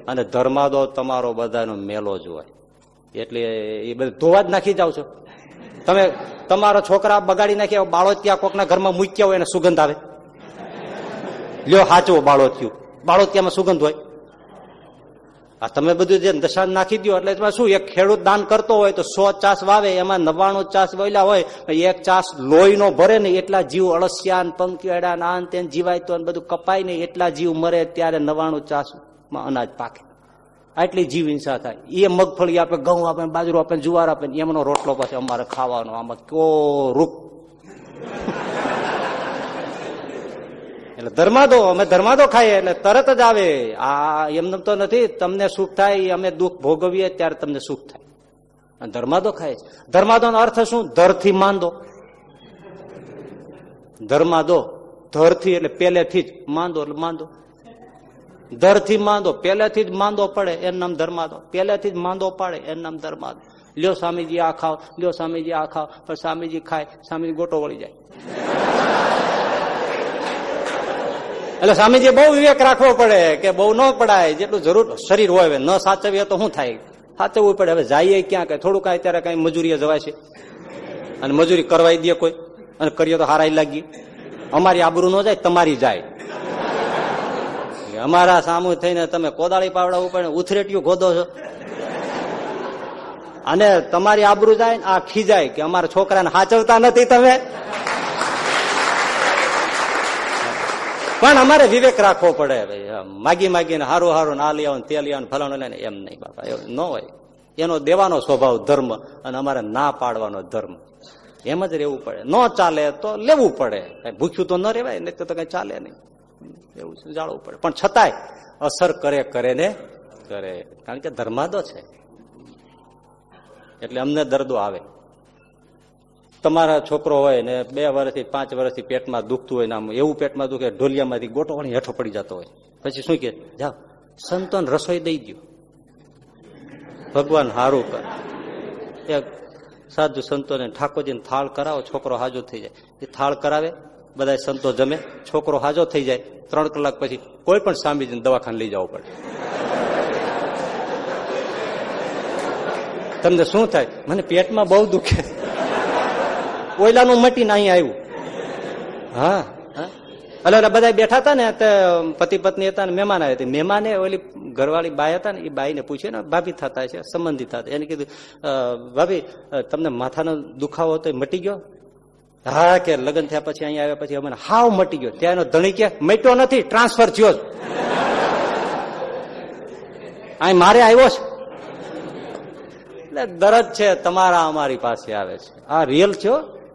અને ધર્માદો તમારો બધાનો મેલો જ હોય. એટલે એ બધું ધોવા જ નાખી જાઓ છો. તમે તમારો છોકરા બગાડી નાખ્યા બાળો ત્યાં કોકના ઘરમાં મૂક્યા હોય એને સુગંધ આવે. લ્યો હાચવો બાળો થયું બાળો ત્યાંમાં સુગંધ હોય. આ તમે બધું જે દશા નાખી દો એટલે એમાં શું, એક ખેડૂત દાન કરતો હોય તો સો ચાસ વાવે, એમાં નવ્વાણું ચાસ વાવેલા હોય એક ચાસ લોહી ભરે ને એટલા જીવ અળસિયા ને પંકીડા ને આન તેન જીવાય તો બધું કપાય ને એટલા જીવ મરે ત્યારે નવ્વાણું ચાસ અનાજ પાકે. આટલી જીવ હિંસા થાય. એ મગફળી આપે, ઘઉં આપે, બાજરો આપે, જુવાર આપે એમનો રોટલો પછી અમારે ખાવાનો. આમાં કો રૂપ? એટલે ધર્માદો, અમે ધર્માદો ખાઈએ એટલે તરત જ આવે. આ એમને તો નથી, તમને સુખ થાય અમે દુઃખ ભોગવીએ ત્યારે તમને સુખ થાય. ધર્માદો ખાય છે. ધર્માદો અર્થ શું? ધરથી માંદો. ધર્માદો, ધરથી એટલે પેલેથી જ માંદો, એટલે માંદો. ધરથી માંદો પેલેથી જ માંદો પડે, એનું નામ ધર્માદો. પેલેથી જ માંદો પાડે, એનું નામ ધર્માદો. લ્યો સ્વામીજી આ ખાવ લ્યો સ્વામીજી આ ખાવ પણ સ્વામીજી ખાય, સ્વામીજી ગોટો વળી જાય. એટલે સ્વામીજી બહુ વિવેક રાખવો પડે કે બહુ ન પડાય, જેટલું જરૂર શરીર હોય ન સાચવીએ તો શું થાય? સાચવવું પડે. હવે જઈએ ક્યાં કઈ થોડું કાંઈ ત્યારે કઈ મજૂરીએ જવાય છે. અને મજૂરી કરવાઈ દે કોઈ. અને કરીએ તો હારાઈ લાગી. અમારી આબરૂ ન જાય, તમારી જાય. અમારા સામું થઈને તમે કોદાળી પાવડા ઉપર ઉથરેટિયું ખોદો છો. અને તમારી આબરૂ જાય આ ખીજાય કે અમારા છોકરાને સાચવતા નથી તમે? પણ અમારે વિવેક રાખવો પડે ભાઈ માગી માગીને હારું હારું ના લઈ આવું તે લઈ આવો ફલાણું લઈને એમ નહીં બાપા. એવું ન હોય. એનો દેવાનો સ્વભાવ ધર્મ અને અમારે ના પાડવાનો ધર્મ. એમ જ રહેવું પડે. ન ચાલે તો લેવું પડે. ભૂખ્યું તો ન રહેવાય, નહીં તો કઈ ચાલે નહીં. એવું જાળવું પડે. પણ છતાંય અસર કરે કરે ને કરે. કારણ કે ધર્માદો છે. એટલે અમને દર્દો આવે. તમારા છોકરો હોય ને બે વર્ષથી, પાંચ વર્ષથી પેટમાં દુખતું હોય ને આમ, એવું પેટમાં દુખે, ઢોલિયામાંથી ગોટો વળી હેઠો પડી જતો હોય. પછી શું કે, જાઓ, સંતોન રસોઈ દઈ દો ભગવાન હારું કર. એક સાધુ સંતોને ઠાકોરજીને થાળ કરાવો, છોકરો હાજો થઈ જાય. એ થાળ કરાવે બધા સંતો જમે, છોકરો હાજો થઈ જાય. ત્રણ કલાક પછી કોઈ પણ સ્વામીજીને દવાખાને લઈ જવું પડે. તમને શું થાય? મને પેટમાં બહુ દુખે. ઓયલાનું મટીને અહીંયા આવ્યું. હા. એટલે એટલે બધા બેઠા હતા ને પતિ પત્ની હતા ને મહેમાન આવ્યા હતા. મહેમાને ઓલી ઘરવાળી બાઈ હતા ને એ બાઈને પૂછે ને ભાભી થતા છે સંબંધિત હતા એને કીધું ભાભી તમને માથાનો દુખાવો તો મટી ગયો? હા કે લગ્ન થયા પછી અહીંયા આવ્યા પછી અમને હાવ મટી ગયો. ત્યાંનો ધણી કે મટ્યો નથી ટ્રાન્સફર થયો અહીં મારે આવ્યો છે. એટલે દરદ છે તમારા અમારી પાસે આવે છે. આ રિયલ છે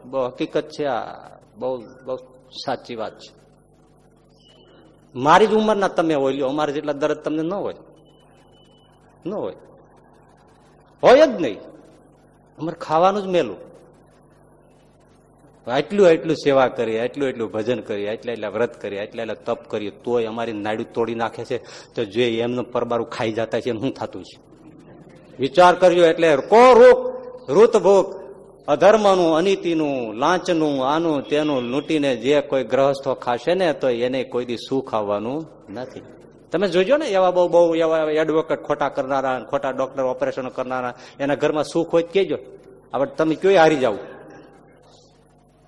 બહુ હકીકત છે, આ બહુ બહુ સાચી વાત છે. મારી જ ઉંમરના તમે હોય લ્યો, અમારે જેટલા દર્દ તમને ન હોય. ન હોય. હોય જ નહીં. અમારે ખાવાનું જ મેલું. આટલું આટલું સેવા કરીએ, આટલું એટલું ભજન કરીએ, આટલા એટલા વ્રત કરીએ, આટલા એટલા તપ કરીએ, તોય અમારી નાડું તોડી નાખે છે. તો જે એમનું પરબારું ખાઈ જતા છે શું થતું છે? વિચાર કર્યો એટલે કો રૂપ રૂત ભૂખ અધર્મનું, અનીતિનું, લાંચનું, આનું, તેનું લૂંટીને જે કોઈ ગ્રહસ્થો ખાશે ને, તો એને કોઈ દી સુખ આવવાનું નથી. તમે જોજો ને, એવા બહુ બહુ એવા એડવોકેટ ખોટા કરનારા ખોટા ડોક્ટર ઓપરેશન કરનારા, એના ઘરમાં સુખ હોય કેજો આપણે તમે ક્યોય હારી જાવ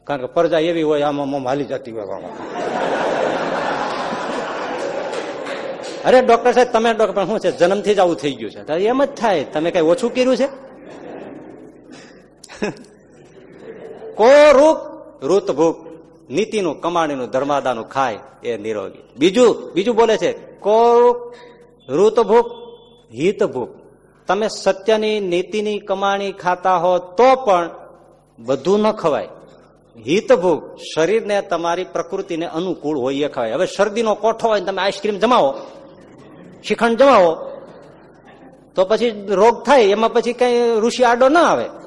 કારણ કે પરજા એવી હોય, આમાં મોમ હાલી જતી હોય. અરે ડોક્ટર સાહેબ, તમે ડોક્ટર શું છે, જન્મથી જ આવું થઈ ગયું છે. એમ જ થાય. તમે કઈ ઓછું કર્યું છે? કોરૂપ ઋત ભૂખ નીતિનું, કમાણીનું, ધર્માદાનું ખાય એ નિરોગી. બીજું બીજું બોલે છે કોરૂપ ઋતભૂક ભૂખ હિત તમે સત્યની, નીતિની, કમાણી ખાતા હો તો પણ બધું ન ખવાય. હિતભૂખ શરીરને તમારી પ્રકૃતિને અનુકૂળ હોય એ ખવાય. હવે શરદીનો કોઠો હોય તમે આઈસ્ક્રીમ જમાવો, શિખંડ જમાવો, તો પછી રોગ થાય, એમાં પછી કઈ ઋષિ આડો ના આવે.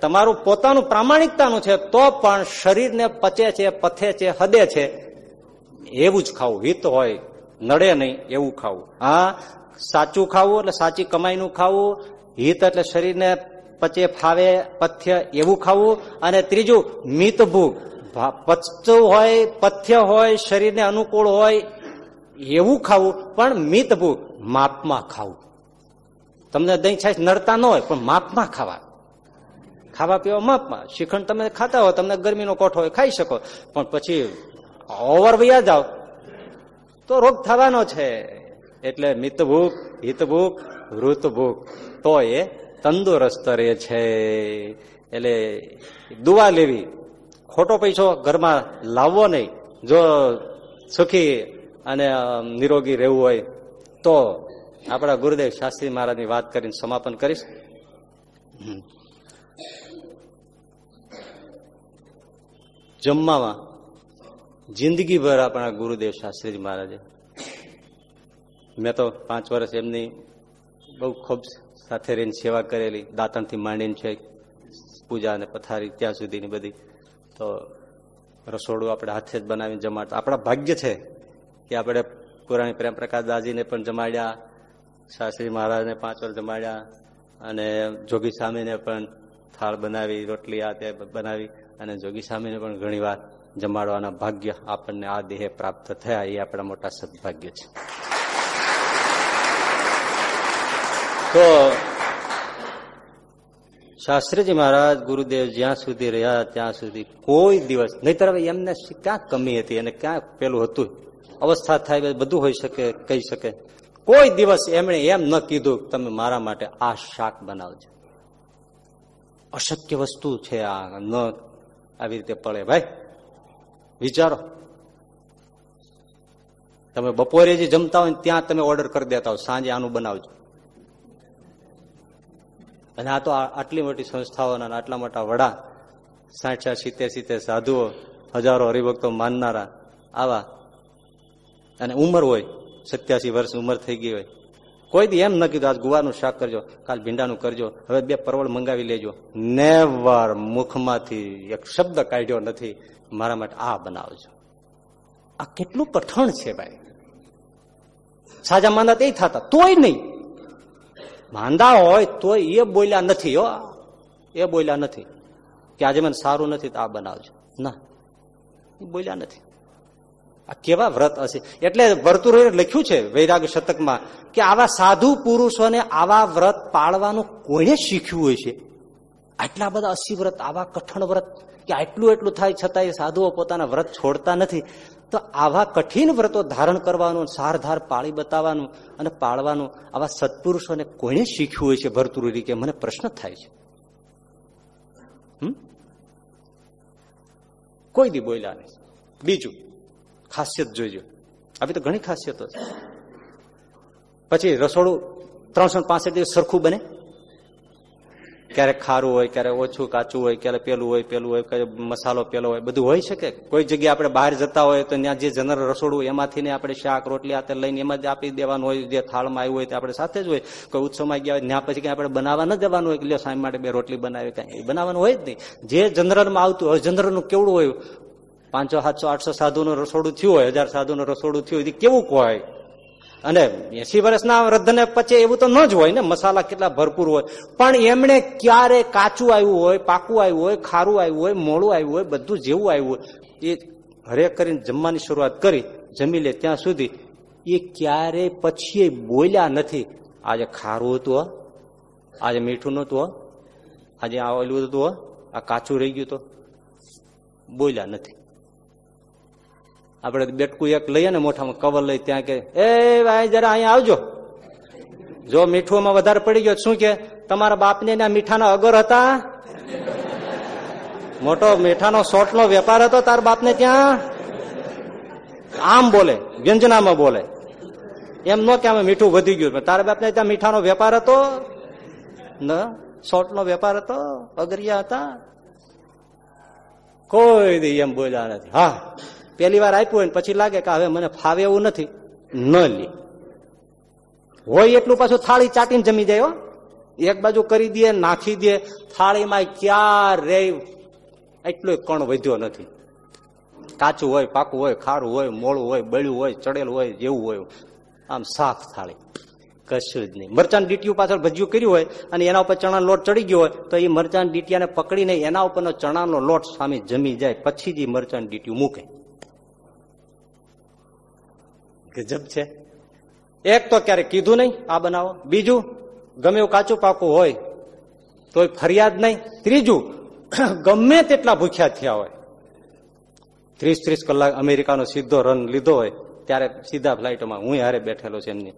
તમારું પોતાનું પ્રામાણિકતાનું છે, તો પણ શરીરને પચે છે, પથે છે, હદે છે. એવું જ ખાવું. હિત હોય, નડે નહીં, એવું ખાવું. હા, સાચું ખાવું એટલે સાચી કમાઈનું ખાવું. હિત એટલે શરીરને પચે, ફાવે, પથ્ય એવું ખાવું. અને ત્રીજું, મિત ભૂખ પચતું હોય, પથ્ય હોય, શરીરને અનુકૂળ હોય, એવું ખાવું. પણ મિત ભૂખ માપમાં ખાવું. તમને દહીં છાશ નડતા ન હોય, પણ માપમાં ખાવા. ખાવા પીવા માપમાં શ્રીખંડ તમે ખાતા હો તમને ગરમીનો કોઠો હોય, ખાઈ શકો. પણ પછી ઓવર વૈયા જાઓ. તો રોગ થવાનો છે. એટલે મિત ભૂખ હિત વૃત ભૂખ તો એ તંદુરસ્ત રહે છે. એટલે દુવા લેવી. ખોટો પૈસો ઘરમાં લાવવો નહીં. જો સુખી અને નિરોગી રહેવું હોય, તો આપણા ગુરુદેવ શાસ્ત્રી મહારાજની વાત કરીને સમાપન કરીશ. જમવામાં જિંદગીભર આપણા ગુરુદેવ શાસ્ત્રીજી મહારાજે. મેં તો પાંચ વર્ષ એમની બહુ ખૂબ સાથે રહીને સેવા કરેલી, દાંતણથી માંડીને છે, પૂજા અને પથારી ત્યાં સુધીની બધી. તો રસોડું આપણે હાથે જ બનાવીને જમાડતા આપણા ભાગ્ય છે કે આપણે પુરાણી પ્રેમ પ્રકાશ દાજીને પણ જમાડ્યા શાસ્ત્રી મહારાજને પાંચ વર્ષ જમાડ્યા અને જોગી સ્વામીને પણ થાળ બનાવી, રોટલી આ તે બનાવી. અને જોગી સ્વામીને પણ ઘણી વાર જમાડવાના ભાગ્ય આપણને આ દેહે પ્રાપ્ત થયા, એ આપણા મોટા સદભાગ્ય છે. તો શાસ્ત્રીજી મહારાજ ગુરુદેવ જ્યાં સુધી રહ્યા, ત્યાં સુધી કોઈ દિવસ, નહીતર હવે એમને ક્યાં કમી હતી અને ક્યાં પેલું હતું? અવસ્થા થાય, બધું હોઈ શકે, કહી શકે. કોઈ દિવસ એમણે એમ ન કીધું તમે મારા માટે આ શાક બનાવજો. અશક્ય વસ્તુ છે આ, ન આવી રીતે પડે. ભાઈ, વિચારો. તમે બપોરે જે જમતા હોય ત્યાં તમે ઓર્ડર કરી દેતા હો સાંજે આનું બનાવજો. અને આ તો આટલી મોટી સંસ્થાઓના આટલા મોટા વડા સાઠ સાઠ સિત્તેર સિત્તેર સાધુઓ, હજારો હરિભક્તો માનનારા આવા. અને ઉંમર હોય, સત્યાસી વર્ષ ઉંમર થઈ ગઈ હોય. કોઈ દી એમ ન કીધું, આજ ગુવારનું શાક કરજો, કાલ ભીંડાનું કરજો, હવે બે પરવળ મંગાવી લેજો. નેવર મુખમાંથી એક શબ્દ કાઢ્યો નથી. મારા માટે આ બનાવજો. આ કેટલું કઠણ છે ભાઈ. સાજા માંદા તે થતા, તોય નહીં. માંદા હોય તોય એ બોલ્યા નથી, હો. એ બોલ્યા નથી કે આજે મને સારું નથી તો આ બનાવજો. ના બોલ્યા નથી. આ કેવા વ્રત હશે? એટલે ભરતુરોએ લખ્યું છે વૈરાગ શતકમાં કે આવા સાધુ પુરુષોને આવા વ્રત પાળવાનું કોઈને શીખ્યું હોય છે? આટલા બધા અસી વ્રત, આવા કઠણ વ્રત, કે આટલું એટલું થાય છતાં સાધુઓ પોતાના વ્રત છોડતા નથી. તો આવા કઠિન વ્રતો ધારણ કરવાનું, સારધાર પાળી બતાવવાનું અને પાળવાનું આવા સત્પુરુષોને કોઈને શીખ્યું હોય છે ભરતુરી કે મને પ્રશ્ન થાય છે? કોઈ દી બોલ્યા નહીં. બીજું ખાસિયત જોઈજો. આવી તો ઘણી ખાસિયતો છે. પછી રસોડું ત્રણસો પાસઠ દિવસ સરખું બને. ક્યારેક ખારું હોય, ક્યારેક ઓછું, કાચું હોય, ક્યારેક પેલું હોય પેલું હોય, ક્યારેક મસાલો પેલો હોય, બધું હોય શકે. કોઈ જગ્યાએ આપણે બહાર જતા હોય તો ત્યાં જે જનરલ રસોડું એમાંથી આપણે શાક, રોટલી આતે લઈને એમાં જ આપી દેવાનું હોય, જે થાળમાં આવ્યું હોય તે આપણે સાથે જ હોય. કોઈ ઉત્સવમાં ગયા હોય ત્યાં પછી કંઈ આપણે બનાવવા ન જવાનું હોય કે લ્યો સાંઈ માટે બે રોટલી બનાવી કાંઈ. બનાવવાનું હોય જ નહીં. જે જનરલમાં આવતું હોય, જનરલનું કેવડું હોય પાંચસો, સાતસો, આઠસો સાધુનું રસોડું થયું હોય, હજાર સાધુનું રસોડું થયું હોય કેવું હોય? અને એસી વર્ષના વૃદ્ધને પછી એવું તો ન જ હોય ને, મસાલા કેટલા ભરપૂર હોય. પણ એમણે ક્યારે કાચું આવ્યું હોય, પાકું આવ્યું હોય, ખારું આવ્યું હોય, મોડું આવ્યું હોય, બધું જેવું આવ્યું હોય, એ હરેક કરીને જમવાની શરૂઆત કરી, જમી લે ત્યાં સુધી, એ ક્યારે પછી બોલ્યા નથી. આજે ખારું હતું આજે મીઠું નહોતું આજે આ ઓલું હતું આ કાચું રહી ગયું તો. બોલ્યા નથી. આપણે બેટકું એક લઈએ ને મોઠામાં કવર લઈ ત્યાં કે, એ ભાઈ, જરા અહીંયા આવજો. જો મીઠુંમાં વધારે પડી ગયો, શું કે, તમારા બાપને ના મીઠાના અગર હતા? મોટો મીઠાનો શોર્ટનો વેપાર હતો તાર બાપને ત્યાં? આમ બોલે, વ્યંજનામાં બોલે. એમ ન કે અમે મીઠું વધી ગયું. તારા બાપને ત્યાં મીઠાનો વેપાર હતો? ન. શોર્ટનો વેપાર હતો? અગરિયા હતા? કોઈ દી એમ બોલ્યા નથી. હા. પેલી વાર આપ્યું હોય ને પછી લાગે કે હવે મને ફાવે એવું નથી. ન લે. હોય એટલું પાછું થાળી ચાટીને જમી જાય એક બાજુ કરી દે, નાખી દે. થાળીમાં ક્યારે એટલો કણ વધ્યો નથી. કાચું હોય, પાકું હોય, ખારું હોય, મોળું હોય, બળ્યું હોય, ચડેલું હોય, જેવું હોય. આમ સાફ થાળી. કશું જ નહીં. મરચાં ડીટીયું પાછળ ભજ્યું કર્યું હોય અને એના ઉપર ચણાનો લોટ ચડી ગયો હોય, તો એ મરચાં ડીટીયાને પકડીને એના ઉપરનો ચણાનો લોટ સામે જમી જાય. પછી જ એ મરચાન ડીટીયું મૂકે. ગજબ છે? એક તો ક્યારે કીધું નહીં આ બનાવો. બીજું, ગમે એવું કાચું પાકું હોય, તોય ફરિયાદ નહીં. ત્રીજું, <clears throat> ગમે તેટલા ભૂખ્યા થયા હોય ત્રીસ ત્રીસ કલાક અમેરિકાનો સીધો રન લીધો હોય, ત્યારે સીધા ફ્લાઇટમાં હું હારે બેઠેલો છે એમની.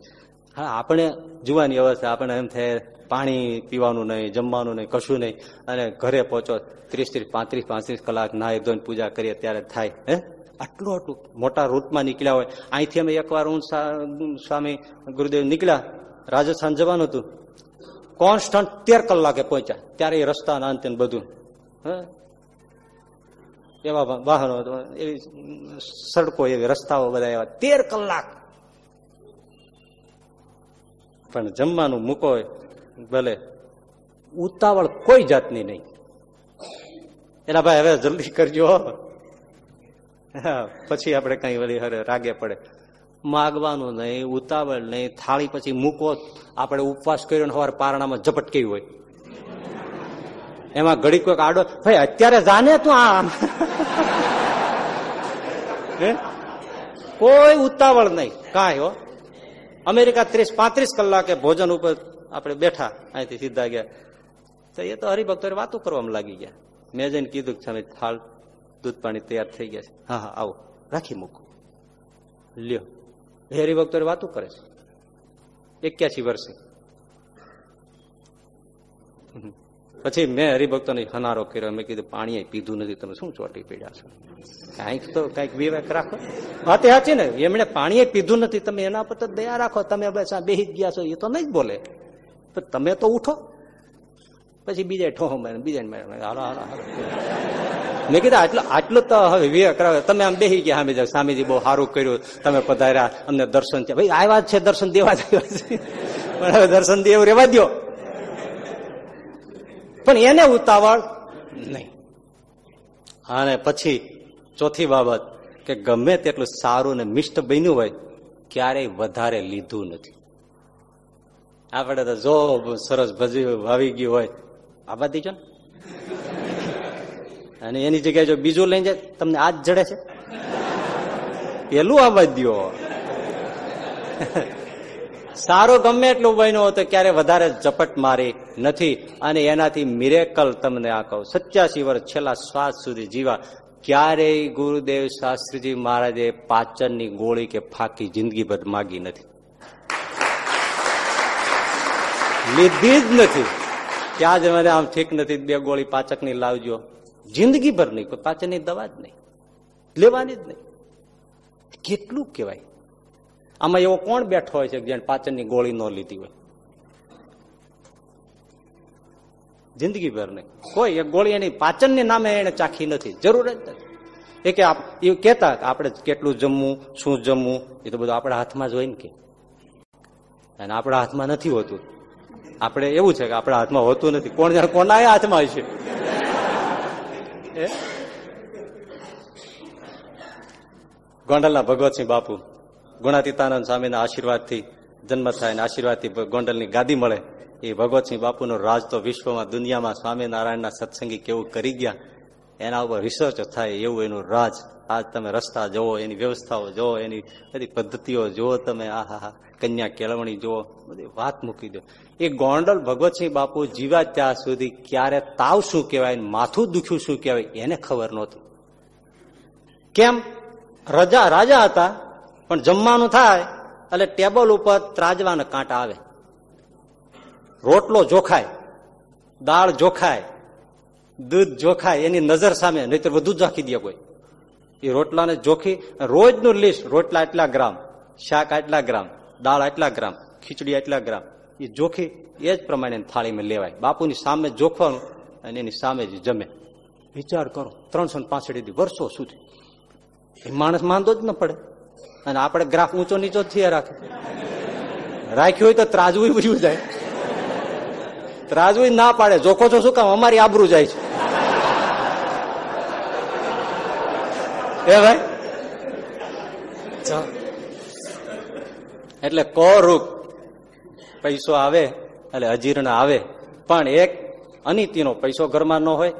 હા, આપણે જોવાની અવસ્થા, આપણે એમ થાય, પાણી પીવાનું નહીં, જમવાનું નહીં, કશું નહીં. અને ઘરે પહોંચો ત્રીસ ત્રીસ પાંત્રીસ પાંત્રીસ કલાક નાહી ધોઈને પૂજા કરીએ, ત્યારે થાય, હે? આટલું આટલું મોટા રૂટમાં નીકળ્યા હોય. અહીંથી અમે એકવાર હું સ્વામી ગુરુદેવ નીકળ્યા. રાજસ્થાન જવાનું હતું. કોન્સ્ટન્ટ તેર કલાકે પહોંચ્યા. ત્યારે એ રસ્તાના અંતે બધું. હ? એવા વાહનો એવી સડકો, એવી રસ્તાઓ બધા એવા. તેર કલાક. પણ જમવાનું મૂકો ભલે. ઉતાવળ કોઈ જાતની નહીં. એના ભાઈ, હવે જલ્દી કરજો <laughs> પછી આપણે કઈ વળી હરે રાગે પડે. માગવાનું નહીં, ઉતાવળ નહીં, થાળી પછી મૂકો, આપણે ઉપવાસ કર્યો ને હવાર પારણામાં ઝપટ કેવી હોય. એમાં ઘડી કોઈક આડો, ભાઈ, અત્યારે જાને તું આમ? <laughs> કોઈ ઉતાવળ નહીં. કાંઈ હો. અમેરિકા ત્રીસ, પાંત્રીસ કલાકે ભોજન ઉપર આપણે બેઠા, અહીંથી સીધા ગયા. તો એ તો હરિભક્તો વાતો કરવામાં લાગી ગયા. મેં જઈને કીધું કે થાળ દૂધ પાણી તૈયાર થઈ ગયા છે. હા હા, આવો. રાખી મૂકો. લ્યો. હરિભક્તો વાતો કરે છે. એક્યાસી વર્ષે પછી મેં હરિભક્તોને હનારો કર્યો. મેં કીધું, પાણી પીધું નથી. તમે શું ચોટી પીડ્યા છો? કાંઈક તો કાંઈક વિવેક રાખો. વાત સાચી ને. એમણે પાણી પીધું નથી. તમે એના પર તો દયા રાખો. તમે બસ આ ગયા છો. એ તો નહીં બોલે. પણ તમે તો ઉઠો. પછી બીજા ઠોહો મારે બીજા હાલો હાલો હાલો. મેં કીધું, આટલો આટલો તો હવે વિવેક કરાવે તમે આમ બેહી ગયા સામે સ્વામીજી બહુ સારું કર્યું. તમે પધાર્યા, અમને દર્શન છે ભાઈ આવ્યા જ છે, દર્શન દેવા જ પણ હવે દર્શન દેવ રેવા દો પણ એને ઉતાવળ નહીં. અને પછી ચોથી બાબત, કે ગમે તેટલું સારું ને મિષ્ટ બન્યું હોય, ક્યારેય વધારે લીધું નથી. આપણે તો જો સરસ ભજી વાવી ગયું હોય. આવા દીજો ને. અને એની જગ્યાએ જો બીજું લઈને જાય, તમને આ જ જડે છે? પેલું આવવા દો સારો ગમે એટલું બન્યો તો ક્યારે વધારે ઝપટ મારી નથી. અને એનાથી મિરેકલ તમને આ કહું. સત્યાસી વર્ષ છેલ્લા શ્વાસ સુધી જીવા. ક્યારેય ગુરુદેવ શાસ્ત્રીજી મહારાજે પાચનની ગોળી કે ફાકી જિંદગીભર માગી નથી. લીધી જ નથી. ત્યાં જ મને આમ ઠીક નથી, બે ગોળી પાચકની લાવજો. જિંદગીભર નહીં કોઈ પાચનની દવા જ નહીં. લેવાની જ નહીં. કેટલું કહેવાય? આમાં એવો કોણ બેઠો હોય છે જેને પાચનની ગોળી ન લીધી હોય? જિંદગીભર નહીં કોઈ એક ગોળી એની પાચનની નામે એને ચાખી નથી. જરૂર જ નથી. એ કે એ કહેતા આપણે કેટલું જમવું, શું જમવું, એ તો બધું આપણા હાથમાં જ હોય ને કે. અને આપણા હાથમાં નથી હોતું. આપણે એવું છે કે આપણા હાથમાં હોતું નથી. કોણ જાણે કોના હાથમાં હોય છે ગોંડલના ભગવતસિંહ બાપુ, ગુણાતીતાનંદ સ્વામીના આશીર્વાદથી જન્મ થાય આશીર્વાદથી ગોંડલની ગાદી મળે. એ ભગવતસિંહ બાપુનો રાજ તો વિશ્વમાં દુનિયામાં સ્વામિનારાયણના સત્સંગી કેવું કરી ગયા. એના ઉપર રિસર્ચ થાય, એવું એનું રાજ. આજ તમે રસ્તા જુઓ, એની વ્યવસ્થાઓ જુઓ, એની બધી પદ્ધતિઓ જુઓ તમે. આ હા કન્યા કેળવણી જુઓ, બધી વાત મૂકી દો. એ ગોંડલ ભગવતસિંહ બાપુ જીવા ત્યાં સુધી ક્યારે તાવ શું કહેવાય માથું દુખ્યું શું કહેવાય એને ખબર નહોતી. કેમ? રજા, રાજા હતા, પણ જમવાનું થાય, એટલે ટેબલ ઉપર ત્રાજવાના કાંટા આવે. રોટલો જોખાય, દાળ જોખાય દૂધ જોખાય, એની નજર સામે, નહીતર વધુ જ રાખી દે કોઈ. એ રોટલાને જોખી, રોજનું લિસ્ટ રોટલા આટલા ગ્રામ, શાક આટલા ગ્રામ, દાળ આટલા ગ્રામ, ખીચડી આટલા ગ્રામ, એ જોખી, એ જ પ્રમાણે થાળીમાં લેવાય. બાપુની સામે જોખવાનું અને એની સામે જ જમે. વિચાર કરો, ત્રણસો પાસઠ વર્ષો સુધી. એ માણસ માંદો જ ન પડે. અને આપણે ગ્રાફ ઊંચો નીચો જ થયા રાખે. રાખ્યું હોય તો ત્રાજવું બધું જાય. ત્રાજવું ના પાડે. જોખો છો શું કામ? અમારી આબરૂ જાય છે. એ ભાઈ? એટલે કો રૂપ? પૈસો આવે એટલે અજીર્ણ આવે. પણ એક અનિતિનો પૈસો ઘરમાં ન હોય.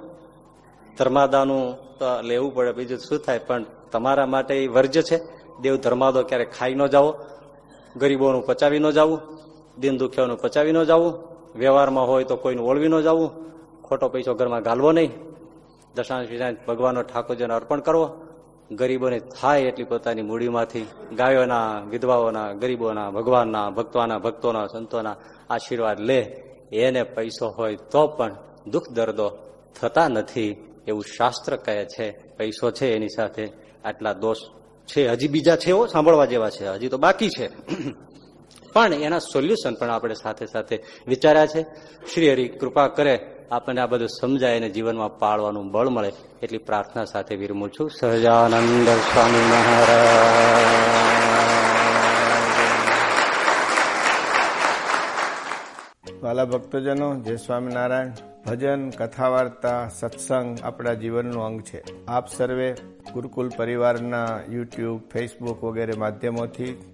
ધર્માદાનું તો લેવું પડે બીજું શું થાય? પણ તમારા માટે એ વર્જ્ય છે. દેવ ધર્માદો ક્યારેક ખાઈ ન જાઓ ગરીબોનું પચાવી ન જવું દિન દુખ્યાનું પચાવી ન જવું વ્યવહારમાં હોય તો કોઈને ઓળવી ન જવું. ખોટો પૈસો ઘરમાં ગાલવો નહીં. દશાંશ વિશાંશ ભગવાનનો ઠાકોરજીને અર્પણ કરવો. ગરીબોને થાય એટલી પોતાની મૂડીમાંથી. ગાયોના, વિધવાઓના, ગરીબોના, ભગવાનના, ભક્તોના ભક્તોના, સંતોના આશીર્વાદ લે. એને પૈસો હોય તો પણ દુઃખ દર્દો થતા નથી એવું શાસ્ત્ર કહે છે. પૈસો છે એની સાથે આટલા દોષ છે. હજી બીજા છે એવો સાંભળવા જેવા છે. હજી તો બાકી છે. પણ એના સોલ્યુશન પણ આપણે સાથે સાથે વિચાર્યા છે. શ્રી હરિ, કૃપા કરે આપણને આ બધું સમજાય અને જીવનમાં પાળવાનું બળ મળે એટલી પ્રાર્થના સાથે વિરમું છું. સહજાનંદ સ્વામી મહારાજ. વાલા ભક્તજનો, જય સ્વામિનારાયણ. ભજન કથા વાર્તા સત્સંગ આપણા જીવનનું અંગ છે. આપ સર્વે ગુરુકુલ પરિવારના યુટ્યુબ, ફેસબુક વગેરે માધ્યમોથી